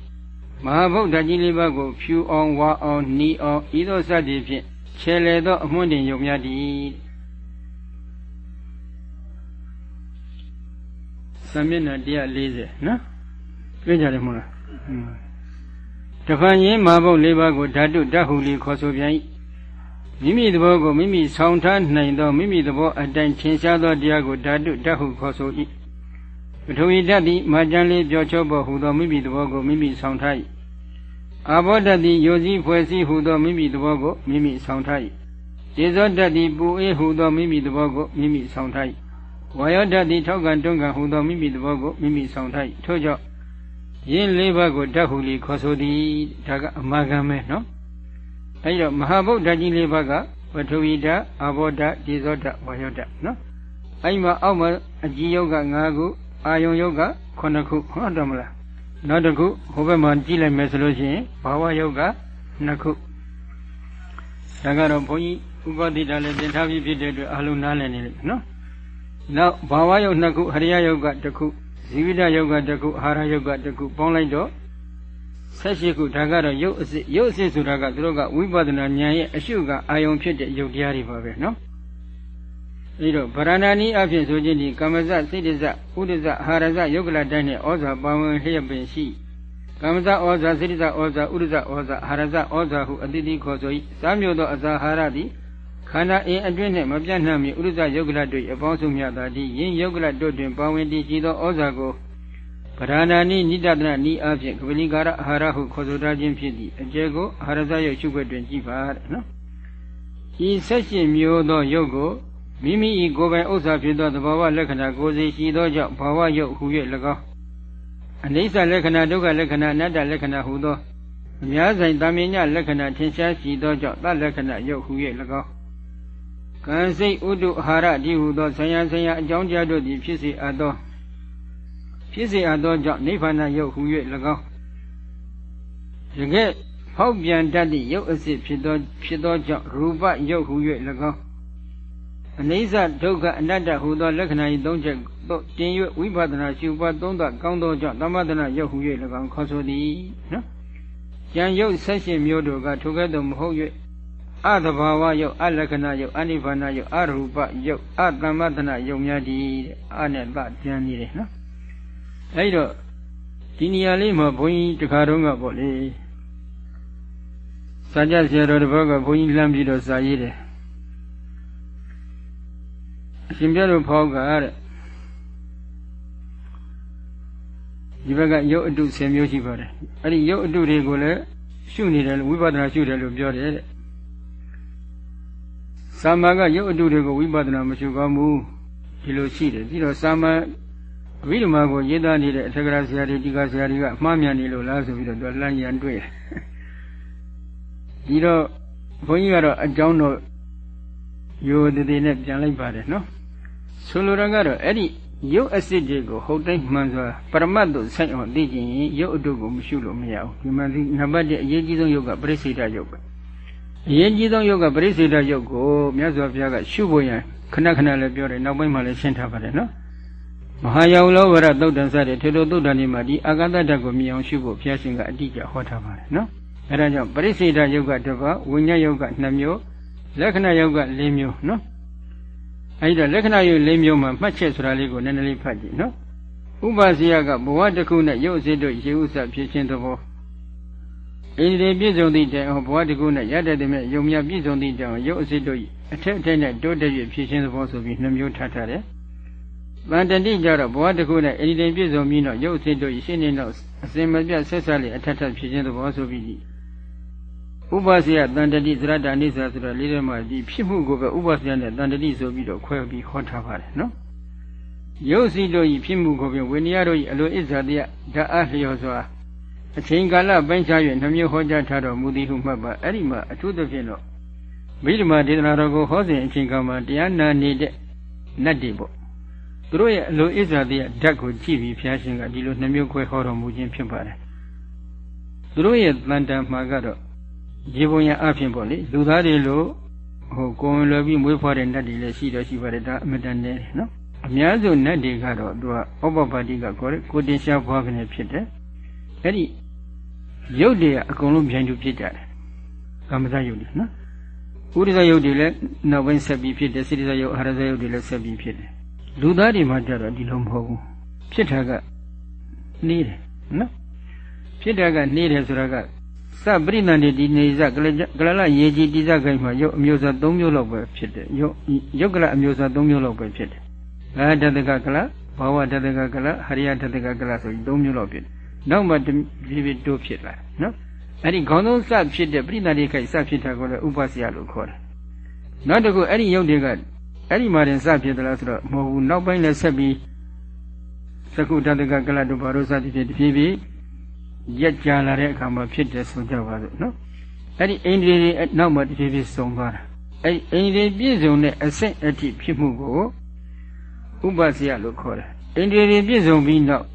မဟာဗုဒ္ဓကြီးလေးပါးကိုဖြူအောင်ဝါအောင်နီအောင်ဤသို့စသည်ဖြင့်ခြေလေသောအမွှန်းတင်ယုတ်များသည် သမမျက်နှာ140နော်တွေ့ကြတယ်မဟုတ်လားတဖန်ရင်းမဟာဗုဒ္ဓလေးပါးကိုဓာတုဓာတ်ဟုလီခေါ်ဆိုပြန်၏မိမိသဘောကိုမိမိဆောင်ထားနိုင်သောမိမိသဘောအတိုင်းထင်ရှားသောတရားကိုဓာတုဓာတ်ဟုခေါ်ဆို၏ပထဝီဓာတ်သည်မာကျန်လေးပြောချောပေါ်ဟူသောမိမိသဘောကိုမိမိဆောင်ထား၏အာဘောဓာတ်သည်ယောစည်းဖွဲ့စည်းဟူသောမိမိသဘောကိုမိမိဆောင်ထား၏ဒေဇောဓာတ်သည်ပူအေးဟူသောမိမိသဘောကိုမိမိဆောင်ထား၏ ဝါယောဓာတ်သည်ထောက်ကံတွန်းကံဟူသောမိမိသဘောကိုမိမိဆောင်ထား၏ထို့ကြောင့်ယင်းလေးပါးကိုဓာတ်ဟူလီခေါ်ဆိုသည်ဒါကအမာကံပဲနော်အဲဒီတော့မဟာဗုဒ္ဓကြီးလေးပါးကပထဝီဓာတ်အာဘောဓာတ်ဒီဇောဓာတ်ဝါယောဓာတ်နော်အဲဒီမှာအောက်မှာအကြည်ယုတ်က5ခုအာယုံယုတ်က9ခုဟုတ်တယ်မလားနောက်တစ်ခုဟိုဘက်မှာကြည့်လိုက်မယ်ဆိုလို့ရှိရင်ဘာဝယုတ်က2ခုဒါကတော့ဘုန်းကြီးဥပတိတာလည်းသင်ထားပြီးဖြစ်တဲ့အတွက်အလုံးနားလည်နေလိမ့်မယ်နော် နောက်ဘာဝယုတ်2ခုဟရိယယုတ်က1ခုဇီဝိတယုတ်က1ခုအာဟာရယုတ်က1ခုပေါင်းလိုက်တော့78ခုဒါကတော့ရုပ်အစစ်ရုပ်အစစ်ဆိုတာကသူတို့ကဝိပဿနာဉာဏ်ရဲ့အရှုကအာယုံဖြစ်တဲ့ရုပ်တရားတွေပါပဲနော်အဲဒီတော့ဗရဏာနီအဖြစ်ဆိုခြင်းဒီကမ္မဇစိတ္တဇဥဒ္ဒဇအာရဇယုတ်ကလတိုင်းနဲ့ဩဇာပါဝင်လျက်ပင်ရှိကမ္မဇဩဇာစိတ္တဇဩဇာဥဒ္ဒဇဩဇာအာရဇဩဇာဟုအတိတိခေါ်ဆို၏စာမျိုးသောအဇာဟာရသည် ခန္ဓာအင်းအတွင်းနှင့်မပြတ်နှံ့မီဥဒ္ဒဇယုတ်ကလတို့အပေါင်းစုမြတ်သာသည်ယင်းယုတ်ကလတို့တွင်ပါဝင်တည်ရှိသောဩဇာကိုပဓာနာနိနိတတနာနိအဖြစ်ကပလီကာရအာဟာရဟုခေါ်ဆိုထားခြင်းဖြစ်သည့်အကျဲကိုအာရဇယုတ်ရှုွက်တွင်ကြည့်ပါတဲ့နော်ဤဆက်ရှင်မျိုးသောယုတ်ကိုမိမိ၏ကိုယ်ပိုင်ဥစ္စာဖြစ်သောသဘာဝလက္ခဏာကိုယ်စီရှိသောကြောင့်ဘာဝယုတ်ဟု၍၎င်းအနိစ္စလက္ခဏာဒုက္ခလက္ခဏာအနတ္တလက္ခဏာဟုသောအများဆိုင်တာမြင်ညလက္ခဏာထင်ရှားရှိသောကြောင့်သလက္ခဏာယုတ်ဟု၍၎င်း ကံစိတ်ဥဒုအာဟာရတိဟုသောဆံရဆံရအကြောင်းကြားတို့သည်ဖြစ်စေအပ်သောဖြစ်စေအပ်သောကြောင့်နိဗ္ဗာန်ယုတ်ဟူ၍၎င်းတကယ်ဖောက်ပြန်တတ်သည့်ယုတ်အစစ်ဖြစ်သောဖြစ်သောကြောင့်ရူပယုတ်ဟူ၍၎င်းအနိစ္စဒုက္ခအနတ္တဟူသောလက္ခဏာ၏သုံးချက်သို့တင်၍ဝိပဿနာရှုပွားသုံးသကောင်းသောကြောင့်သမထနာယုတ်ဟူ၍၎င်းခေါ်ဆိုသည်နော်ကြံယုတ်ဆက်ရှင်မျိုးတို့ကထိုကဲ့သို့မဟုတ်၍ အသဘာဝယုတ်အလက္ခဏာယုတ်အနိဗ္ဗာန်ယုတ်အရူပယုတ်အတမ္မတနာယုတ်များတည်းတဲ့အနဲ့သကျမ်းနေတယ်နော်အဲဒီတော့ဒီနေရာလေးမှာဘုန်းကြီးတခါတုန်းကပေါ့လေစာကြဆရာတော်တစ်ပတ်ကဘုန်းကြီးလှမ်းပြီးတော့စာရေးတယ်အရှင်ပြတော်ဖောက်ကတဲ့ဒီဘက်ကရုပ်အတု10မျိုးရှိပါတယ်အဲ့ဒီရုပ်အတုတွေကိုလည်းရှုနေတယ်ဝိပဿနာရှုတယ်လို့ပြောတယ်တဲ့ သာမန်ကရုပ်အတုတွေကိုဝိပဿနာမရှုကောင်းဘူးဒီလိုရှိတယ်ပြီးတော့သာမန်အဘိဓမ္မာကိုရေးသားနေတဲ့အထက်ကရာဆရာတွေဒီကဆရာတွေကမှားမြန်နေလို့လားဆိုပြီးတော့သူလှမ်းရန်တွေ့တယ်ဒီတော့ဘုန်းကြီးကတော့အကြောင်းတော့ရိုးတည်တည်နဲ့ပြန်လိုက်ပါတယ်နော်ဆိုလိုတာကတော့အဲ့ဒီရုပ်အစစ်တွေကိုဟုတ်တိုင်းမှန်စွာပရမတ်သို့ဆိုင်အောင်သိခြင်းရုပ်အတုကိုမရှုလို့မရဘူးဒီမှာဒီနံပါတ်1အရေးကြီးဆုံးရုပ်ကပရိစေတရုပ်ပဲ အရေးကြီးဆုံးရုပ်ကပရိစေတရုပ်ကိုမြတ်စွာဘုရားကရှုဖို့ရန်ခဏခဏလည်းပြောတယ်နောက်ပိုင်းမှာလည်းရှင်းထားပါတယ်နော်မဟာယောလောဝရသုတ်တန်စတဲ့ထေတုသုတ်တန်ဒီမှာဒီအာဂတတကိုမြင်အောင်ရှုဖို့ဘုရားရှင်ကအတိအကျဟောထားပါတယ်နော်အဲဒါကြောင့်ပရိစေတယုတ်ကတစ်ပါးဝိညာဉ်ယုတ်က2မျိုးလက္ခဏာယုတ်က4မျိုးနော်အဲဒီတော့လက္ခဏာယုတ်4မျိုးမှာမှတ်ချက်ဆိုတာလေးကိုနည်းနည်းလေးဖတ်ကြည့်နော်ဥပစီယကဘဝတစ်ခုနဲ့ရုပ်အစစ်တို့ရေဥစဖြစ်ခြင်းသဘော အိန္ဒြေပြည့်စုံသည့်တိုင်အောင်ဘဝတကူနဲ့ရတတ်တဲ့မြတ်ယုံမြပြည့်စုံသည့်တိုင်အောင်ရုပ်အစစ်တို့အထက်အထက်နဲ့တိုးတက်၍ဖြစ်ခြင်းသဘောဆိုပြီးနှမျိုးထားထားတယ်။တန်တတိကြတော့ဘဝတကူနဲ့အိန္ဒြေပြည့်စုံပြီးတော့ရုပ်အစစ်တို့ရှင်းနေတော့အစင်မပြတ်ဆက်ဆက်လေအထက်ထက်ဖြစ်ခြင်းသဘောဆိုပြီးဥပ္ပစီယတန်တတိသရတ္တအနိစ္စဆိုတော့လေးထဲမှာဒီဖြစ်မှုကိုပဲဥပ္ပစီယနဲ့တန်တတိဆိုပြီးတော့ခွဲပြီးဟောထားပါတယ်နော်။ရုပ်စီတို့ဤဖြစ်မှုကိုပြင်ဝိနည်းတို့ဤအလိုအစ္ဆာတယဓာအလျော်စွာ အချိန်ကာလပိုင်းခြား၍နှမျိုးဟောကြားထားတော်မူသည်ဟုမှတ်ပါအဲ့ဒီမှာအထူးသဖြင့်တော့ဗိဓမာဒေသနာတော်ကိုဟောစဉ်အချိန်ကမှတရားနာနေတဲ့နတ်တွေပေါ့သူတို့ရဲ့အလိုအစ္စာတရားဓာတ်ကိုကြည့်ပြီးဘုရားရှင်ကဒီလိုနှမျိုးခွဲဟောတော်မူခြင်းဖြစ်ပါတယ်သူတို့ရဲ့တန်တန်မှာကတော့ရေပုံရအဖြစ်ပေါ့လေလူသားတွေလိုဟိုကိုယ်လွယ်ပြီးမွေးဖွားတဲ့နတ်တွေလည်းရှိတော့ရှိပါတယ်ဒါအမတန်နဲ့နော်အများစုနတ်တွေကတော့သူကဩပပတိကကိုယ်ကိုတင်ရှားဖွားကနေဖြစ်တယ်အဲ့ဒီ ရုပ်တွေကအကုန်လုံးပြန်ကျူဖြစ်ကြတယ်ကာမဇယုတ်တွေနော်ဥဒိဇယုတ်တွေလည်းနောက်ပိုင်းဆက်ပြီးဖြစ်တယ်စိတ္တဇယုတ်အာရဇယုတ်တွေလည်းဆက်ပြီးဖြစ်တယ်လူသားတွေမှာကြတော့ဒီလိုမဟုတ်ဘူးဖြစ်တာကနှီးတယ်နော်ဖြစ်တာကနှီးတယ်ဆိုတာကစပရိသန္တိဒီနေဇကလလရေကြီးတိဇခိုင်မှာရုပ်အမျိုးအစား၃မျိုးလောက်ပဲဖြစ်တယ်ရုပ်ရုပ်ကလအမျိုးအစား၃မျိုးလောက်ပဲဖြစ်တယ်အာတတကကလဘာဝတတကကလဟရိယတတကကလဆိုပြီး၃မျိုးလောက်ဖြစ်တယ် နောက်မှဖြည်းဖြည်းတိုးဖြစ်လာနော်အဲ့ဒီခေါင်းဆုံးစဖြစ်တဲ့ပြိတ္တိခိုက်စဖြစ်တာကိုလည်းဥပ္ပစယလို့ခေါ်တယ်နောက်တစ်ခုအဲ့ဒီယုတ်တွေကအဲ့ဒီမှာတင်စဖြစ်သလားဆိုတော့မဟုတ်ဘူးနောက်ပိုင်းလည်းဆက်ပြီးသကုတတကကလတို့ဘာလို့စသည်ဖြစ်တဖြည်းဖြည်းရက်ကြလာတဲ့အခါမှာဖြစ်တယ်ဆိုကြပါစို့နော်အဲ့ဒီအိန္ဒြေတွေနောက်မှတဖြည်းဖြည်းစုံသွားတာအဲ့ဒီအိန္ဒြေပြည့်စုံတဲ့အဆင့်အထိဖြစ်မှုကိုဥပ္ပစယလို့ခေါ်တယ်အိန္ဒြေတွေပြည့်စုံပြီးနောက်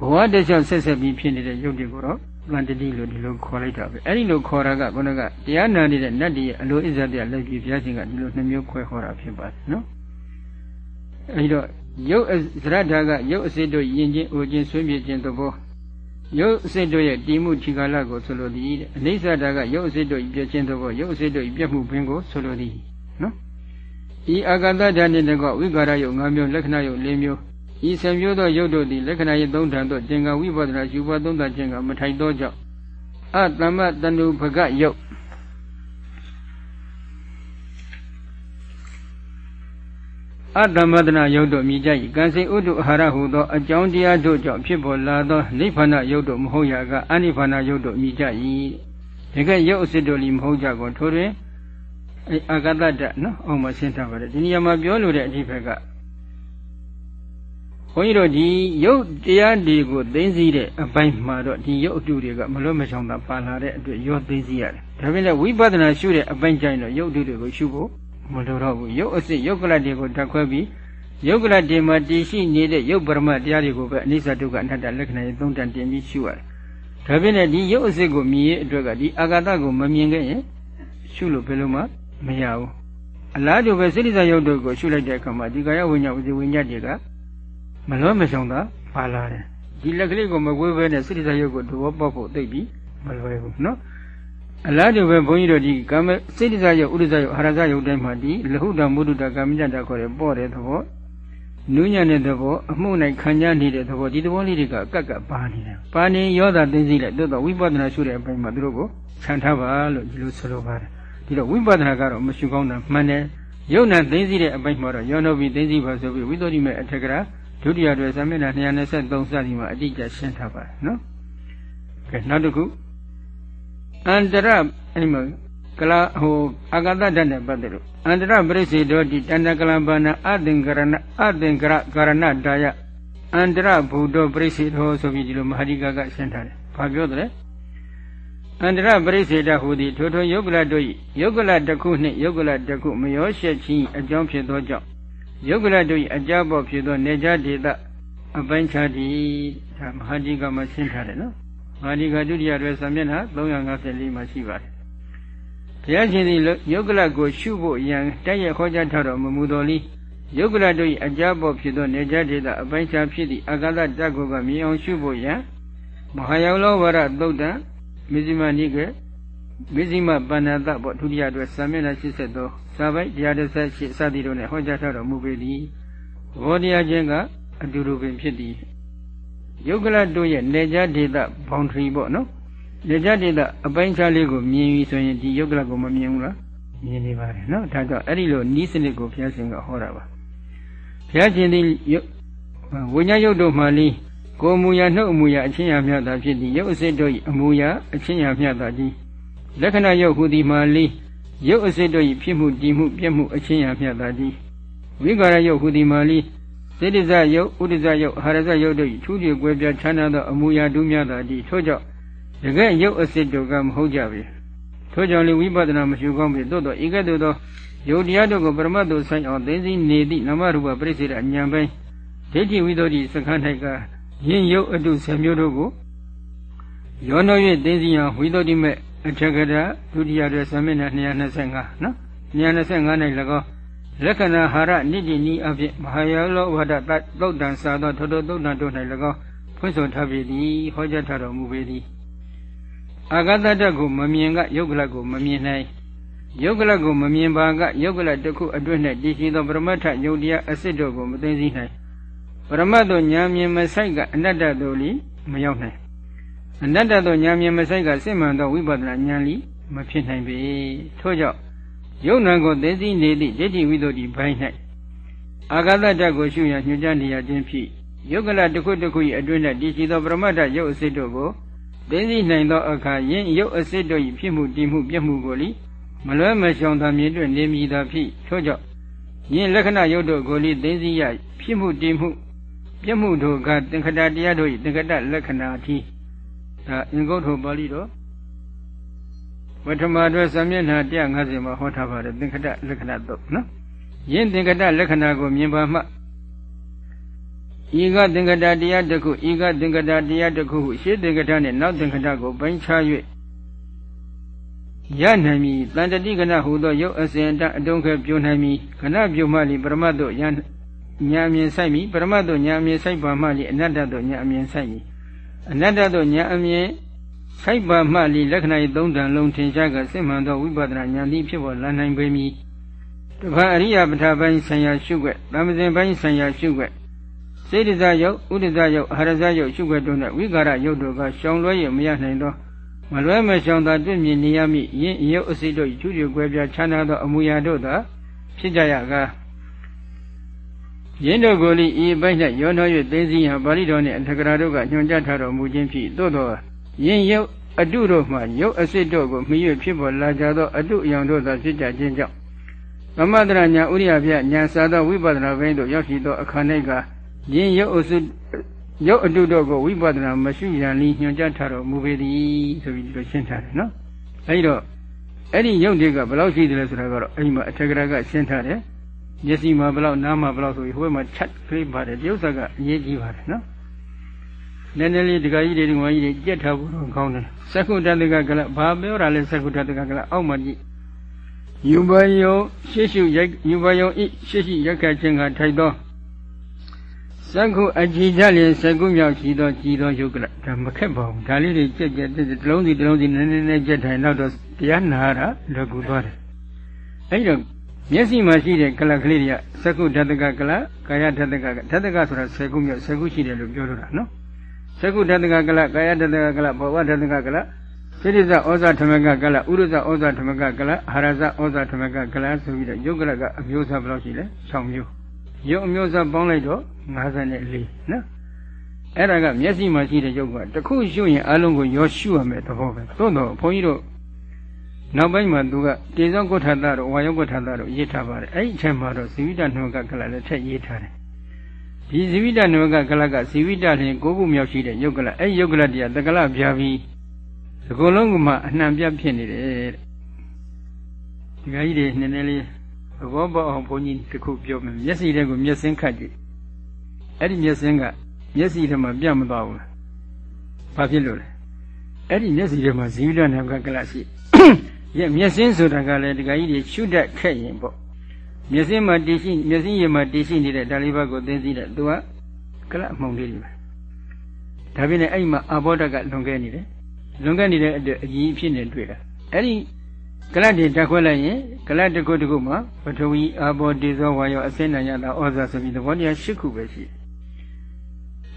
ဘဝတခြားဆက်ဆက်ပြီးဖြစ်နေတဲ့ယုတ်တွေကိုတော့တန်တတိလို့ဒီလိုခေါ်လိုက်တာပဲအဲ့ဒီလိုခေါ်တာကခုနကတရားနာနေတဲ့နတ်တွေရဲ့အလိုအစ္စာတရားလက်ပြီးဘုရားရှင်ကဒီလိုနှမျိုးခွဲခေါ်တာဖြစ်ပါတယ်နော်အဲ့တော့ယုတ်ဇရထာကယုတ်အစစ်တို့ယဉ်ချင်းအိုချင်းဆွေးမြေ့ခြင်းသဘောယုတ်အစစ်တို့ရဲ့တည်မှုထီကာလကိုဆိုလိုသည်တဲ့အနိစ္စတာကယုတ်အစစ်တို့ပြည့်ခြင်းသဘောယုတ်အစစ်တို့ပြည့်မှုပင်ကိုဆိုလိုသည်နော်ဤအာဂတဓာတ်နှင့်တကဝိကာရယုတ်၅မျိုးလက္ခဏာယုတ်၄မျိုး ဤဆံမျိုးသောရုပ်တို့သည်လက္ခဏာရေးသုံးထံသို့သင်္ကဝိပဿနာရှုပွားသုံးသပ်ခြင်းကမထိုက်သောကြောင့်အတမ္မတဏုဖကယုတ်အတ္တမတနာယုတ်တို့မြည်ကြ၏ကံစိဥဒ္ဓအာဟာရဟုသောအကြောင်းတရားတို့ကြောင့်ဖြစ်ပေါ်လာသောနိဗ္ဗာန်ယုတ်တို့မဟုတ်ရာကအနိဗ္ဗာန်ယုတ်တို့မြည်ကြ၏တကယ်ယုတ်အစစ်တို့လီမဟုတ်ကြကုန်ထိုတွင်အာဂတတနော်အောင်မရှင်းထားပါတယ်ဒီနေရာမှာပြောလိုတဲ့အဓိပ္ပာယ်ကဘု န်းကြီးတို့ဒီရုပ်တရားတွေကိုသိသိတဲ့အပိုင်းမှာတော့ဒီရုပ်အတုတွေကမလွတ်မချောင်သာပါလာတဲ့အတွက်ရောသိသိရတယ်။ဒါပေမဲ့ဝိပဿနာရှုတဲ့အပိုင်းကျရင်တော့ရုပ်အတုတွေကိုရှုဖို့မလိုတော့ဘူး။ရုပ်အစစ်ရုပ်ကလတ်တွေကိုဓာတ်ခွဲပြီးရုပ်ကလတ်တွေမှာတည်ရှိနေတဲ့ရုပ်ပရမတရားတွေကိုပဲအနိစ္စဒုက္ခအနတ္တလက္ခဏာတွေသုံးတန်တင်ပြီးရှုရတယ်။ဒါပေမဲ့ဒီရုပ်အစစ်ကိုမြင်ရအတွက်ကဒီအာဂတကိုမမြင်ခဲ့ရင်ရှုလို့ဘယ်လိုမှမရဘူး။အလားတူပဲစိတ္တဇာယုတ်တို့ကိုရှုလိုက်တဲ့အခါမှာဒီကာယဝိညာဉ်ဝစီဝိညာဉ်တွေက မလွတ်မရှုံသာပါလာတယ်ဒီလက်ကလေးကိုမကွေးဘဲနဲ့စိတ္တရုပ်ကိုသဘောပေါက်ဖို့သိပြီမလွယ်ဘူးနော်အလားတူပဲဘုန်းကြီးတို့ဒီကာမစိတ္တရုပ်ဥဒ္ဒရုပ်အာရဇရုပ်တိုင်းမှာဒီလဟုတမုဒ္ဒတာကာမိတ္တခေါ်တဲ့ပေါ့တဲ့သဘောနုညံ့တဲ့သဘောအမှုနိုင်ခံကြနေတဲ့သဘောဒီသဘောလေးတွေကကက်ကပါနေတယ်ပါနေရောတာသိသိလိုက်သို့တော့ဝိပဿနာရှုတဲ့အပိုင်းမှာသူတို့ကိုခြံထားပါလို့ဒီလိုဆိုလိုပါတယ်ဒီတော့ဝိပဿနာကတော့မရှုကောင်းတာမှန်တယ်ယုံနာသိသိတဲ့အပိုင်းမှာတော့ယောနောဘီသိသိပါဆိုပြီးဝိသုဒ္ဓိမေအထက်ကရာ ဒုတိယတွဲစာမျက်နှာ223စသည်မှာအတိအကျရှင်းထားပါတယ်နော်ကဲနောက်တစ်ခုအန္တရအဲ့ဒီမှာကလာဟိုအာဂတတနဲ့ပတ်သက်လို့အန္တရပရိစေတောတိတဏ္ဍကလံဘာနာအသင်္ကရဏအသင်္ကရကာရဏတာယအန္တရဘုဒ္ဓပရိစေတောဆိုပြီးဒီလိုမဟာဒီကကရှင်းထားတယ်ဘာပြောသလဲအန္တရပရိစေတဟူသည်ထိုထိုယုတ်ကလတို့၏ယုတ်ကလတစ်ခုနှင့်ယုတ်ကလတစ်ခုမရောရှက်ခြင်းအကြောင်းဖြစ်သောကြောင့် ယုတ်ကလတို့၏အကြဘောဖြစ်သောနေကြဒေသအပိုင်းခြားသည်ဒါမဟာဒီကမှာရှင်းထားတယ်နော်မဟာဒီကဒုတိယရွယ်စာမျက်နှာ354မှာရှိပါတယ်ဘုရားရှင်သည်ယုတ်ကလကိုရှုဖို့ရန်တိုက်ရခေါ်ကြားထားတော်မမူတော်လီယုတ်ကလတို့၏အကြဘောဖြစ်သောနေကြဒေသအပိုင်းခြားဖြစ်သည့်အာဂတတတ်ကိုကမြင်အောင်ရှုဖို့ရန်မဟာယောလောဝရသုတ်တံမဇ္ဈိမနိကေ မဇ္ဈိမပဏ္ဏတပေါ့ဒုတိယအတွက်စာမျက်နှာ83စာပိုက်138စသည်တို့နဲ့ဟောကြားထားတော်မူပေသည်ဘောတရားချင်းကအတူတူပင်ဖြစ်သည်ယုတ်ကလတို့ရဲ့နေကြဒေသဘောင်ထရီပေါ့နော်ရကြတိတအပိုင်းခြားလေးကိုမြင်ပြီဆိုရင်ဒီယုတ်ကလကိုမမြင်ဘူးလားမြင်နေပါတယ်နော်ဒါကြောင့်အဲ့ဒီလိုနီးစနစ်ကိုဘုရားရှင်ကဟောတာပါဘုရားရှင်ဒီဝိညာဉ်ယုတ်တို့မှလေးကိုမူရာနှုတ်အမူရာအချင်းရာမြတ်တာဖြစ်သည်ယုတ်အစစ်တို့၏အမူရာအချင်းရာမြတ်တာသည် လက္ခဏာယုတ်ဟူသည်မှလေးယုတ်အစစ်တို့၏ဖြစ်မှုတည်မှုပြည့်မှုအချင်းရာမြတ်တာသည်ဝိကာရယုတ်ဟူသည်မှလေးစေတဇယုတ်ဥဒဇယုတ်ဟာရဇယုတ်တို့၏ထူးထူးကွဲပြားခြားနားသောအမူအရာဒုမြတ်သာသည်ထို့ကြောင့်တကယ်ယုတ်အစစ်တို့ကမဟုတ်ကြပေထို့ကြောင့်လေဝိပဿနာမရှိကောင်းပြီသို့သောဧကတုသောယုတ်တရားတို့ကိုပရမတ်တို့ဆိုင်အောင်သိသိနေသည့်နမရူပပရိစ္ဆေဒဉာဏ်ပိုင်းဒိဋ္ဌိဝိသုဒ္ဓိစခန်း၌ကယင်းယုတ်အတုဆယ်မျိုးတို့ကိုယောနော၍သိသိရန်ဝိသုဒ္ဓိမဲ့ အထက်ကရာဒုတိယရဲ့သမဏ225နော်225၌၎င်းလက္ခဏာဟာရနိတိနီအဖြစ်မဟာယောလောဝဒသုတ်တံစာသောထိုထိုသုတ်တံတို့၌၎င်းဖွင့်ဆိုထားပေသည်ဟောကြားထားတော်မူပေသည်အာဂတတကိုမမြင်ကယုတ်ကလကိုမမြင်နိုင်ယုတ်ကလကိုမမြင်ပါကယုတ်ကလတစ်ခုအတွင်း၌တည်ရှိသောပရမတ္ထယုတ်တရားအစစ်တို့ကိုမသိသိနိုင်ပရမတ်တို့ညာမြင်မဆိုင်ကအနတ္တတို့လီမရောက်နိုင် အနတ္တတို့ညာမြင်မဆိုင်ကစိမှန်သောဝိပဿနာဉာဏ်လီမဖြစ်နိုင်ပေထို့ကြောင့်ယုံနာကိုသိသိနေသည့်ဒိဋ္ဌိဝိသုဒ္ဓိဘိုင်း၌အာဂတတကိုရှုရညွှန်ကြားနေရခြင်းဖြင့်ယုတ်ကလတစ်ခုတစ်ခု၏အတွင်း၌တည်ရှိသောပရမတ္ထယုတ်အစစ်တို့ကိုသိသိနိုင်သောအခါယင်းယုတ်အစစ်တို့၏ဖြစ်မှုတည်မှုပြတ်မှုကိုလီမလွဲမရှောင်သာမြင်တွေ့နေမိသာဖြစ်ထို့ကြောင့်ယင်းလက္ခဏာယုတ်တို့ကိုလီသိသိရဖြစ်မှုတည်မှုပြမှုတို့ကသင်္ခတတရားတို့၏သင်္ခတလက္ခဏာအထိ ဒါအင်္ဂုတ္တပါဠိတော်ဝထမတွဲစာမျက်နှာ150မှာဟောထားပါတယ်သင်္ခတလက္ခဏာတော့နော်ယင်းသင်္ခတလက္ခဏာကိုမြင်ပါမှဤကသင်္ခတတရားတစ်ခုဤကသင်္ခတတရားတစ်ခုဟုရှေးသင်္ခတနဲ့နောက်သင်္ခတကိုပိုင်းခြား၍ရနိုင်မည်တန်တတိကနဟုသောရုပ်အစဉ်တအတုံးခဲပြုနိုင်မည်ခဏပြုမှလီပရမတ်တို့ရညာအမြင်ဆိုင်ပြီပရမတ်တို့ညာအမြင်ဆိုင်ပါမှလီအနတ္တတို့ညာအမြင်ဆိုင်ပြီ အနတ္တတို့ညာအမြင်ဆိုင်ပါမှလီလက္ခဏာ၏သုံးတန်လုံးထင်ရှားကစစ်မှန်သောဝိပဿနာဉာဏ်သည်ဖြစ်ပေါ်လာနိုင်ပေမည်တခါအရိယပဋ္ဌာပိုင်းဆံရရှုွက်တမ္ပဇင်ပိုင်းဆံရရှုွက်စေတဇယုတ်ဥဒဇယုတ်အရဇယုတ်ရှုွက်တို့၌ဝိကာရယုတ်တို့ကရှောင်လွှဲရမရနိုင်သောမလွဲမရှောင်သာတွေ့မြင်နေရမည်ယင်းယုတ်အစိတို့ချူချူကွဲပြားခြားနာသောအမူအရာတို့သာဖြစ်ကြရကား ယင်းတို့ကိုလိဤပိုက်၌ရောနှော၍သိသိရန်ပါဠိတော်နှင့်အထကရာတို့ကညွှန်ကြားထားတော်မူခြင်းဖြစ်သို့သောယင်းယုတ်အတုတို့မှယုတ်အစစ်တို့ကိုမှီ၍ဖြစ်ပေါ်လာကြသောအတုအယောင်တို့သာဖြစ်ကြခြင်းကြောင့်သမတရညာဥရိယပြညာစာသောဝိပဿနာဘိန်းတို့ရောက်ရှိသောအခါ၌ကယင်းယုတ်အစစ်ယုတ်အတုတို့ကိုဝိပဿနာမရှိရန်လီညွှန်ကြားထားတော်မူပေသည်ဆိုပြီးဒီလိုရှင်းထားတယ်နော်အဲဒီတော့အဲ့ဒီယုတ်တွေကဘယ်လောက်ရှိတယ်လဲဆိုတာကတော့အဲ့ဒီမှာအထကရာကရှင်းထားတယ် မျက်စိမှာဘယ်လောက်နားမှာဘယ်လောက်ဆိုပြီးဟိုဘက်မှာချက်ကလေးပါတယ်ဒီဥစ္စာကအရေးကြီးပါတယ်နော်နည်းနည်းလေးဒကာကြီးတွေဒီငွားကြီးတွေကြက်ထားဖို့တော့ကောင်းတယ်သက္ကုတတကကလဘာပြောတာလဲသက္ကုတတကကလအောက်မှာကြည့်ယူဘယုံရှေ့ရှုရိုက်ယူဘယုံဤရှေ့ရှိရက်ခတ်ခြင်းကထိုက်သောသက္ကုအကြည်ကြလျင်သက္ကုမြောက်ရှိသောကြည်သောယုတ်ကလဒါမခက်ပါဘူးဒါလေးတွေကြက်ကြက်တလုံးစီတလုံးစီနည်းနည်းနည်းကြက်ထိုင်တော့တရားနာတာလွယ်ကူသွားတယ်အဲဒီတော့ မျက်စိမှာရှိတဲ့ကလကလေးတွေကသက္ကုဓာတကကလကာယဓာတကဓာတကဆိုတာ၁၀ခုမြောက်၁၀ခုရှိတယ်လို့ပြောလို့တာနော်သက္ကုဓာတကကလကာယဓာတကကလဘောဝဓာတကကလစိရိဇဩဇထမကကလဥရဇဩဇထမကကလဟာရဇဩဇထမကကလဆိုပြီးတော့ယုတ်ကလကအမျိုးအစားဘယ်လောက်ရှိလဲ6မျိုးယုတ်အမျိုးအစားပေါင်းလိုက်တော့54နော်အဲ့ဒါကမျက်စိမှာရှိတဲ့ယုတ်ကတစ်ခုရှုရင်အလုံးကိုရောရှုရမယ်သဘောပဲသို့တော့ဘုန်းကြီးတို့ နောက်ပိုင်းမှာသူကတေဇောကုဋ္ဌတတို့ဝါယောကုဋ္ဌတတို့ရေးထားပါတယ်အဲ့ဒီအချက်မှာတော့ဇီဝိတနှုတ်ကကလလည်းထည့်ရေးထားတယ်ဒီဇီဝိတနှုတ်ကကလကဇီဝိတလျင်ကိုးခုမြောက်ရှိတဲ့ယုတ်ကလအဲ့ဒီယုတ်ကလတရားတကလပြာပြီးဒီကုလုံးကမှအနှံပြဖြစ်နေတယ်တဲ့ဒီကကြီးတွေနည်းနည်းလေးသဘောပေါက်အောင်ဘုန်းကြီးတစ်ခုပြောမယ်မျက်စိတွေကိုမျက်စင်းခတ်ကြည့်အဲ့ဒီမျက်စင်းကမျက်စိထဲမှာပြတ်မသွားဘူးလားဘာဖြစ်လို့လဲအဲ့ဒီမျက်စိထဲမှာဇီဝိတနှုတ်ကကလရှိ ရဲ့မျက်စင်းဆိုတာကလည်းဒီကကြီးတွေရှုတတ်ခဲ့ရင်ပေါ့မျက်စင်းမှာတည်ရှိမျက်စင်းရည်မှာတည်ရှိနေတဲ့ဒါလေးဘက်ကိုသိသိတဲ့သူကကလအမှုန်လေးတွေပဲဒါပြင်လည်းအဲ့မှာအာဘောဓကလွန်ခဲ့နေတယ်လွန်ခဲ့နေတဲ့အတွက်အကြီးဖြစ်နေတွေ့တာအဲ့ဒီကလတ်တွေတက်ခွဲလိုက်ရင်ကလတ်တစ်ခုတစ်ခုမှာပထဝီအာဘောတေဇောဝါယောအစင်းနာညတာဩဇာဆိုပြီးသဘောတရား၈ခုပဲရှိတယ်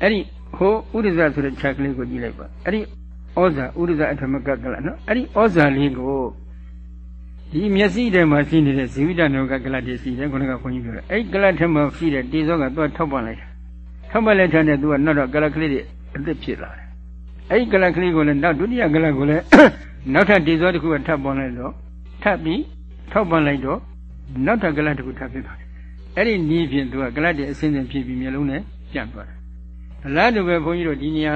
အဲ့ဒီဟိုဥဒ္ဒဇဆိုတဲ့ခြက်ကလေးကိုကြည့်လိုက်ပါအဲ့ဒီဩဇာဥဒဇအထမကကလနော်အဲ့ဒီဩဇာလေးကို ဒီမျက်စိထဲမှာရှိနေတဲ့ဇီဝိတနောကကလတ်တွေရှိတယ်ခုနကခွန်ကြီးပြောတယ်အဲ့ကလတ်ထဲမှာရှိတဲ့တေဇောကသူကထောက်ပံ့လိုက်တာထောက်ပံ့လိုက်တဲ့သူကနောက်တော့ကလတ်ကလေးတွေအသစ်ဖြစ်လာတယ်အဲ့ဒီကလတ်ကလေးကိုလည်းနောက်ဒုတိယကလတ်ကိုလည်းနောက်ထပ်တေဇောတစ်ခုကထပ်ပေါ်လိုက်တော့ထပ်ပြီးထောက်ပံ့လိုက်တော့နောက်ထပ်ကလတ်တစ်ခုထပ်ဖြစ်သွားတယ်အဲ့ဒီနီးဖြင့်သူကကလတ်တွေအစင်းစင်ဖြစ်ပြီးမျိုးလုံးနဲ့ပြန့်သွားတယ်အလားတူပဲဘုန်းကြီးတို့ဒီနေရာ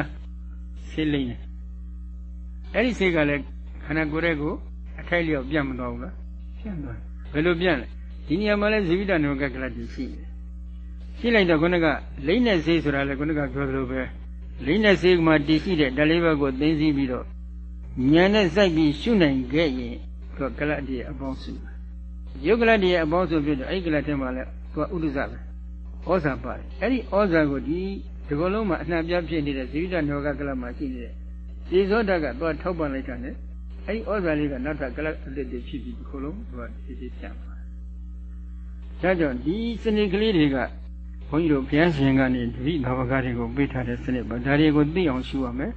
ဆေးလိမ့်တယ်အဲ့ဒီဆေးကလည်းခန္ဓာကိုယ်ရဲ့ကိုအ ထိုက်လျောက်ပြန့်မသွားဘူးလားပြန့်သွားဘယ်လိုပြန့်လဲဒီနေရာမှာလဲဇိဝိတနုကကလတ်ကြီးရှိတယ်ရှိလိုက်တော့ခုနကလိမ့်တဲ့ဆေးဆိုတာလဲခုနကပြောသလိုပဲလိမ့်တဲ့ဆေးမှာတည်ရှိတဲ့ဓာလေးဘက်ကိုသိသိပြီးတော့ဉာဏ်နဲ့စိုက်ပြီးရှုနိုင်ခဲ့ရင်သူကကလတ်ကြီးအပေါင်းစုယုတ်ကလတ်ကြီးအပေါင်းစုဖြစ်တော့အဲ့ဒီကလတ်ထဲမှာလဲသူကဥဒ္ဒဇပဲဩဇာပါတယ်အဲ့ဒီဩဇာကိုဒီဒီကုလုံးမှာအနှံ့ပြဖြစ်နေတဲ့ဇိဝိတနောကကလတ်မှာရှိနေတဲ့ဒီဇောတကသွားထောက်ပံ့လိုက်တာ ਨੇ အဲ့ဒီဩဇာလေးကနောက်ထပ်ကလတ်အစ်စ်တွေဖြစ်ပြီးဒီကုလုံးသူကဒီဒီပြန်သွားဒါကြောင့်ဒီစနစ်ကလေးတွေကဘုန်းကြီးတို့ဘုရားရှင်ကနေတတိဘာဝကတွေကိုပေးထားတဲ့စနစ်ပါဒါတွေကိုသိအောင်ရှုရမယ်